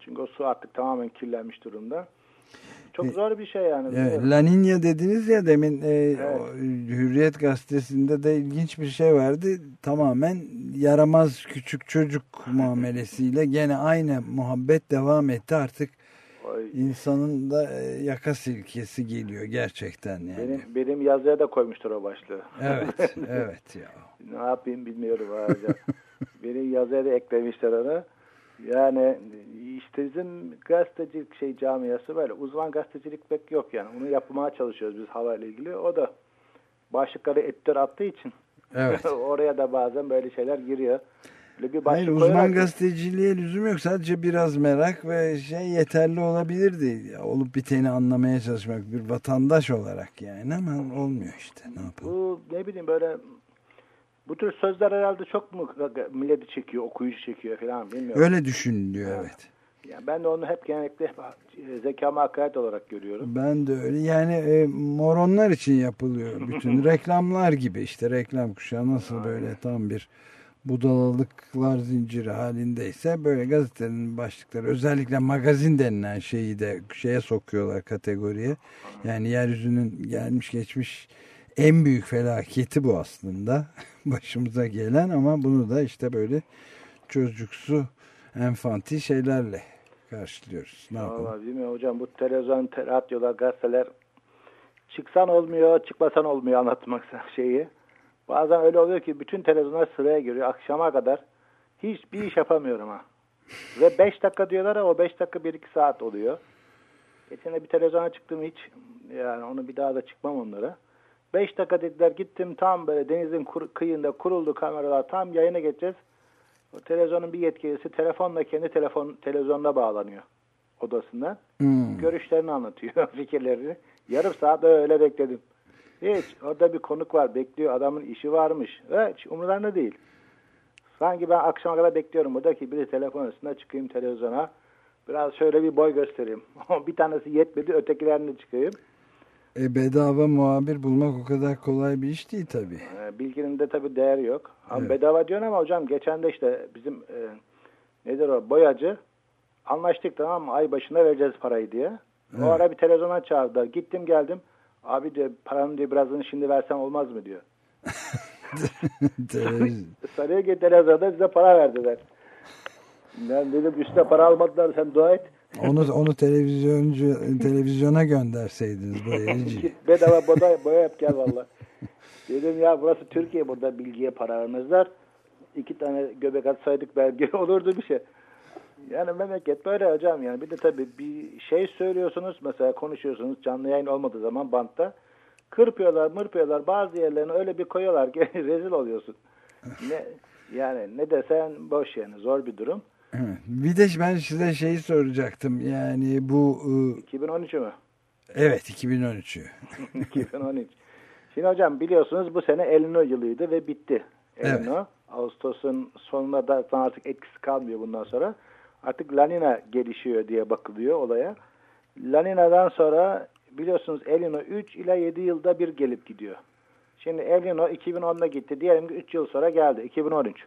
Çünkü o su artık tamamen kirlenmiş durumda. Çok zor bir şey yani. Evet. La Niña dediniz ya demin e, o Hürriyet gazetesinde de ilginç bir şey vardı. Tamamen yaramaz küçük çocuk muamelesiyle gene aynı muhabbet devam etti artık. Oy, insanın da e, yaka silkesi geliyor gerçekten yani. Benim, benim yazıya da koymuştur o başlığı. Evet, evet ya. ne yapayım bilmiyorum yazıya da eklemişler onu. Yani işte bizim gazetecilik şey camiası böyle uzman gazetecilik pek yok yani. Onu yapmaya çalışıyoruz biz hava ile ilgili. O da başlıkları editör attığı için Evet. oraya da bazen böyle şeyler giriyor. Böyle bir Hayır uzman koyarak- gazeteciliğe lüzum yok. Sadece biraz merak ve şey yeterli olabilirdi. Ya, olup biteni anlamaya çalışmak bir vatandaş olarak yani ama olmuyor işte. Ne yapalım? Bu ne bileyim böyle bu tür sözler herhalde çok mu milleti çekiyor, okuyucu çekiyor falan bilmiyorum. Öyle düşünülüyor evet. Yani ben de onu hep genellikle zekama hakaret olarak görüyorum. Ben de öyle. Yani e, moronlar için yapılıyor bütün reklamlar gibi işte reklam kuşağı nasıl böyle tam bir budalalıklar zinciri halindeyse böyle gazetenin başlıkları özellikle magazin denilen şeyi de şeye sokuyorlar kategoriye. Yani yeryüzünün gelmiş geçmiş en büyük felaketi bu aslında başımıza gelen ama bunu da işte böyle çocuksu enfantil şeylerle karşılıyoruz. Ne yapalım? Vallahi bilmiyorum hocam bu televizyon, te- radyolar, gazeteler çıksan olmuyor, çıkmasan olmuyor anlatmak şeyi. Bazen öyle oluyor ki bütün televizyonlar sıraya giriyor akşama kadar. Hiçbir iş yapamıyorum ha. Ve 5 dakika diyorlar ama o 5 dakika 1-2 saat oluyor. Geçen bir televizyona çıktım hiç. Yani onu bir daha da çıkmam onlara. 5 dakika dediler gittim tam böyle denizin kur- kıyında kuruldu kameralar tam yayına geçeceğiz. O televizyonun bir yetkilisi telefonla kendi telefon televizyonuna bağlanıyor odasından. Hmm. Görüşlerini anlatıyor, fikirlerini. Yarım saat öyle bekledim. Hiç. Orada bir konuk var, bekliyor. Adamın işi varmış. Hiç umurlarında değil. Sanki ben akşama kadar bekliyorum burada ki bir de telefon üstüne çıkayım televizyona. Biraz şöyle bir boy göstereyim. bir tanesi yetmedi, ötekilerini çıkayım. E, bedava muhabir bulmak o kadar kolay bir iş değil tabii. Ee, bilginin de tabii değeri yok. Ama Evet. bedava diyorsun ama hocam geçen de işte bizim e, nedir o boyacı anlaştık tamam ay başına vereceğiz parayı diye. O ara bir televizyona çağırdılar. Gittim geldim. Abi diyor paranın diyor birazını şimdi versen olmaz mı diyor. Sarıya televizyonda bize para verdiler. Ben dedim üstüne para almadılar sen dua et. Onu onu televizyoncu televizyona gönderseydiniz boyacı. Git bedava boya, boya yap gel valla. Dedim ya burası Türkiye burada bilgiye para vermezler. İki tane göbek atsaydık belki olurdu bir şey. Yani memleket böyle hocam yani. Bir de tabii bir şey söylüyorsunuz mesela konuşuyorsunuz canlı yayın olmadığı zaman bantta. Kırpıyorlar mırpıyorlar bazı yerlerine öyle bir koyuyorlar ki rezil oluyorsun. Ne, yani ne desen boş yani zor bir durum. Evet. Bir de ben size şeyi soracaktım. Yani bu e, 2013 mü? evet 2013'ü. 2013. Şimdi hocam biliyorsunuz bu sene El Niño yılıydı ve bitti. El Evet. Ağustos'un sonuna da artık etkisi kalmıyor bundan sonra. Artık La Nina gelişiyor diye bakılıyor olaya. La Nina'dan sonra biliyorsunuz El Niño 3 ila 7 yılda bir gelip gidiyor. Şimdi El Niño 2010'da gitti. Diyelim ki 3 yıl sonra geldi. 2013.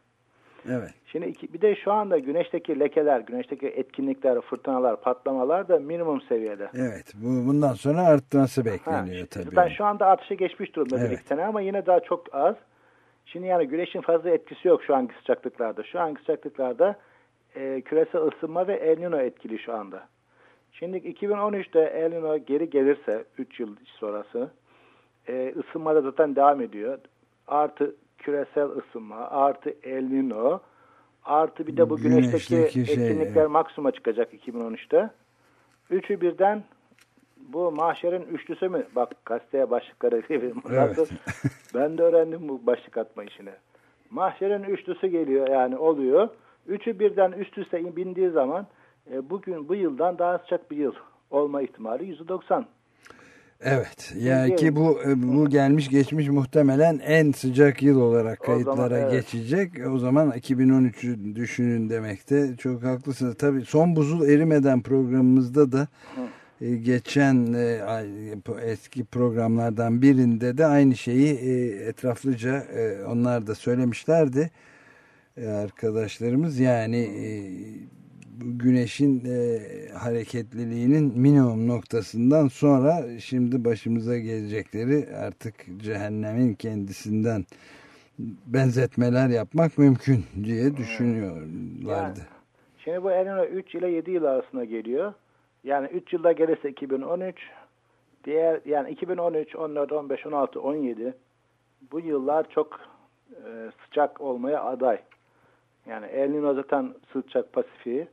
Evet. Şimdi iki, bir de şu anda güneşteki lekeler, güneşteki etkinlikler, fırtınalar, patlamalar da minimum seviyede. Evet. Bu, bundan sonra artması Ha, bekleniyor tabii. zaten şu anda artışa geçmiş durumda Evet. bir iki sene ama yine daha çok az. Şimdi yani güneşin fazla etkisi yok şu anki sıcaklıklarda. Şu anki sıcaklıklarda e, küresel ısınma ve El Nino etkili şu anda. Şimdi 2013'te El Nino geri gelirse 3 yıl sonrası e, ısınma da zaten devam ediyor. Artı küresel ısınma, artı El Nino, artı bir de bu güneşteki, Güneşteki şey, etkinlikler evet. maksimuma çıkacak 2013'te. Üçü birden bu mahşerin üçlüsü mü? Bak gazeteye başlıkları gibi. Evet. Ben de öğrendim bu başlık atma işini. Mahşerin üçlüsü geliyor yani oluyor. Üçü birden üst üste bindiği zaman e, bugün bu yıldan daha sıcak bir yıl olma ihtimali %90. Evet. Yani ki bu e, bu gelmiş geçmiş muhtemelen en sıcak yıl olarak O zaman, kayıtlara evet. geçecek. O zaman 2013'ü düşünün demekte. Çok haklısınız. Tabii son buzul erimeden programımızda da e, geçen e, ay- eski programlardan birinde de aynı şeyi e, etraflıca e, onlar da söylemişlerdi. E, arkadaşlarımız yani e, güneşin e, hareketliliğinin minimum noktasından sonra şimdi başımıza gelecekleri artık cehennemin kendisinden benzetmeler yapmak mümkün diye düşünüyorlardı. Şimdi bu El Nino 3 ile 7 yıl arasında geliyor. Yani 3 yılda gelirse 2013, diğer yani 2013, 14, 15, 16, 17 bu yıllar çok e, sıcak olmaya aday. Yani El Nino zaten sıcak Pasifik'i.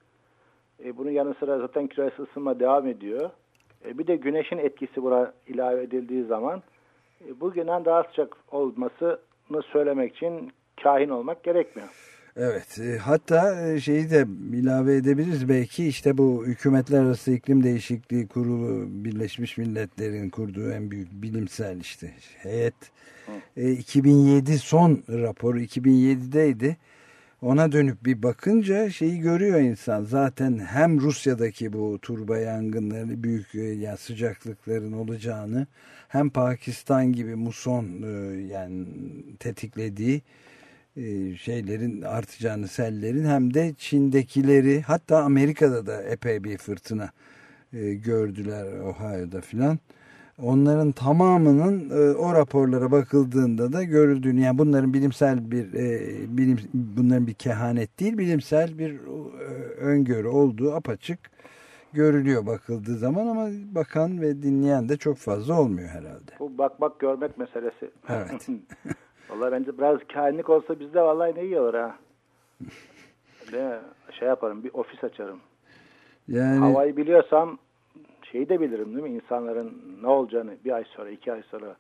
E, bunun yanı sıra zaten küresel ısınma devam ediyor. E, bir de güneşin etkisi buna ilave edildiği zaman e, bugünden daha sıcak olmasını söylemek için kahin olmak gerekmiyor. Evet e, hatta e, şeyi de ilave edebiliriz belki işte bu hükümetler arası iklim değişikliği kurulu Birleşmiş Milletler'in kurduğu en büyük bilimsel işte heyet e, 2007 son raporu 2007'deydi ona dönüp bir bakınca şeyi görüyor insan zaten hem Rusya'daki bu turba yangınları büyük e, yani sıcaklıkların olacağını hem Pakistan gibi muson e, yani tetiklediği e, şeylerin artacağını sellerin hem de Çin'dekileri hatta Amerika'da da epey bir fırtına gördüler Ohio'da filan. Onların tamamının e, o raporlara bakıldığında da görüldüğünü yani bunların bilimsel bir e, bilim bunların bir kehanet değil bilimsel bir e, öngörü olduğu apaçık görülüyor bakıldığı zaman ama bakan ve dinleyen de çok fazla olmuyor herhalde. Bu bak bak görmek meselesi. Evet. vallahi bence biraz kainlik olsa bizde vallahi ne iyi olur ha. Değil mi? Şey yaparım bir ofis açarım. Yani Havayı biliyorsam şeyi de bilirim değil mi? İnsanların ne olacağını bir ay sonra iki ay sonra.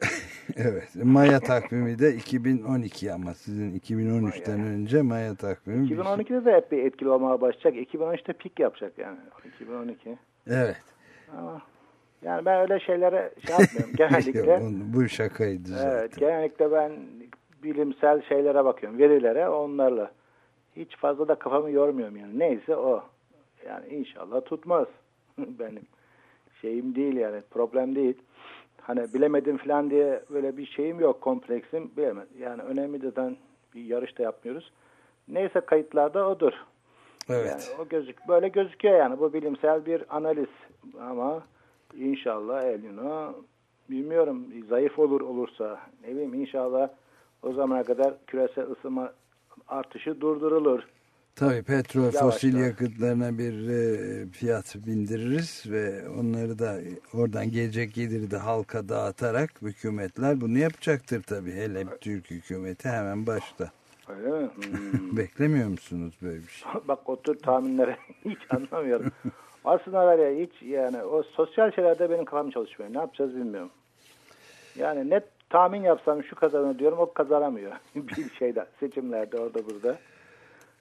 Evet. Maya takvimi de 2012 ama sizin 2013'ten önce Maya takvimi. bir şey. 2012'de de hep bir etkili olmaya başlayacak. 2013'te pik yapacak yani. 2012. Evet. Ama yani ben öyle şeylere şey yapmıyorum. Genellikle Onu- Bu şakaydı zaten. Evet, genellikle ben bilimsel şeylere bakıyorum, verilere, onlarla. Hiç fazla da kafamı yormuyorum yani. Neyse o. Yani inşallah tutmaz. Benim şeyim değil yani, problem değil. Hani bilemedim falan diye böyle bir şeyim yok, kompleksim. Bilemem. Yani önemli zaten bir yarış da yapmıyoruz. Neyse kayıtlarda odur. Evet. Yani o gözük böyle gözüküyor yani bu bilimsel bir analiz ama inşallah El Nino bilmiyorum zayıf olur olursa ne bileyim inşallah o zamana kadar küresel ısınma artışı durdurulur. Tabii petrol, Yavaş fosil yakıtlarına bir e, fiyat bindiririz ve onları da oradan gelecek geliri de halka dağıtarak hükümetler bunu yapacaktır tabii. Hele Türk hükümeti hemen başta. Öyle mi? Hmm. Beklemiyor musunuz böyle bir şey? Bak o tür tahminlere hiç anlamıyorum. Aslında var ya hiç yani o sosyal şeylerde benim kafam çalışmıyor. Ne yapacağız bilmiyorum. Yani net tahmin yapsam şu kazanır diyorum o kazanamıyor. bir şeyde seçimlerde orada burada.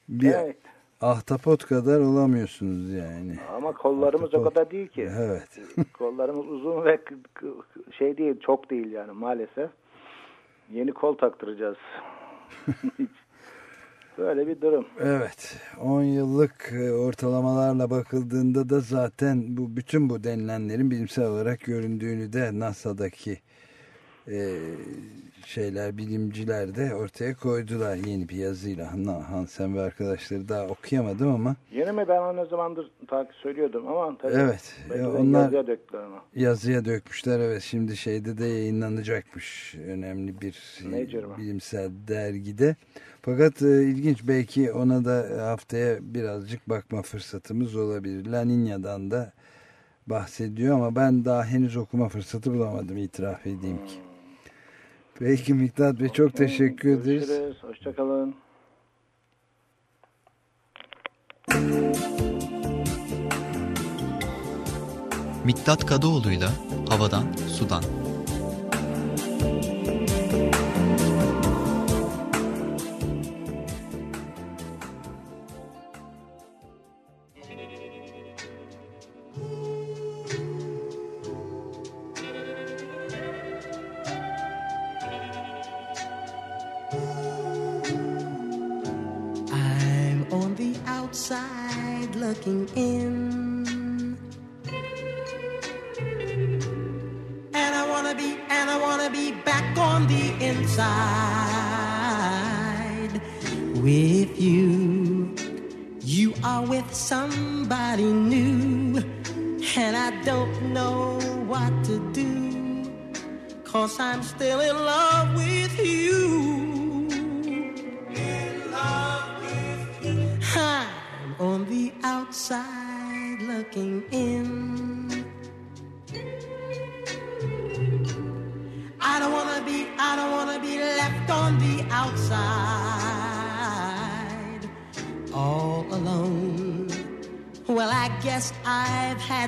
Bir Evet. ahtapot kadar olamıyorsunuz yani. Ama kollarımız o Ahtapot. kadar değil ki. Evet. Kollarımız uzun ve şey değil, çok değil yani maalesef. Yeni kol taktıracağız. Böyle bir durum. Evet. 10 yıllık e, ortalamalarla bakıldığında da zaten bu bütün bu denilenlerin bilimsel olarak göründüğünü de NASA'daki e, şeyler bilimciler de ortaya koydular yeni bir yazıyla. Hansen ve arkadaşları daha okuyamadım ama. Yeni mi ben onu zamandır takip söylüyordum ama tabii evet, onlar yazıya döktüler onu. Yazıya dökmüşler evet şimdi şeyde de yayınlanacakmış önemli bir Major bilimsel dergide. Fakat e, ilginç belki ona da haftaya birazcık bakma fırsatımız olabilir. La Niña'dan da bahsediyor ama ben daha henüz okuma fırsatı bulamadım itiraf edeyim ki. Peki Miktat Bey çok teşekkür ederiz. Görüşürüz. Hoşçakalın. Miktat Kadıoğlu'yla Havadan Sudan.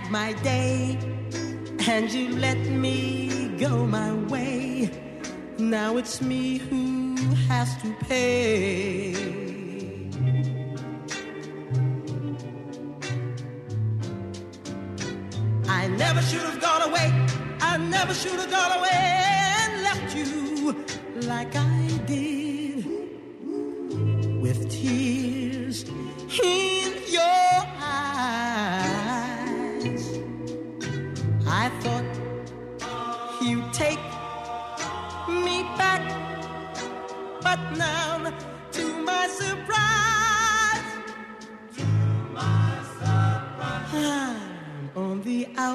had my day, and you let me go my way. Now it's me who has to pay. I never should have gone away. I never should have gone away and left you like I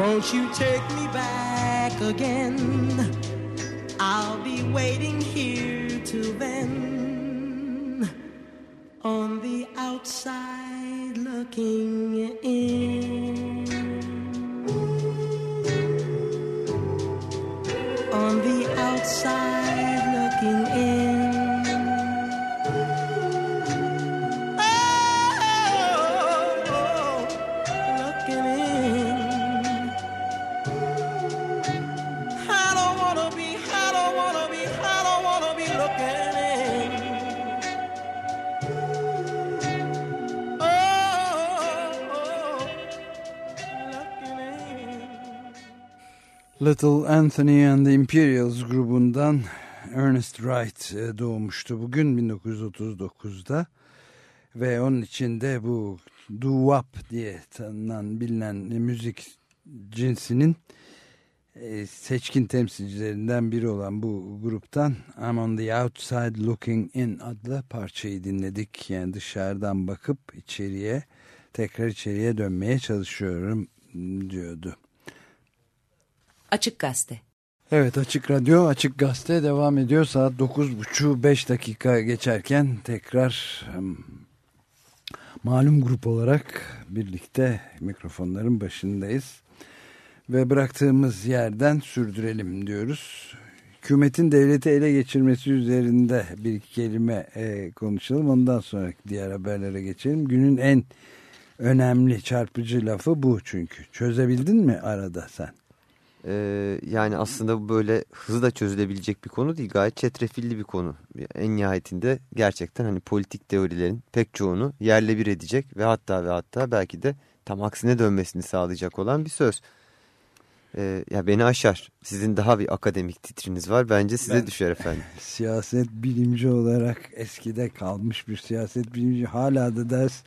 Won't you take me back again? I'll be waiting here till then, on the outside looking in. On the outside looking in. Little Anthony and the Imperials grubundan Ernest Wright e, doğmuştu bugün 1939'da ve onun içinde bu doo-wop diye tanınan bilinen müzik cinsinin e, seçkin temsilcilerinden biri olan bu gruptan I'm on the outside looking in adlı parçayı dinledik. Yani dışarıdan bakıp içeriye tekrar içeriye dönmeye çalışıyorum diyordu. Açık Gazete. Evet Açık Radyo, Açık Gazete devam ediyor. Saat 9.30 5 dakika geçerken tekrar malum grup olarak birlikte mikrofonların başındayız. Ve bıraktığımız yerden sürdürelim diyoruz. Hükümetin devleti ele geçirmesi üzerinde bir iki kelime e, konuşalım. Ondan sonra diğer haberlere geçelim. Günün en önemli çarpıcı lafı bu çünkü. Çözebildin mi arada sen? Ee, yani aslında bu böyle hızla çözülebilecek bir konu değil. Gayet çetrefilli bir konu. En nihayetinde gerçekten hani politik teorilerin pek çoğunu yerle bir edecek ve hatta ve hatta belki de tam aksine dönmesini sağlayacak olan bir söz. Ee, ya beni aşar. Sizin daha bir akademik titriniz var. Bence size Ben- düşer efendim. Siyaset bilimci olarak eskide kalmış bir siyaset bilimci hala da ders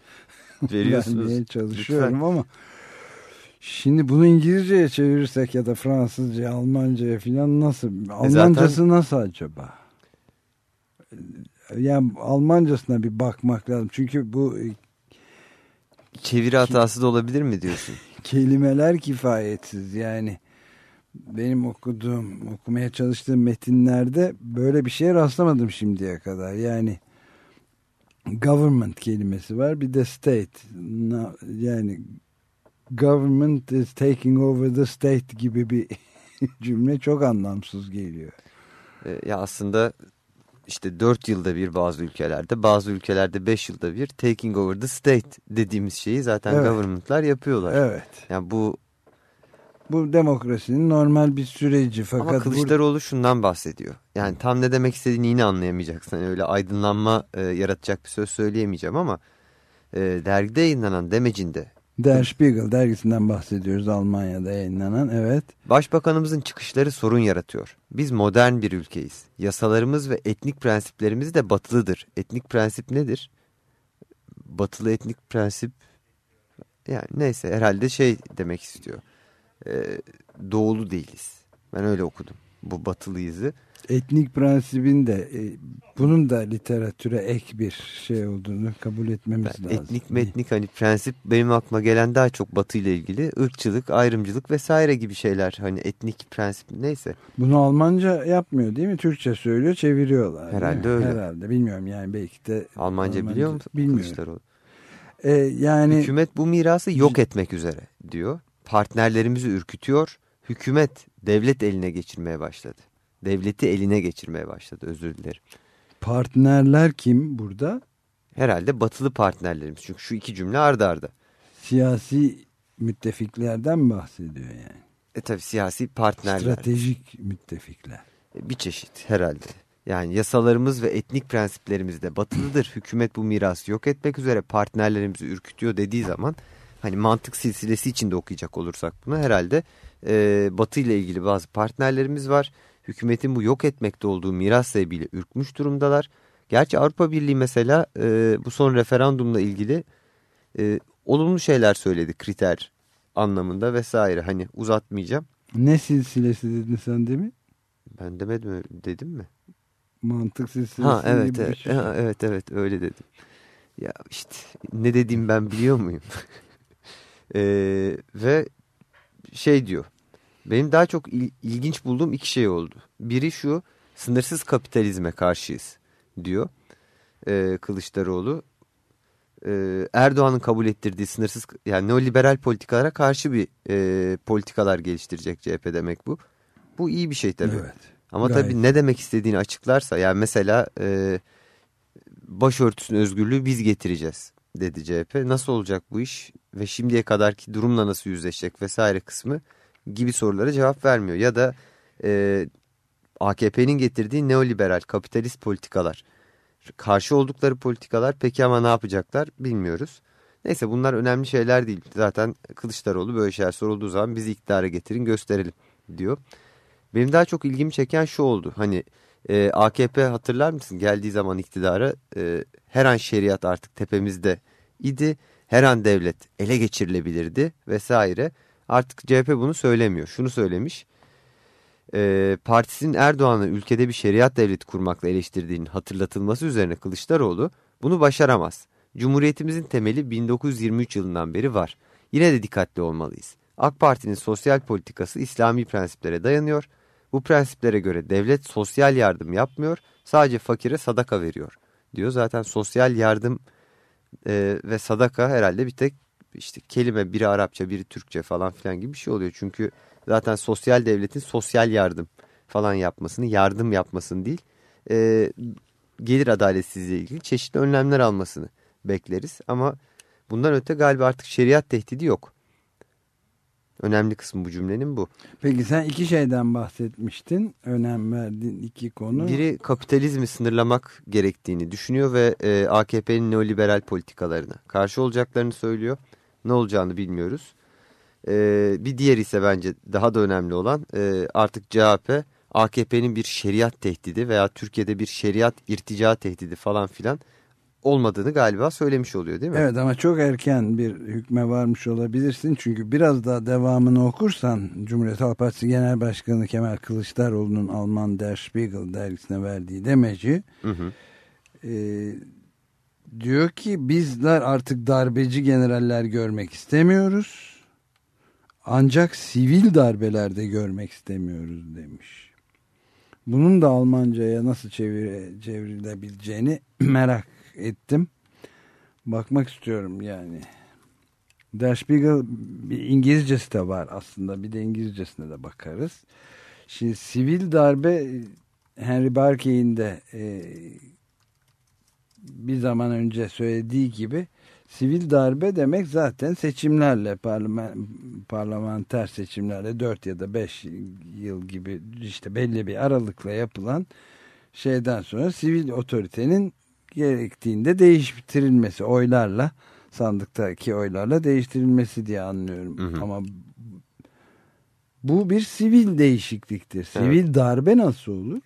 Veriyorsunuz. çalışıyorum Lütfen. ama şimdi bunu İngilizceye çevirirsek ya da Fransızca, Almanca'ya falan nasıl? Almancası nasıl acaba? Yani Almancasına bir bakmak lazım. Çünkü bu Çeviri hatası da olabilir mi diyorsun? kelimeler kifayetsiz yani benim okuduğum okumaya çalıştığım metinlerde böyle bir şeye rastlamadım şimdiye kadar yani government kelimesi var bir de state yani government is taking over the state gibi bir cümle çok anlamsız geliyor. Ee, ya aslında işte 4 yılda bir bazı ülkelerde bazı ülkelerde 5 yılda bir taking over the state dediğimiz şeyi zaten Evet. government'lar yapıyorlar. Evet Yani bu bu demokrasinin normal bir süreci ama fakat bu Kılıçdaroğlu şundan bahsediyor. Yani tam ne demek istediğini yine anlayamayacaksın. Yani öyle aydınlanma e, yaratacak bir söz söyleyemeyeceğim ama e, dergide yayınlanan demecinde Der Spiegel dergisinden bahsediyoruz Almanya'da yayınlanan evet. Başbakanımızın çıkışları sorun yaratıyor. Biz modern bir ülkeyiz. Yasalarımız ve etnik prensiplerimiz de batılıdır. Etnik prensip nedir? Batılı etnik prensip yani neyse herhalde şey demek istiyor. Ee, doğulu değiliz. Ben öyle okudum. Bu batılıyızı. Etnik prensibin de e, bunun da literatüre ek bir şey olduğunu kabul etmemiz Ben lazım. etnik metnik hani prensip benim aklıma gelen daha çok batı ile ilgili ırkçılık, ayrımcılık vesaire gibi şeyler. Hani etnik prensip neyse. Bunu Almanca yapmıyor değil mi? Türkçe söylüyor, çeviriyorlar. Herhalde öyle. Herhalde bilmiyorum yani belki de Almanca biliyor musun? Bilmiyorum. Kılıçdaroğlu? E, yani Hükümet bu mirası yok etmek üzere diyor. Partnerlerimizi ürkütüyor. Hükümet devlet eline geçirmeye başladı. Devleti eline geçirmeye başladı özür dilerim. partnerler kim burada? Herhalde batılı partnerlerimiz. Çünkü şu iki cümle ardı arda. Siyasi müttefiklerden bahsediyor yani. E tabi siyasi partnerler. Stratejik müttefikler. E, Bir çeşit herhalde. Yani yasalarımız ve etnik prensiplerimiz de batılıdır. Hükümet bu mirası yok etmek üzere partnerlerimizi ürkütüyor dediği zaman hani mantık silsilesi içinde okuyacak olursak bunu herhalde e, batı ile ilgili bazı partnerlerimiz var. Hükümetin bu yok etmekte olduğu miras sebebiyle ürkmüş durumdalar. Gerçi Avrupa Birliği mesela e, bu son referandumla ilgili e, olumlu şeyler söyledi kriter anlamında vesaire. Hani uzatmayacağım. Ne silsilesi dedin sen değil mi? Ben demedim dedim mi? Mantık silsilesi Ha evet evet, şey. Ha, evet evet öyle dedim. Ya işte ne dediğimi ben biliyor muyum? Ee, ve şey diyor. Benim daha çok il- ilginç bulduğum iki şey oldu. Biri şu sınırsız kapitalizme karşıyız diyor ee, Kılıçdaroğlu. Ee, Erdoğan'ın kabul ettirdiği sınırsız yani neoliberal politikalara karşı bir e, politikalar geliştirecek CHP demek bu. Bu iyi bir şey tabii. Evet. Ama Gayet. tabii ne demek istediğini açıklarsa yani mesela e, başörtüsünün özgürlüğü biz getireceğiz dedi CHP. Nasıl olacak bu iş ve şimdiye kadarki durumla nasıl yüzleşecek vesaire kısmı gibi sorulara cevap vermiyor. Ya da e, AKP'nin getirdiği neoliberal kapitalist politikalar karşı oldukları politikalar peki ama ne yapacaklar bilmiyoruz. Neyse bunlar önemli şeyler değil. Zaten Kılıçdaroğlu böyle şeyler sorulduğu zaman bizi iktidara getirin gösterelim diyor. Benim daha çok ilgimi çeken şu oldu. Hani e, AKP hatırlar mısın geldiği zaman iktidara e, her an şeriat artık tepemizde idi. Her an devlet ele geçirilebilirdi vesaire. Artık CHP bunu söylemiyor. Şunu söylemiş. E, partisinin Erdoğan'ı ülkede bir şeriat devleti kurmakla eleştirdiğinin hatırlatılması üzerine Kılıçdaroğlu bunu başaramaz. Cumhuriyetimizin temeli 1923 yılından beri var. Yine de dikkatli olmalıyız. AK Parti'nin sosyal politikası İslami prensiplere dayanıyor. Bu prensiplere göre devlet sosyal yardım yapmıyor, sadece fakire sadaka veriyor diyor. Zaten sosyal yardım e, ve sadaka herhalde bir tek işte kelime biri Arapça biri Türkçe falan filan gibi bir şey oluyor. Çünkü zaten sosyal devletin sosyal yardım falan yapmasını, yardım yapmasını değil, e, gelir adaletsizliği ilgili çeşitli önlemler almasını bekleriz. Ama bundan öte galiba artık şeriat tehdidi yok. önemli kısmı bu cümlenin bu. Peki sen iki şeyden bahsetmiştin. Önem verdiğin iki konu. Biri kapitalizmi sınırlamak gerektiğini düşünüyor ve e, AKP'nin neoliberal politikalarına karşı olacaklarını söylüyor. Ne olacağını bilmiyoruz. E, bir diğer ise bence daha da önemli olan e, artık CHP AKP'nin bir şeriat tehdidi veya Türkiye'de bir şeriat irtica tehdidi falan filan olmadığını galiba söylemiş oluyor değil mi? Evet ama çok erken bir hükme varmış olabilirsin. Çünkü biraz daha devamını okursan Cumhuriyet Halk Partisi Genel Başkanı Kemal Kılıçdaroğlu'nun Alman Der Spiegel dergisine verdiği demeci Hı hı. e, diyor ki bizler artık darbeci generaller görmek istemiyoruz. Ancak sivil darbelerde görmek istemiyoruz demiş. Bunun da Almanca'ya nasıl çevir, çevrilebileceğini merak ettim. Bakmak istiyorum yani. Der Spiegel bir İngilizcesi de var aslında. Bir de İngilizcesine de bakarız. Şimdi sivil darbe Henry Barkey'in de e, bir zaman önce söylediği gibi sivil darbe demek zaten seçimlerle parlamen, parlamenter seçimlerle 4 ya da 5 yıl gibi işte belli bir aralıkla yapılan şeyden sonra sivil otoritenin gerektiğinde değiştirilmesi oylarla sandıktaki oylarla değiştirilmesi diye anlıyorum. Hı hı. Ama bu bir sivil değişikliktir. Sivil darbe nasıl olur?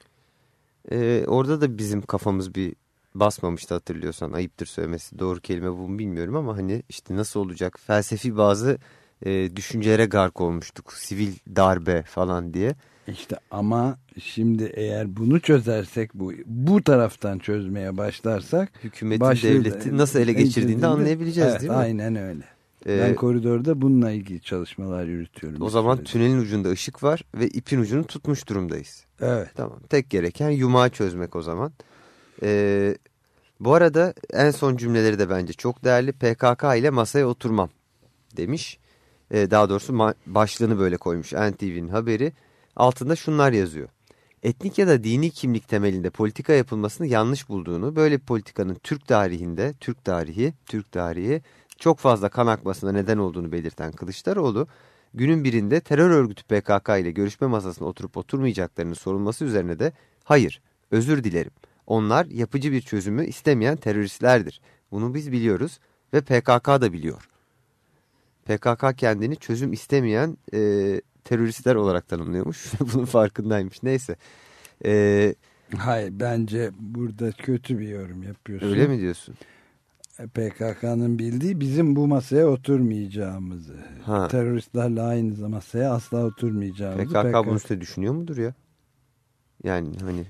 Ee, orada da bizim kafamız bir basmamıştı hatırlıyorsan. Ayıptır söylemesi doğru kelime bu mu bilmiyorum ama hani işte nasıl olacak felsefi bazı e, düşüncelere gark olmuştuk. Sivil darbe falan diye. İşte ama şimdi eğer bunu çözersek bu bu taraftan çözmeye başlarsak Hükümetin başlı- devleti nasıl ele geçirdiğini de anlayabileceğiz Evet, değil mi? Aynen öyle. Ee, ben koridorda bununla ilgili çalışmalar yürütüyorum. o zaman süredir. tünelin ucunda ışık var ve ipin ucunu tutmuş durumdayız. Evet. Tamam. Tek gereken yumağı çözmek o zaman. Ee, bu arada en son cümleleri de bence çok değerli. PKK ile masaya oturmam demiş. Ee, daha doğrusu başlığını böyle koymuş NTV'nin haberi. Altında şunlar yazıyor. Etnik ya da dini kimlik temelinde politika yapılmasını yanlış bulduğunu, böyle bir politikanın Türk tarihinde, Türk tarihi, Türk tarihi çok fazla kan akmasına neden olduğunu belirten Kılıçdaroğlu, günün birinde terör örgütü PKK ile görüşme masasına oturup oturmayacaklarının sorulması üzerine de hayır, özür dilerim. Onlar yapıcı bir çözümü istemeyen teröristlerdir. Bunu biz biliyoruz ve PKK da biliyor. PKK kendini çözüm istemeyen e, teröristler olarak tanımlıyormuş. Bunun farkındaymış. Neyse. E, Hayır bence burada kötü bir yorum yapıyorsun. öyle mi diyorsun? PKK'nın bildiği bizim bu masaya oturmayacağımızı. Ha. Teröristlerle aynı masaya asla oturmayacağımızı. PKK bunu üstüne düşünüyor mudur ya? Yani hani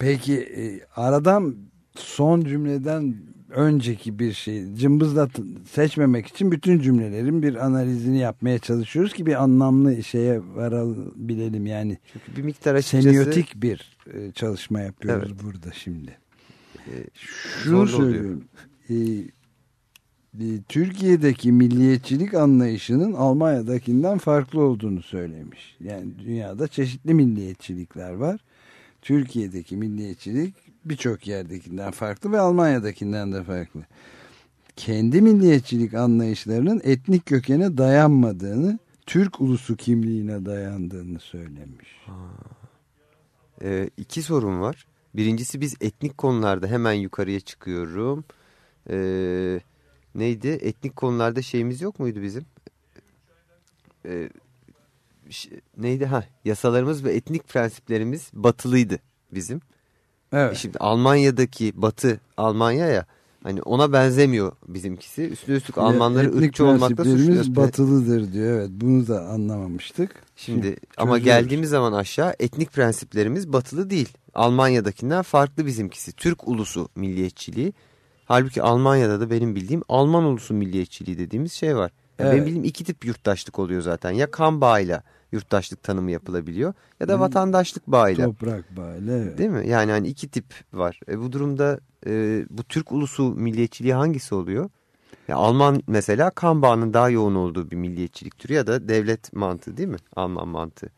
Peki e, aradan son cümleden önceki bir şey cımbızla seçmemek için bütün cümlelerin bir analizini yapmaya çalışıyoruz ki bir anlamlı şeye varabilelim yani. çünkü bir miktar açıkçası Semiotik bir e, çalışma yapıyoruz Evet. burada şimdi. e, Şunu oluyor. söylüyorum. Türkiye'deki milliyetçilik anlayışının Almanya'dakinden farklı olduğunu söylemiş. Yani dünyada çeşitli milliyetçilikler var. Türkiye'deki milliyetçilik birçok yerdekinden farklı ve Almanya'dakinden de farklı. Kendi milliyetçilik anlayışlarının etnik kökene dayanmadığını, Türk ulusu kimliğine dayandığını söylemiş. e, iki sorun var. Birincisi biz etnik konularda hemen yukarıya çıkıyorum. E, neydi? Etnik konularda şeyimiz yok muydu bizim? E, ş- neydi? Ha, yasalarımız ve etnik prensiplerimiz batılıydı bizim. Evet. Şimdi Almanya'daki batı Almanya ya hani ona benzemiyor bizimkisi. Üstüne üstlük Almanları Etnik ırkçı olmakla prensiplerimiz suçluyor. batılıdır diyor. Evet bunu da anlamamıştık. Şimdi ama çözüyoruz. geldiğimiz zaman aşağı etnik prensiplerimiz batılı değil. Almanya'dakinden farklı bizimkisi. Türk ulusu milliyetçiliği. Halbuki Almanya'da da benim bildiğim Alman ulusu milliyetçiliği dediğimiz şey var. Yani Evet. Benim bildiğim iki tip yurttaşlık oluyor zaten. Ya kan bağıyla yurttaşlık tanımı yapılabiliyor ya da vatandaşlık bağıyla. Toprak bağlı. Evet. Değil mi? Yani hani iki tip var. E, bu durumda e, bu Türk ulusu milliyetçiliği hangisi oluyor? Ya Alman mesela kan bağının daha yoğun olduğu bir milliyetçilik türü ya da devlet mantığı değil mi? Alman mantığı.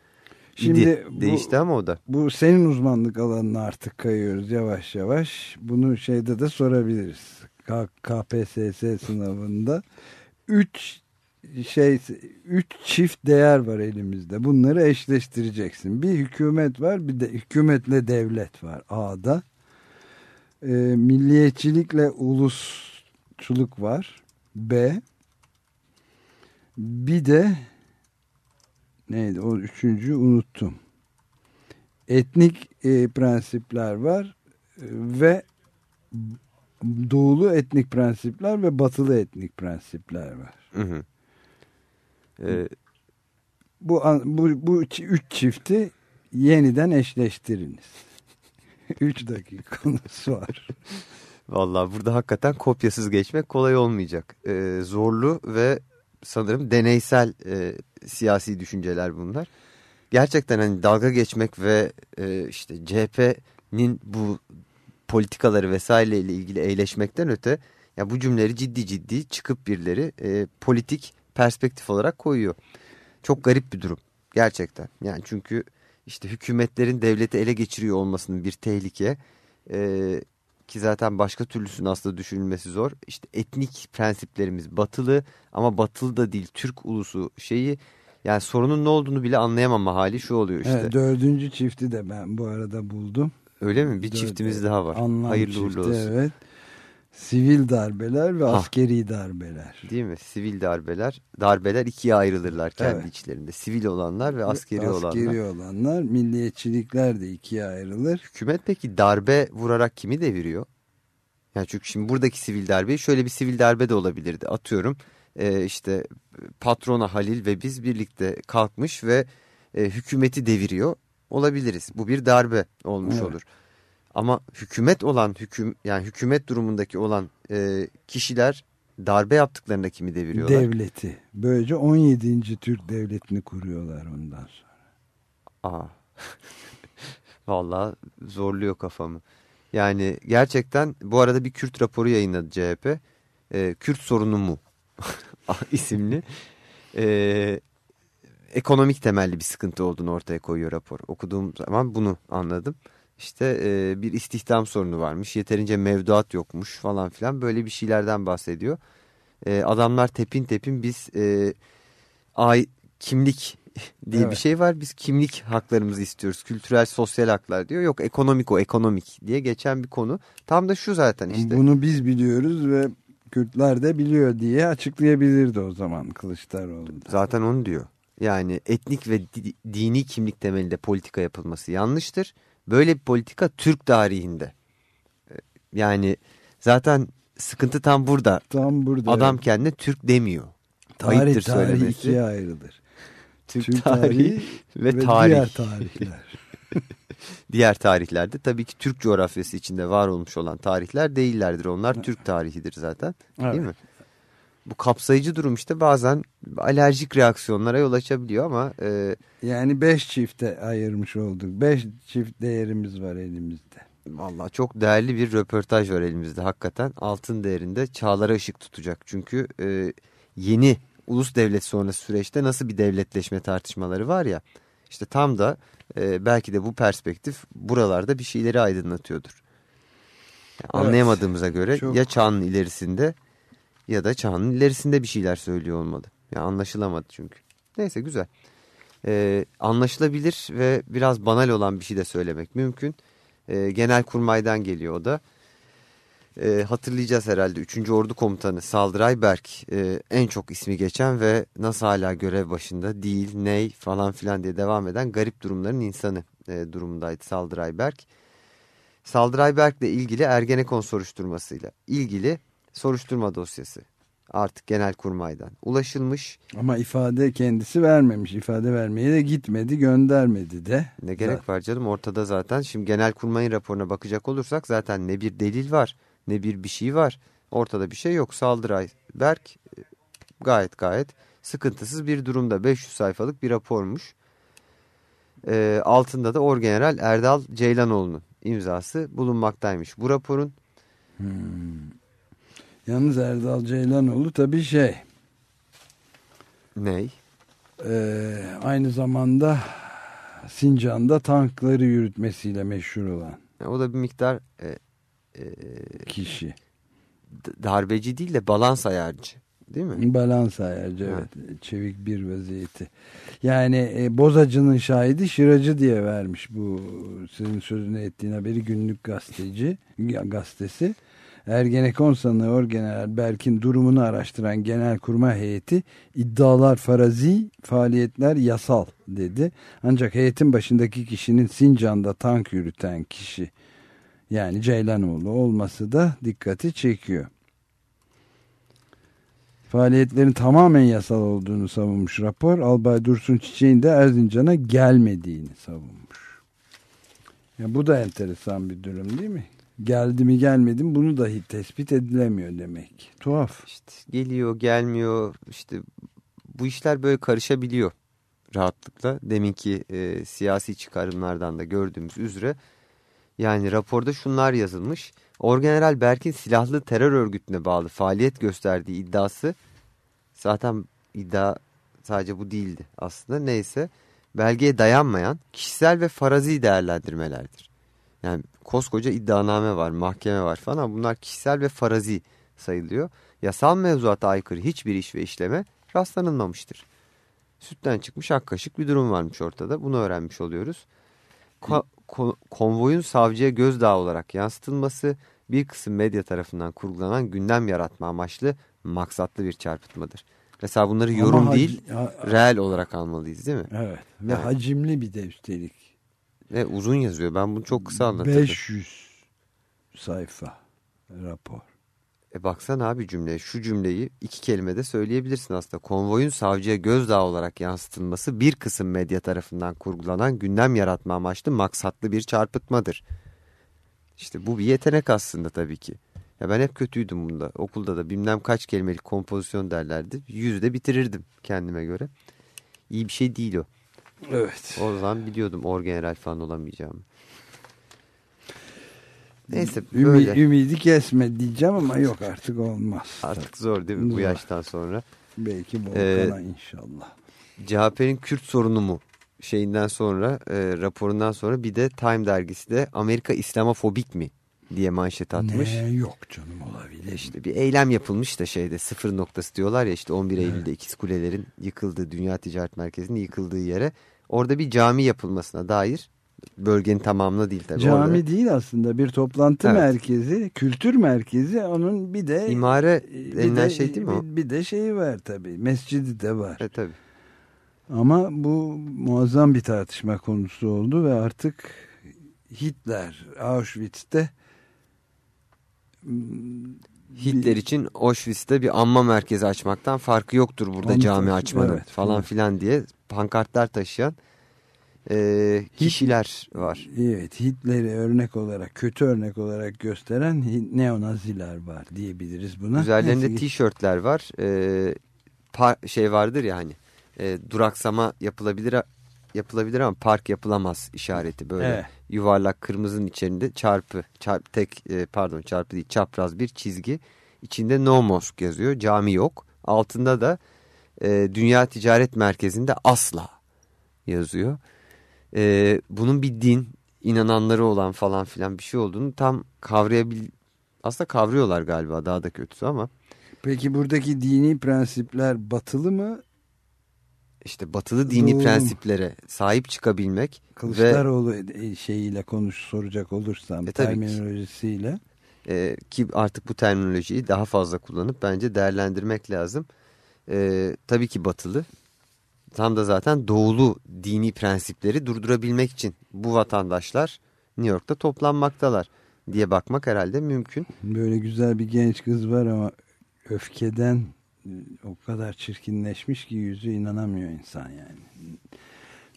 Şimdi İdi. bu- Değişti ama o da. Bu senin uzmanlık alanına artık kayıyoruz yavaş yavaş. Bunu şeyde de sorabiliriz. K- KPSS sınavında 3 şey üç çift değer var elimizde. Bunları eşleştireceksin. Bir hükümet var, bir de hükümetle devlet var A'da. E, milliyetçilikle ulusçuluk var. B. Bir de neydi o üçüncü unuttum. Etnik e, prensipler var e, ve doğulu etnik prensipler ve batılı etnik prensipler var. Hı hı. Ee, Bu, bu, bu üç çifti yeniden eşleştiriniz. üç dakikanız var. Vallahi burada hakikaten kopyasız geçmek kolay olmayacak. Ee, zorlu ve sanırım deneysel e, siyasi düşünceler bunlar. Gerçekten hani dalga geçmek ve e, işte CHP'nin bu politikaları vesaireyle ilgili eğleşmekten öte ya bu cümleleri ciddi ciddi çıkıp birileri e, politik perspektif olarak koyuyor. Çok garip bir durum gerçekten. Yani çünkü işte hükümetlerin devleti ele geçiriyor olmasının bir tehlike e, ki zaten başka türlüsünün aslında düşünülmesi zor. İşte etnik prensiplerimiz batılı ama batılı da değil Türk ulusu şeyi yani sorunun ne olduğunu bile anlayamama hali şu oluyor işte. Evet, dördüncü çifti de ben bu arada buldum. Öyle mi? Bir Dört- çiftimiz daha var. Anlam Hayırlı çifti, uğurlu olsun. Evet. Sivil darbeler ve Ha. askeri darbeler. Değil mi? Sivil darbeler. Darbeler ikiye ayrılırlar kendi Evet. içlerinde. Sivil olanlar ve askeri, askeri olanlar. olanlar. Milliyetçilikler de ikiye ayrılır. Hükümet peki darbe vurarak kimi deviriyor? Yani çünkü şimdi buradaki sivil darbe şöyle bir sivil darbe de olabilirdi. Atıyorum e, işte patrona Halil ve biz birlikte kalkmış ve e, hükümeti deviriyor olabiliriz. Bu bir darbe olmuş Evet. olur. Ama hükümet olan hüküm yani hükümet durumundaki olan e, kişiler darbe yaptıklarında kimi deviriyorlar? Devleti. Böylece 17. Türk devletini kuruyorlar ondan sonra. Aa. Vallahi zorluyor kafamı. Yani gerçekten bu arada bir Kürt raporu yayınladı CHP. Ee, Kürt sorunu mu? isimli. Ee, ekonomik temelli bir sıkıntı olduğunu ortaya koyuyor rapor. Okuduğum zaman bunu anladım. İşte e, bir istihdam sorunu varmış. Yeterince mevduat yokmuş falan filan. Böyle bir şeylerden bahsediyor. E, adamlar tepin tepin biz e, ay kimlik diye bir Evet. şey var. Biz kimlik haklarımızı istiyoruz. Kültürel, sosyal haklar diyor. Yok ekonomik o ekonomik diye geçen bir konu. Tam da şu zaten işte. Bunu biz biliyoruz ve Kürtler de biliyor diye açıklayabilirdi o zaman Kılıçdaroğlu da. Zaten onu diyor. Yani etnik ve di- dini kimlik temelinde politika yapılması yanlıştır. Böyle bir politika Türk tarihinde. Ee, Yani zaten sıkıntı tam burada. Tam burada. Adam kendine Türk demiyor. tarih Ayıptır tarihi söylemesi. ikiye ayrılır. Türk, Türk tarihi, tarihi ve, ve tarih. diğer tarihler. Diğer tarihlerde tabii ki Türk coğrafyası içinde var olmuş olan tarihler değillerdir. Onlar Türk tarihidir zaten. Evet. Değil mi? Bu kapsayıcı durum işte bazen alerjik reaksiyonlara yol açabiliyor ama e, Yani beş çifte ayırmış olduk. Beş çift değerimiz var elimizde. Vallahi çok değerli bir röportaj var elimizde hakikaten. Altın değerinde çağlara ışık tutacak. Çünkü e, yeni ulus devlet sonrası süreçte nasıl bir devletleşme tartışmaları var ya. işte tam da e, belki de bu perspektif buralarda bir şeyleri aydınlatıyordur. Yani Evet. Anlayamadığımıza göre Çok- ya çağın ilerisinde ya da çağın ilerisinde bir şeyler söylüyor olmalı. Ya anlaşılamadı çünkü. Neyse güzel. Ee, anlaşılabilir ve biraz banal olan bir şey de söylemek mümkün. Ee, genel kurmaydan geliyor o da. Ee, hatırlayacağız herhalde 3. Ordu Komutanı Saldıray Berk ee, en çok ismi geçen ve nasıl hala görev başında değil ney falan filan diye devam eden garip durumların insanı e, durumundaydı Saldıray Berk. Saldıray Berk'le ilgili Ergenekon soruşturmasıyla ilgili soruşturma dosyası artık genel kurmaydan ulaşılmış. Ama ifade kendisi vermemiş. İfade vermeye de gitmedi, göndermedi de. Ne gerek var canım ortada zaten. Şimdi genel kurmayın raporuna bakacak olursak zaten ne bir delil var ne bir bir şey var. Ortada bir şey yok. Saldıray Berk e, gayet gayet sıkıntısız bir durumda. 500 sayfalık bir rapormuş. E, altında da Orgeneral Erdal Ceylanoğlu'nun imzası bulunmaktaymış. Bu raporun Yalnız Erdal Ceylanoğlu tabii şey ney? e, aynı zamanda Sincan'da tankları yürütmesiyle meşhur olan E, O da bir miktar e, e, kişi. darbeci değil de balans ayarcı değil mi? Balans ayarcı evet. Çevik bir vaziyeti. Yani e, bozacının şahidi şıracı diye vermiş bu sizin sözünü ettiğin haberi günlük gazeteci gazetesi. Ergenekon sanığı Orgeneral Berk'in durumunu araştıran Genelkurmay heyeti iddialar farazi, faaliyetler yasal dedi. Ancak heyetin başındaki kişinin Sincan'da tank yürüten kişi yani Ceylanoğlu olması da dikkati çekiyor. Faaliyetlerin tamamen yasal olduğunu savunmuş rapor. Albay Dursun Çiçek'in de Erzincan'a gelmediğini savunmuş. Ya bu da enteresan bir durum değil mi? Geldi mi gelmedi mi bunu dahi tespit edilemiyor demek. Tuhaf. İşte geliyor gelmiyor işte bu işler böyle karışabiliyor rahatlıkla. Deminki e, siyasi çıkarımlardan da gördüğümüz üzere yani raporda şunlar yazılmış. Orgeneral Berk'in silahlı terör örgütüne bağlı faaliyet gösterdiği iddiası zaten iddia sadece bu değildi aslında neyse belgeye dayanmayan kişisel ve farazi değerlendirmelerdir. Yani koskoca iddianame var, mahkeme var falan bunlar kişisel ve farazi sayılıyor. Yasal mevzuata aykırı hiçbir iş ve işleme rastlanılmamıştır. Sütten çıkmış ak kaşık bir durum varmış ortada. Bunu öğrenmiş oluyoruz. Ko ko konvoyun savcıya gözdağı olarak yansıtılması bir kısım medya tarafından kurgulanan gündem yaratma amaçlı maksatlı bir çarpıtmadır. Mesela bunları yorum Ama değil, reel olarak almalıyız değil mi? Evet. Ve Evet. hacimli bir de üstelik. Ve uzun yazıyor. Ben bunu çok kısa anlatırdım. 500 sayfa rapor. E baksana abi cümle. Şu cümleyi iki kelimede söyleyebilirsin aslında. Konvoyun savcıya gözdağı olarak yansıtılması bir kısım medya tarafından kurgulanan gündem yaratma amaçlı maksatlı bir çarpıtmadır. İşte bu bir yetenek aslında tabii ki. Ya ben hep kötüydüm bunda. Okulda da bilmem kaç kelimelik kompozisyon derlerdi. Yüzde bitirirdim kendime göre. İyi bir şey değil o. Evet. O zaman biliyordum orgeneral falan olamayacağımı. Neyse Ümi- böyle. ümidi kesme diyeceğim ama yok artık olmaz. Artık zor değil mi bu Zor. yaştan sonra? Belki Ee, Volkan'a inşallah. CHP'nin Kürt sorunu mu şeyinden sonra e, raporundan sonra bir de Time dergisi de Amerika İslamofobik mi diye manşet atmış. Ne yok canım olabilir. İşte bir eylem yapılmış da şeyde sıfır noktası diyorlar ya işte 11 Eylül'de ikiz kulelerin yıkıldığı Dünya Ticaret Merkezi'nin yıkıldığı yere orada bir cami yapılmasına dair bölgenin tamamına değil tabii. Cami orada. değil aslında bir toplantı Evet. merkezi, kültür merkezi. Onun bir de İmare denilen de- şey değil mi o? Bir, bir de şeyi var tabii. Mescidi de var. E, tabii. Ama bu muazzam bir tartışma konusu oldu ve artık Hitler Auschwitz'te Hitler için Auschwitz'te bir anma merkezi açmaktan farkı yoktur burada Onu cami taşı- açmanın evet, falan evet. filan diye pankartlar taşıyan e, kişiler var. Evet Hitler'i örnek olarak kötü örnek olarak gösteren neonaziler var diyebiliriz buna. Üzerlerinde tişörtler var. E, par- şey vardır ya hani e, duraksama yapılabilir yapılabilir ama park yapılamaz işareti böyle Evet. yuvarlak kırmızının içinde çarpı çarp tek e, pardon çarpı değil çapraz bir çizgi içinde no mosque yazıyor cami yok altında da e, Dünya Ticaret Merkezi'nde asla yazıyor. E, bunun bir din inananları olan falan filan bir şey olduğunu tam kavrayabil aslında kavruyorlar galiba daha da kötüsü ama Peki buradaki dini prensipler batılı mı? İşte batılı dini Doğru. prensiplere sahip çıkabilmek ve Kılıçdaroğlu e, şeyiyle konuş soracak olursam E, tabii ki. terminolojisiyle. e, ki artık bu terminolojiyi daha fazla kullanıp bence değerlendirmek lazım. E, tabii ki batılı tam da zaten doğulu dini prensipleri durdurabilmek için bu vatandaşlar New York'ta toplanmaktalar diye bakmak herhalde mümkün. Böyle güzel bir genç kız var ama öfkeden o kadar çirkinleşmiş ki yüzü inanamıyor insan yani.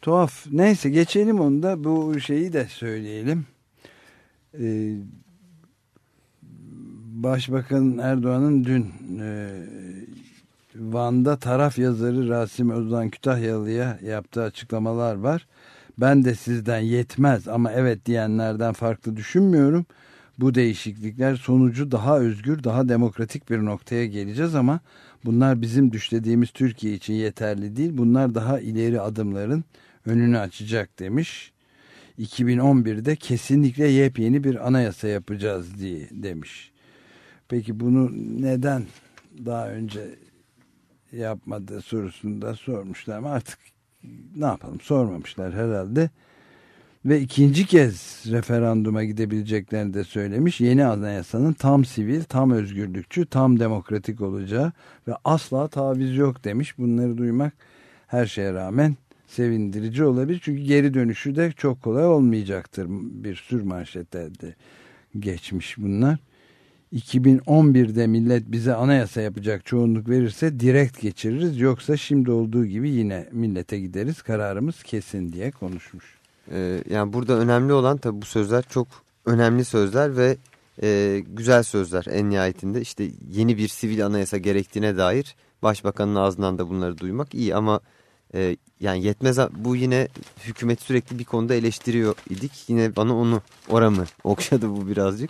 Tuhaf. Neyse geçelim onu da bu şeyi de söyleyelim. Ee, Başbakan Erdoğan'ın dün e, Van'da taraf yazarı Rasim Özdan Kütahyalı'ya yaptığı açıklamalar var. Ben de sizden yetmez ama evet diyenlerden farklı düşünmüyorum. Bu değişiklikler sonucu daha özgür, daha demokratik bir noktaya geleceğiz ama bunlar bizim düşlediğimiz Türkiye için yeterli değil. Bunlar daha ileri adımların önünü açacak demiş. 2011'de kesinlikle yepyeni bir anayasa yapacağız diye demiş. Peki bunu neden daha önce yapmadığı sorusunu da sormuşlar ama artık ne yapalım sormamışlar herhalde. Ve ikinci kez referanduma gidebileceklerini de söylemiş. Yeni anayasanın tam sivil, tam özgürlükçü, tam demokratik olacağı ve asla taviz yok demiş. Bunları duymak her şeye rağmen sevindirici olabilir. Çünkü geri dönüşü de çok kolay olmayacaktır. Bir sür manşette de geçmiş bunlar. 2011'de millet bize anayasa yapacak çoğunluk verirse direkt geçiririz. Yoksa şimdi olduğu gibi yine millete gideriz. Kararımız kesin diye konuşmuş. Ee, yani burada önemli olan tabi bu sözler çok önemli sözler ve e, güzel sözler en nihayetinde. işte yeni bir sivil anayasa gerektiğine dair başbakanın ağzından da bunları duymak iyi ama e, yani yetmez bu yine hükümet sürekli bir konuda eleştiriyor idik. Yine bana onu oramı okşadı bu birazcık.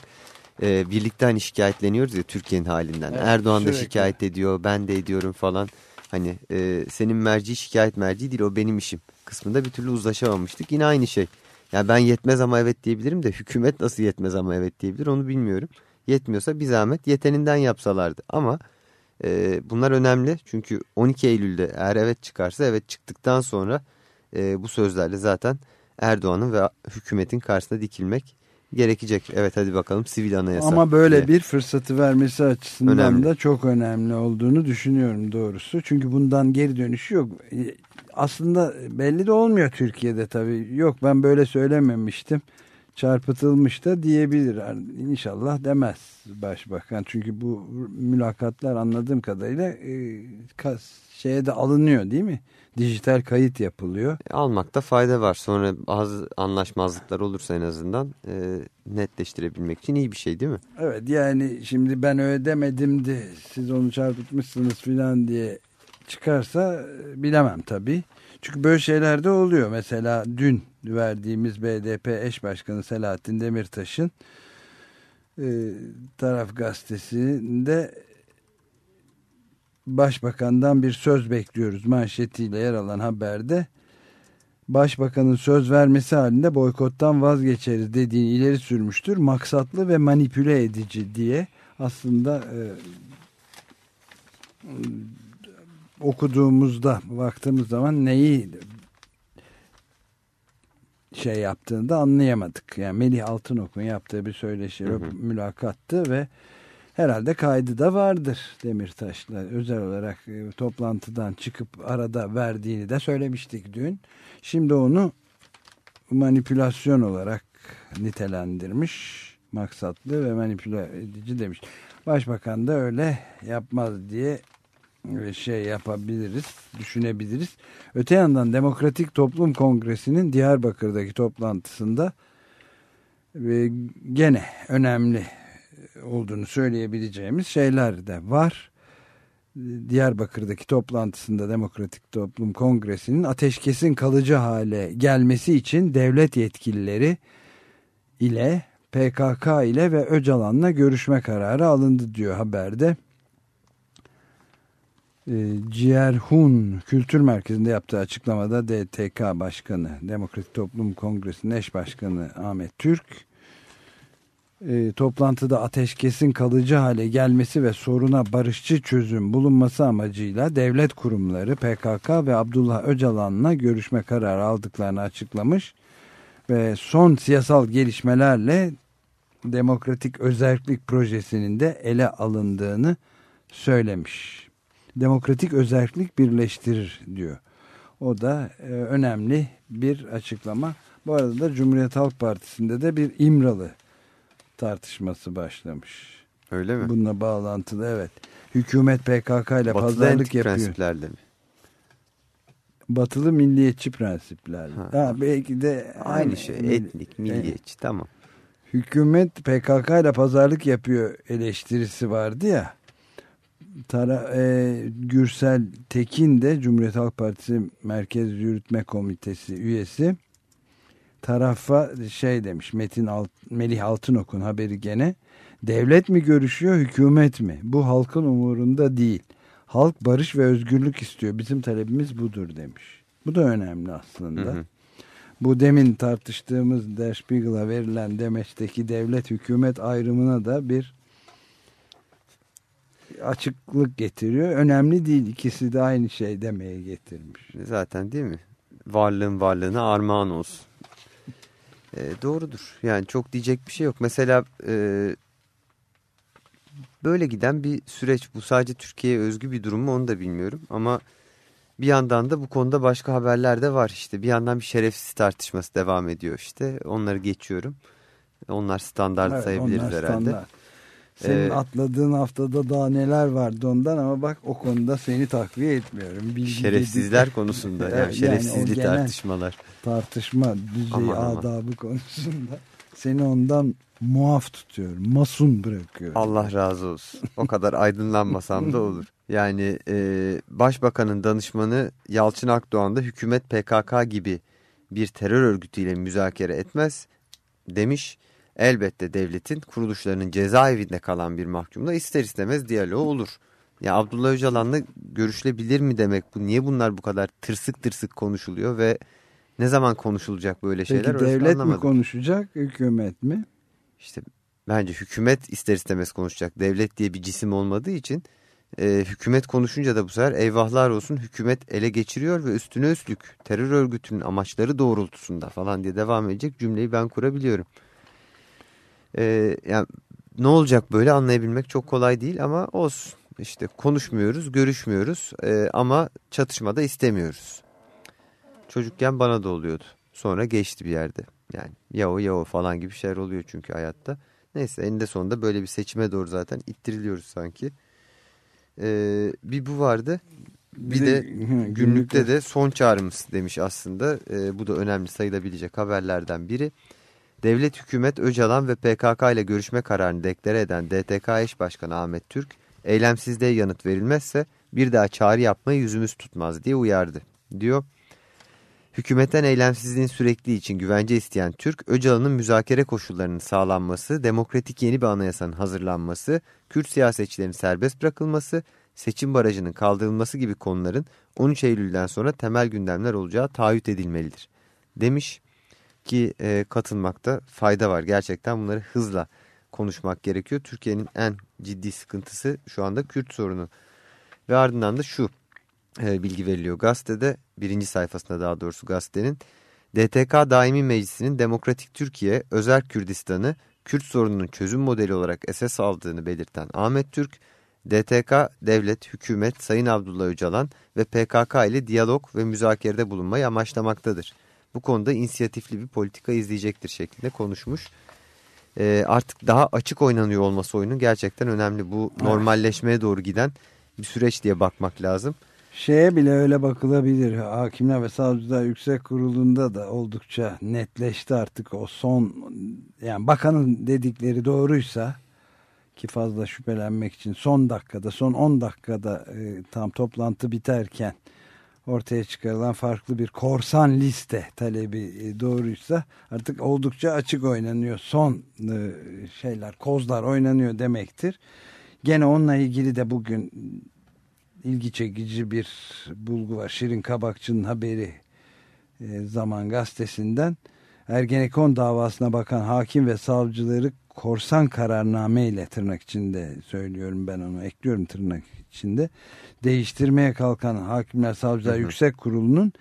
E, birlikte hani şikayetleniyoruz ya Türkiye'nin halinden. Evet, Erdoğan da sürekli. şikayet ediyor ben de ediyorum falan. Hani e, senin merci şikayet merci değil o benim işim kısmında bir türlü uzlaşamamıştık. Yine aynı şey. Yani ben yetmez ama evet diyebilirim de hükümet nasıl yetmez ama evet diyebilir onu bilmiyorum. Yetmiyorsa bir zahmet yeteninden yapsalardı. Ama e, bunlar önemli çünkü 12 Eylül'de eğer evet çıkarsa evet çıktıktan sonra e, bu sözlerle zaten Erdoğan'ın ve hükümetin karşısına dikilmek gerekecek. Evet hadi bakalım sivil anayasa. Ama böyle diye. bir fırsatı vermesi açısından Önemli. da çok önemli olduğunu düşünüyorum doğrusu. Çünkü bundan geri dönüşü yok. E, Aslında belli de olmuyor Türkiye'de tabii. Yok ben böyle söylememiştim. Çarpıtılmış da diyebilir. İnşallah demez başbakan. Çünkü bu mülakatlar anladığım kadarıyla e, kas- şeye de alınıyor değil mi? Dijital kayıt yapılıyor. E, Almakta fayda var. Sonra bazı anlaşmazlıklar olursa en azından e, netleştirebilmek için iyi bir şey değil mi? Evet yani şimdi ben öyle demedim de siz onu çarpıtmışsınız filan diye çıkarsa e, bilemem tabii. Çünkü böyle şeyler de oluyor. Mesela dün verdiğimiz BDP eş başkanı Selahattin Demirtaş'ın e, taraf gazetesinde başbakandan bir söz bekliyoruz manşetiyle yer alan haberde başbakanın söz vermesi halinde boykottan vazgeçeriz dediğini ileri sürmüştür. Maksatlı ve manipüle edici diye aslında e, okuduğumuzda baktığımız zaman neyi şey yaptığını da anlayamadık. Yani Melih Altınok'un yaptığı bir söyleşi, mülakattı ve herhalde kaydı da vardır Demirtaş'la. Özel olarak e, toplantıdan çıkıp arada verdiğini de söylemiştik dün. Şimdi onu manipülasyon olarak nitelendirmiş. Maksatlı ve manipüle edici demiş. Başbakan da öyle yapmaz diye e, şey yapabiliriz, düşünebiliriz. Öte yandan Demokratik Toplum Kongresi'nin Diyarbakır'daki toplantısında ve gene önemli olduğunu söyleyebileceğimiz şeyler de var. Diyarbakır'daki toplantısında Demokratik Toplum Kongresi'nin ateşkesin kalıcı hale gelmesi için devlet yetkilileri ile PKK ile ve Öcalan'la görüşme kararı alındı diyor haberde. E, Ciğerhun Kültür Merkezi'nde yaptığı açıklamada DTK Başkanı, Demokratik Toplum Kongresi'nin eş başkanı Ahmet Türk, e, toplantıda ateşkesin kalıcı hale gelmesi ve soruna barışçı çözüm bulunması amacıyla devlet kurumları PKK ve Abdullah Öcalan'la görüşme kararı aldıklarını açıklamış ve son siyasal gelişmelerle demokratik özellik projesinin de ele alındığını söylemiş. Demokratik özellik birleştirir diyor. O da e, önemli bir açıklama. Bu arada da Cumhuriyet Halk Partisi'nde de bir İmralı tartışması başlamış. Öyle mi? Bununla bağlantılı evet. Hükümet PKK ile Batılı pazarlık yapıyor. prensiplerle mi? Batılı milliyetçi prensiplerle. Ha. Ha, belki de Aynı yani- şey etnik, milliyetçi tamam. Hükümet PKK ile pazarlık yapıyor eleştirisi vardı ya. Tara, e, Gürsel Tekin de Cumhuriyet Halk Partisi Merkez Yürütme Komitesi üyesi tarafa şey demiş Metin Alt, Melih Altınok'un haberi gene devlet mi görüşüyor hükümet mi bu halkın umurunda değil halk barış ve özgürlük istiyor bizim talebimiz budur demiş bu da önemli aslında Hı hı. bu demin tartıştığımız Der Spiegel'a verilen demeçteki devlet hükümet ayrımına da bir açıklık getiriyor. Önemli değil ikisi de aynı şey demeye getirmiş. Zaten değil mi? Varlığın varlığına armağan olsun. E, doğrudur. Yani çok diyecek bir şey yok. Mesela e, böyle giden bir süreç. Bu sadece Türkiye'ye özgü bir durum mu onu da bilmiyorum. Ama bir yandan da bu konuda başka haberler de var. işte. Bir yandan bir şerefsiz tartışması devam ediyor işte. Onları geçiyorum. Onlar standart Evet, sayabiliriz onlar herhalde. standart. Senin Ee, atladığın haftada daha neler vardı ondan ama bak o konuda seni takviye etmiyorum. Bilgi Şerefsizler dedik. konusunda yani yani şerefsizli tartışmalar. Tartışma düzeyi Aman aman. adabı konusunda seni ondan muaf tutuyorum. Masum bırakıyorum. Allah razı olsun. O kadar aydınlanmasam da olur. Yani e, Başbakanın danışmanı Yalçın Akdoğan da hükümet PKK gibi bir terör örgütüyle müzakere etmez demiş. Elbette devletin kuruluşlarının cezaevinde kalan bir mahkumla ister istemez diyaloğu olur. Ya Abdullah Öcalan'la görüşülebilir mi demek bu? Niye bunlar bu kadar tırsık tırsık konuşuluyor ve ne zaman konuşulacak böyle şeyler? Peki devlet mi konuşacak hükümet mi? İşte bence hükümet ister istemez konuşacak. Devlet diye bir cisim olmadığı için e, hükümet konuşunca da bu sefer eyvahlar olsun hükümet ele geçiriyor ve üstüne üstlük terör örgütünün amaçları doğrultusunda falan diye devam edecek cümleyi ben kurabiliyorum. E, yani ne olacak böyle anlayabilmek çok kolay değil ama olsun. İşte konuşmuyoruz, görüşmüyoruz e, ama çatışmada istemiyoruz. Çocukken bana da oluyordu. Sonra geçti bir yerde. Yani ya o ya o falan gibi şeyler oluyor çünkü hayatta. Neyse eninde sonunda böyle bir seçime doğru zaten ittiriliyoruz sanki. Ee, bir bu vardı. Bir Bir de de- günlükte. de son çağrımız demiş aslında. Ee, bu da önemli sayılabilecek haberlerden biri. Devlet hükümet Öcalan ve PKK ile görüşme kararını deklare eden DTK eş başkanı Ahmet Türk, eylemsizliğe yanıt verilmezse bir daha çağrı yapmaya yüzümüz tutmaz diye uyardı. Diyor. Hükümetten eylemsizliğin sürekli için güvence isteyen Türk, Öcalan'ın müzakere koşullarının sağlanması, demokratik yeni bir anayasanın hazırlanması, Kürt siyasetçilerin serbest bırakılması, seçim barajının kaldırılması gibi konuların 13 Eylül'den sonra temel gündemler olacağı taahhüt edilmelidir. Demiş ki e, katılmakta fayda var. Gerçekten bunları hızla konuşmak gerekiyor. Türkiye'nin en ciddi sıkıntısı şu anda Kürt sorunu. Ve ardından da şu e, bilgi veriliyor gazetede birinci sayfasında daha doğrusu gazetenin DTK Daimi Meclisi'nin Demokratik Türkiye Özel Kürdistan'ı Kürt sorununun çözüm modeli olarak esas aldığını belirten Ahmet Türk DTK, devlet, hükümet, Sayın Abdullah Öcalan ve PKK ile diyalog ve müzakerede bulunmayı amaçlamaktadır. Bu konuda inisiyatifli bir politika izleyecektir şeklinde konuşmuş. Ee, artık daha açık oynanıyor olması oyunun gerçekten önemli. Bu normalleşmeye doğru giden bir süreç diye bakmak lazım. Şeye bile öyle bakılabilir. Hakimler ve Savcılar Yüksek Kurulu'nda da oldukça netleşti artık o son yani bakanın dedikleri doğruysa ki fazla şüphelenmek için son dakikada son 10 dakikada e, tam toplantı biterken ortaya çıkarılan farklı bir korsan liste talebi e, doğruysa artık oldukça açık oynanıyor. Son e, şeyler kozlar oynanıyor demektir. Gene onunla ilgili de bugün ilgi çekici bir bulgu var. Şirin Kabakçı'nın haberi e, Zaman Gazetesi'nden Ergenekon davasına bakan hakim ve savcıları korsan kararname ile tırnak içinde söylüyorum ben onu ekliyorum tırnak içinde. Değiştirmeye kalkan Hakimler Savcılar Hı hı. Yüksek Kurulu'nun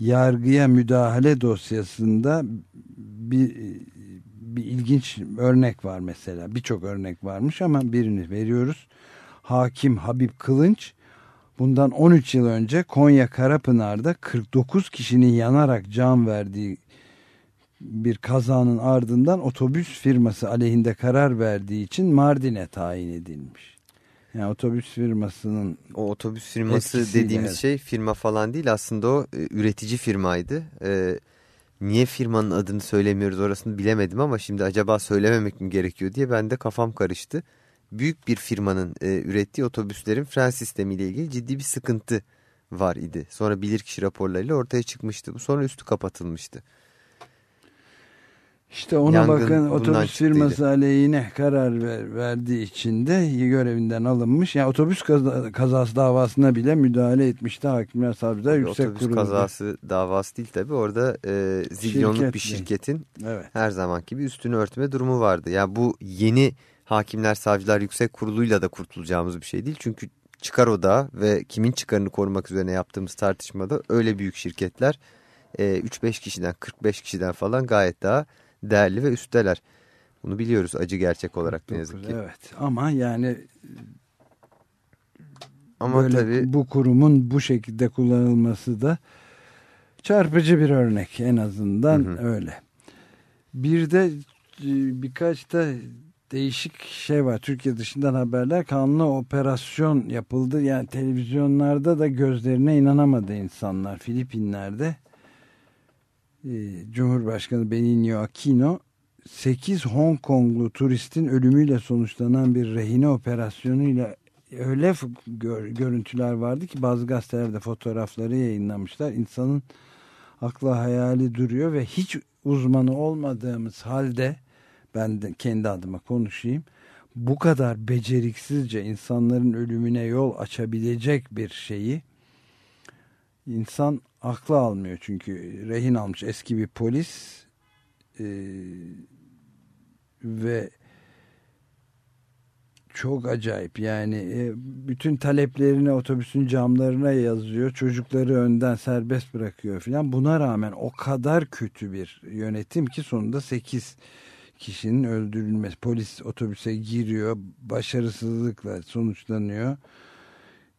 yargıya müdahale dosyasında bir, bir ilginç örnek var mesela. Birçok örnek varmış ama birini veriyoruz. Hakim Habib Kılınç bundan 13 yıl önce Konya Karapınar'da 49 kişinin yanarak can verdiği bir kazanın ardından otobüs firması aleyhinde karar verdiği için Mardin'e tayin edilmiş. Yani otobüs firmasının O otobüs firması dediğimiz evet. şey firma falan değil aslında o e, üretici firmaydı. E, niye firmanın adını söylemiyoruz orasını bilemedim ama şimdi acaba söylememek mi gerekiyor diye ben de kafam karıştı. Büyük bir firmanın e, ürettiği otobüslerin fren sistemiyle ilgili ciddi bir sıkıntı var idi. Sonra bilirkişi raporlarıyla ortaya çıkmıştı. Bu sonra üstü kapatılmıştı. İşte ona Yangın bakın otobüs firması aleyhine karar ver, verdiği için de görevinden alınmış. Yani otobüs kaza- kazası davasına bile müdahale etmişti Hakimler Savcılar Tabii Yüksek otobüs Kurulu. kazası davası değil tabii. Orada e, zilyonluk bir Şirket. şirketin Evet. her zamanki bir üstünü örtme durumu vardı. Ya bu yeni Hakimler Savcılar Yüksek Kurulu'yla da kurtulacağımız bir şey değil. Çünkü çıkar odağı ve kimin çıkarını korumak üzerine yaptığımız tartışmada öyle büyük şirketler e, 3-5 kişiden 45 kişiden falan gayet daha değerli ve üstteler. Bunu biliyoruz acı gerçek olarak ne yazık ki. Evet ama yani Ama böyle tabii bu kurumun bu şekilde kullanılması da çarpıcı bir örnek en azından Hı hı. öyle. Bir de e, birkaç da değişik şey var. Türkiye dışından haberler kanlı operasyon yapıldı. Yani televizyonlarda da gözlerine inanamadı insanlar. Filipinler'de Cumhurbaşkanı Benigno Aquino 8 Hong Konglu turistin ölümüyle sonuçlanan bir rehine operasyonuyla öyle gör- görüntüler vardı ki bazı gazetelerde fotoğrafları yayınlamışlar. İnsanın aklı hayali duruyor ve hiç uzmanı olmadığımız halde ben de kendi adıma konuşayım. Bu kadar beceriksizce insanların ölümüne yol açabilecek bir şeyi insan aklı almıyor. Çünkü. Rehin almış eski bir polis e, ve çok acayip. Yani e, bütün taleplerini otobüsün camlarına yazıyor çocukları önden serbest bırakıyor filan. Buna rağmen o kadar kötü bir yönetim ki sonunda 8 kişinin öldürülmesi. Polis otobüse giriyor başarısızlıkla sonuçlanıyor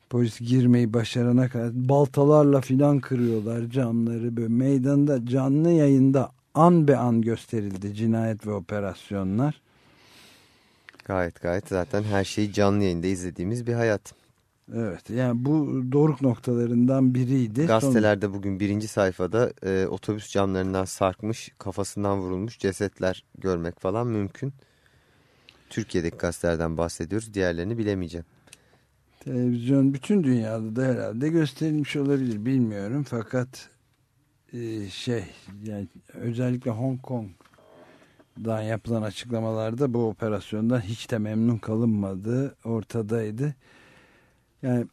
polis girmeyi başarana kadar baltalarla filan kırıyorlar camları böyle meydanda canlı yayında an be an gösterildi cinayet ve operasyonlar gayet gayet zaten her şeyi canlı yayında izlediğimiz bir hayat. Evet yani bu doruk noktalarından biriydi. Gazetelerde bugün birinci sayfada e, otobüs camlarından sarkmış, kafasından vurulmuş cesetler görmek falan mümkün. Türkiye'deki gazetelerden bahsediyoruz. Diğerlerini bilemeyeceğim. Televizyon bütün dünyada da herhalde gösterilmiş olabilir bilmiyorum fakat e, şey yani özellikle Hong Kong'dan yapılan açıklamalarda bu operasyondan hiç de memnun kalınmadığı ortadaydı. Yani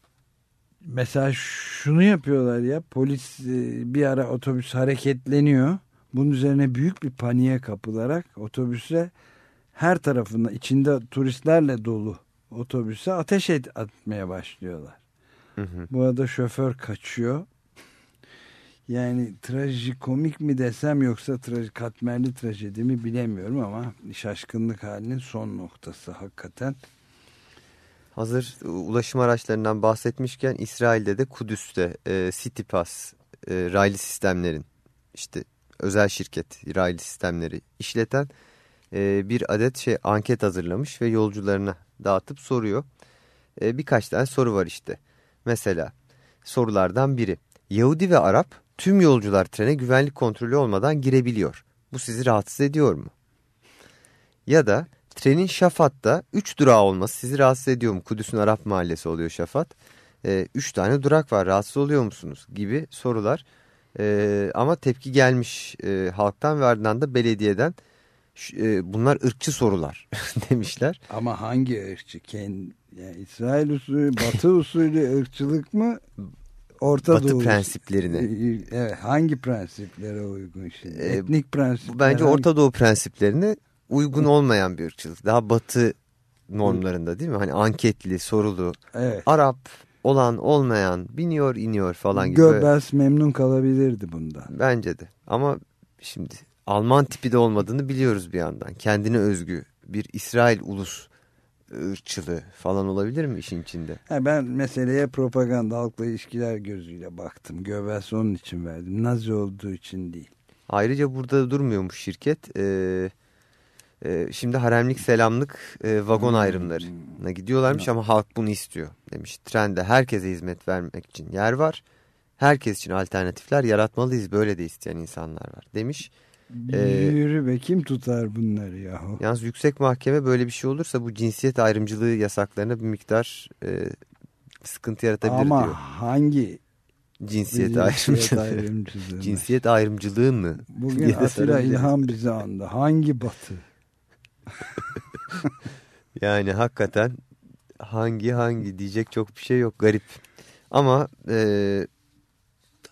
mesela şunu yapıyorlar ya polis e, bir ara otobüs hareketleniyor. Bunun üzerine büyük bir paniğe kapılarak otobüse her tarafında içinde turistlerle dolu otobüse ateş et, atmaya başlıyorlar. Hı hı. Bu arada şoför kaçıyor. Yani trajikomik mi desem yoksa traji, katmerli trajedi mi bilemiyorum ama şaşkınlık halinin son noktası hakikaten. Hazır ulaşım araçlarından bahsetmişken İsrail'de de Kudüs'te e, City Pass e, raylı sistemlerin işte özel şirket raylı sistemleri işleten e, bir adet şey anket hazırlamış ve yolcularına dağıtıp soruyor. E, birkaç tane soru var işte. Mesela sorulardan biri Yahudi ve Arap tüm yolcular trene güvenlik kontrolü olmadan girebiliyor. Bu sizi rahatsız ediyor mu? Ya da trenin Şafat'ta 3 durağı olması sizi rahatsız ediyor mu? Kudüs'ün Arap mahallesi oluyor Şafat. 3 tane durak var rahatsız oluyor musunuz? Gibi sorular. E, ama tepki gelmiş e, halktan ve ardından da belediyeden e, bunlar ırkçı sorular demişler. Ama hangi ırkçı? Kendi, yani İsrail usulü, Batı usulü ırkçılık mı? Orta Batı Doğu prensiplerine. E, Evet, hangi prensiplere uygun şimdi? E, Etnik prensipler. Bence hangi- Orta Doğu prensiplerine uygun olmayan bir ırkçılık. Daha batı normlarında değil mi? Hani anketli, sorulu, Evet. Arap olan olmayan biniyor iniyor falan gibi. Göbels memnun kalabilirdi bundan. Bence de ama şimdi Alman tipi de olmadığını biliyoruz bir yandan. Kendine özgü bir İsrail ulus ırkçılığı falan olabilir mi işin içinde? Ha, ben meseleye propaganda halkla ilişkiler gözüyle baktım. Göbels onun için verdim. Nazi olduğu için değil. Ayrıca burada durmuyormuş şirket. Ee, e, şimdi haremlik selamlık e, vagon ayrımlarına gidiyorlarmış ama halk bunu istiyor demiş. Trende herkese hizmet vermek için yer var. Herkes için alternatifler yaratmalıyız. Böyle de isteyen insanlar var demiş. Ee, Yürü be kim tutar bunları yahu? Yalnız yüksek mahkeme böyle bir şey olursa bu cinsiyet ayrımcılığı yasaklarına bir miktar e, sıkıntı yaratabilir Ama diyor. hangi Cinsiyet, cinsiyet ayrımcılığı. ayrımcılığı? cinsiyet ayrımcılığı mı? Bugün Atilla. İlhan bizi andı. Hangi batı? Yani hakikaten hangi hangi diyecek çok bir şey yok garip. Ama e,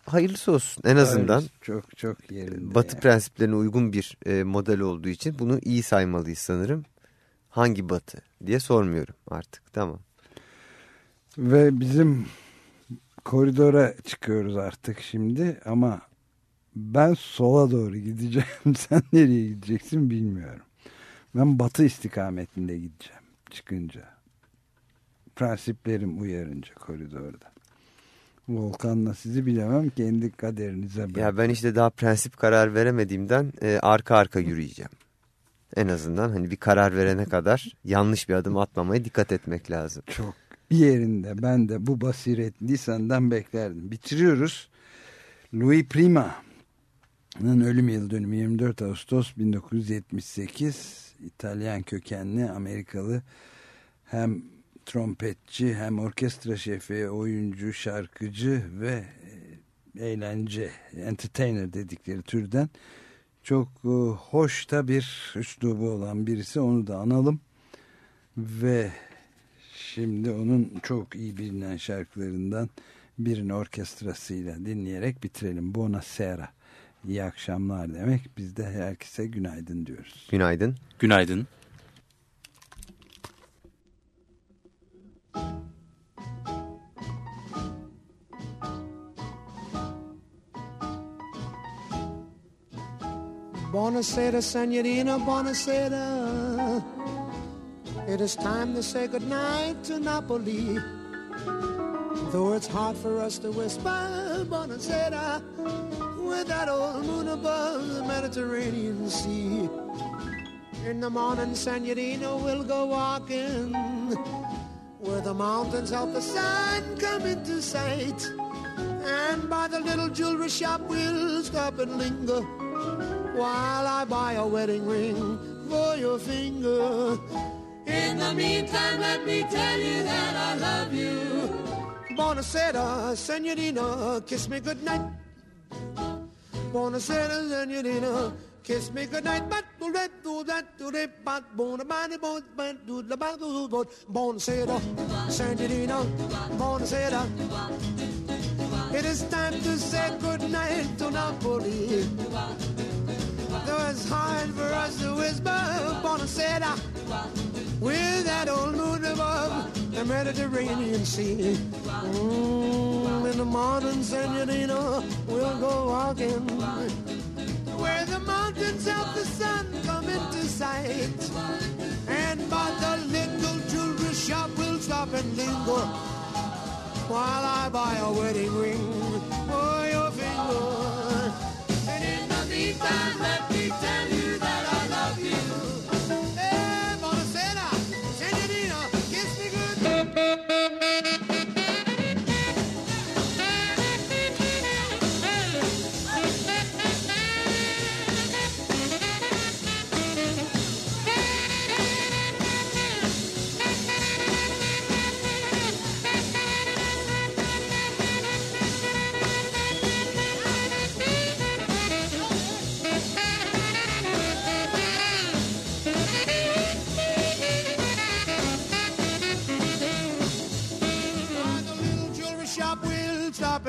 hayırlısı olsun en azından Evet, çok çok yerinde. batı yani. prensiplerine uygun bir e, model olduğu için bunu iyi saymalıyız sanırım. hangi batı diye sormuyorum artık tamam. Ve bizim koridora çıkıyoruz artık şimdi ama ben sola doğru gideceğim. Sen nereye gideceksin bilmiyorum. Ben batı istikametinde gideceğim çıkınca. Prensiplerim uyarınca koridorda. Volkan'la sizi bilemem kendi kaderinize bırakın. Ya ben işte daha prensip karar veremediğimden e, arka arka yürüyeceğim. En azından hani bir karar verene kadar yanlış bir adım atmamaya dikkat etmek lazım. Çok yerinde ben de bu basiretliği senden beklerdim. Bitiriyoruz. Louis Prima'nın ölüm yıl dönümü 24 Ağustos 1978 İtalyan kökenli Amerikalı hem trompetçi hem orkestra şefi, oyuncu, şarkıcı ve e, eğlence, entertainer dedikleri türden çok e, hoş da bir üslubu olan birisi onu da analım ve şimdi onun çok iyi bilinen şarkılarından birini orkestrasıyla dinleyerek bitirelim. Buonasera. İyi akşamlar demek. Biz de herkese günaydın diyoruz. Günaydın. Günaydın. Buonasera, Senorina, buonasera. It is time to say goodnight to Napoli. Though it's hard for us to whisper, buonasera, with that old moon above the Mediterranean Sea. In the morning, Senorina, we'll go walking where the mountains help the sun come into sight. And by the little jewelry shop, we'll stop and linger while I buy a wedding ring for your finger. In the meantime, let me tell you that I love you. Buonasera, senorina, kiss me goodnight. Buonasera, senorina, kiss me goodnight. But do that, do that, do that, but bon, but do the Buonasera, senorina, buonasera. It is time to say goodnight to Napoli. Though it's hard for us to whisper, Buonasera, with that old moon above the Mediterranean Sea. Mm, in the morning, Senorina, we'll go walking where the mountains of the sun come into sight. And by the little jewelry shop, we'll stop and linger while I buy a wedding ring for your finger. And in the meantime,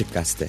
Açık Gazete.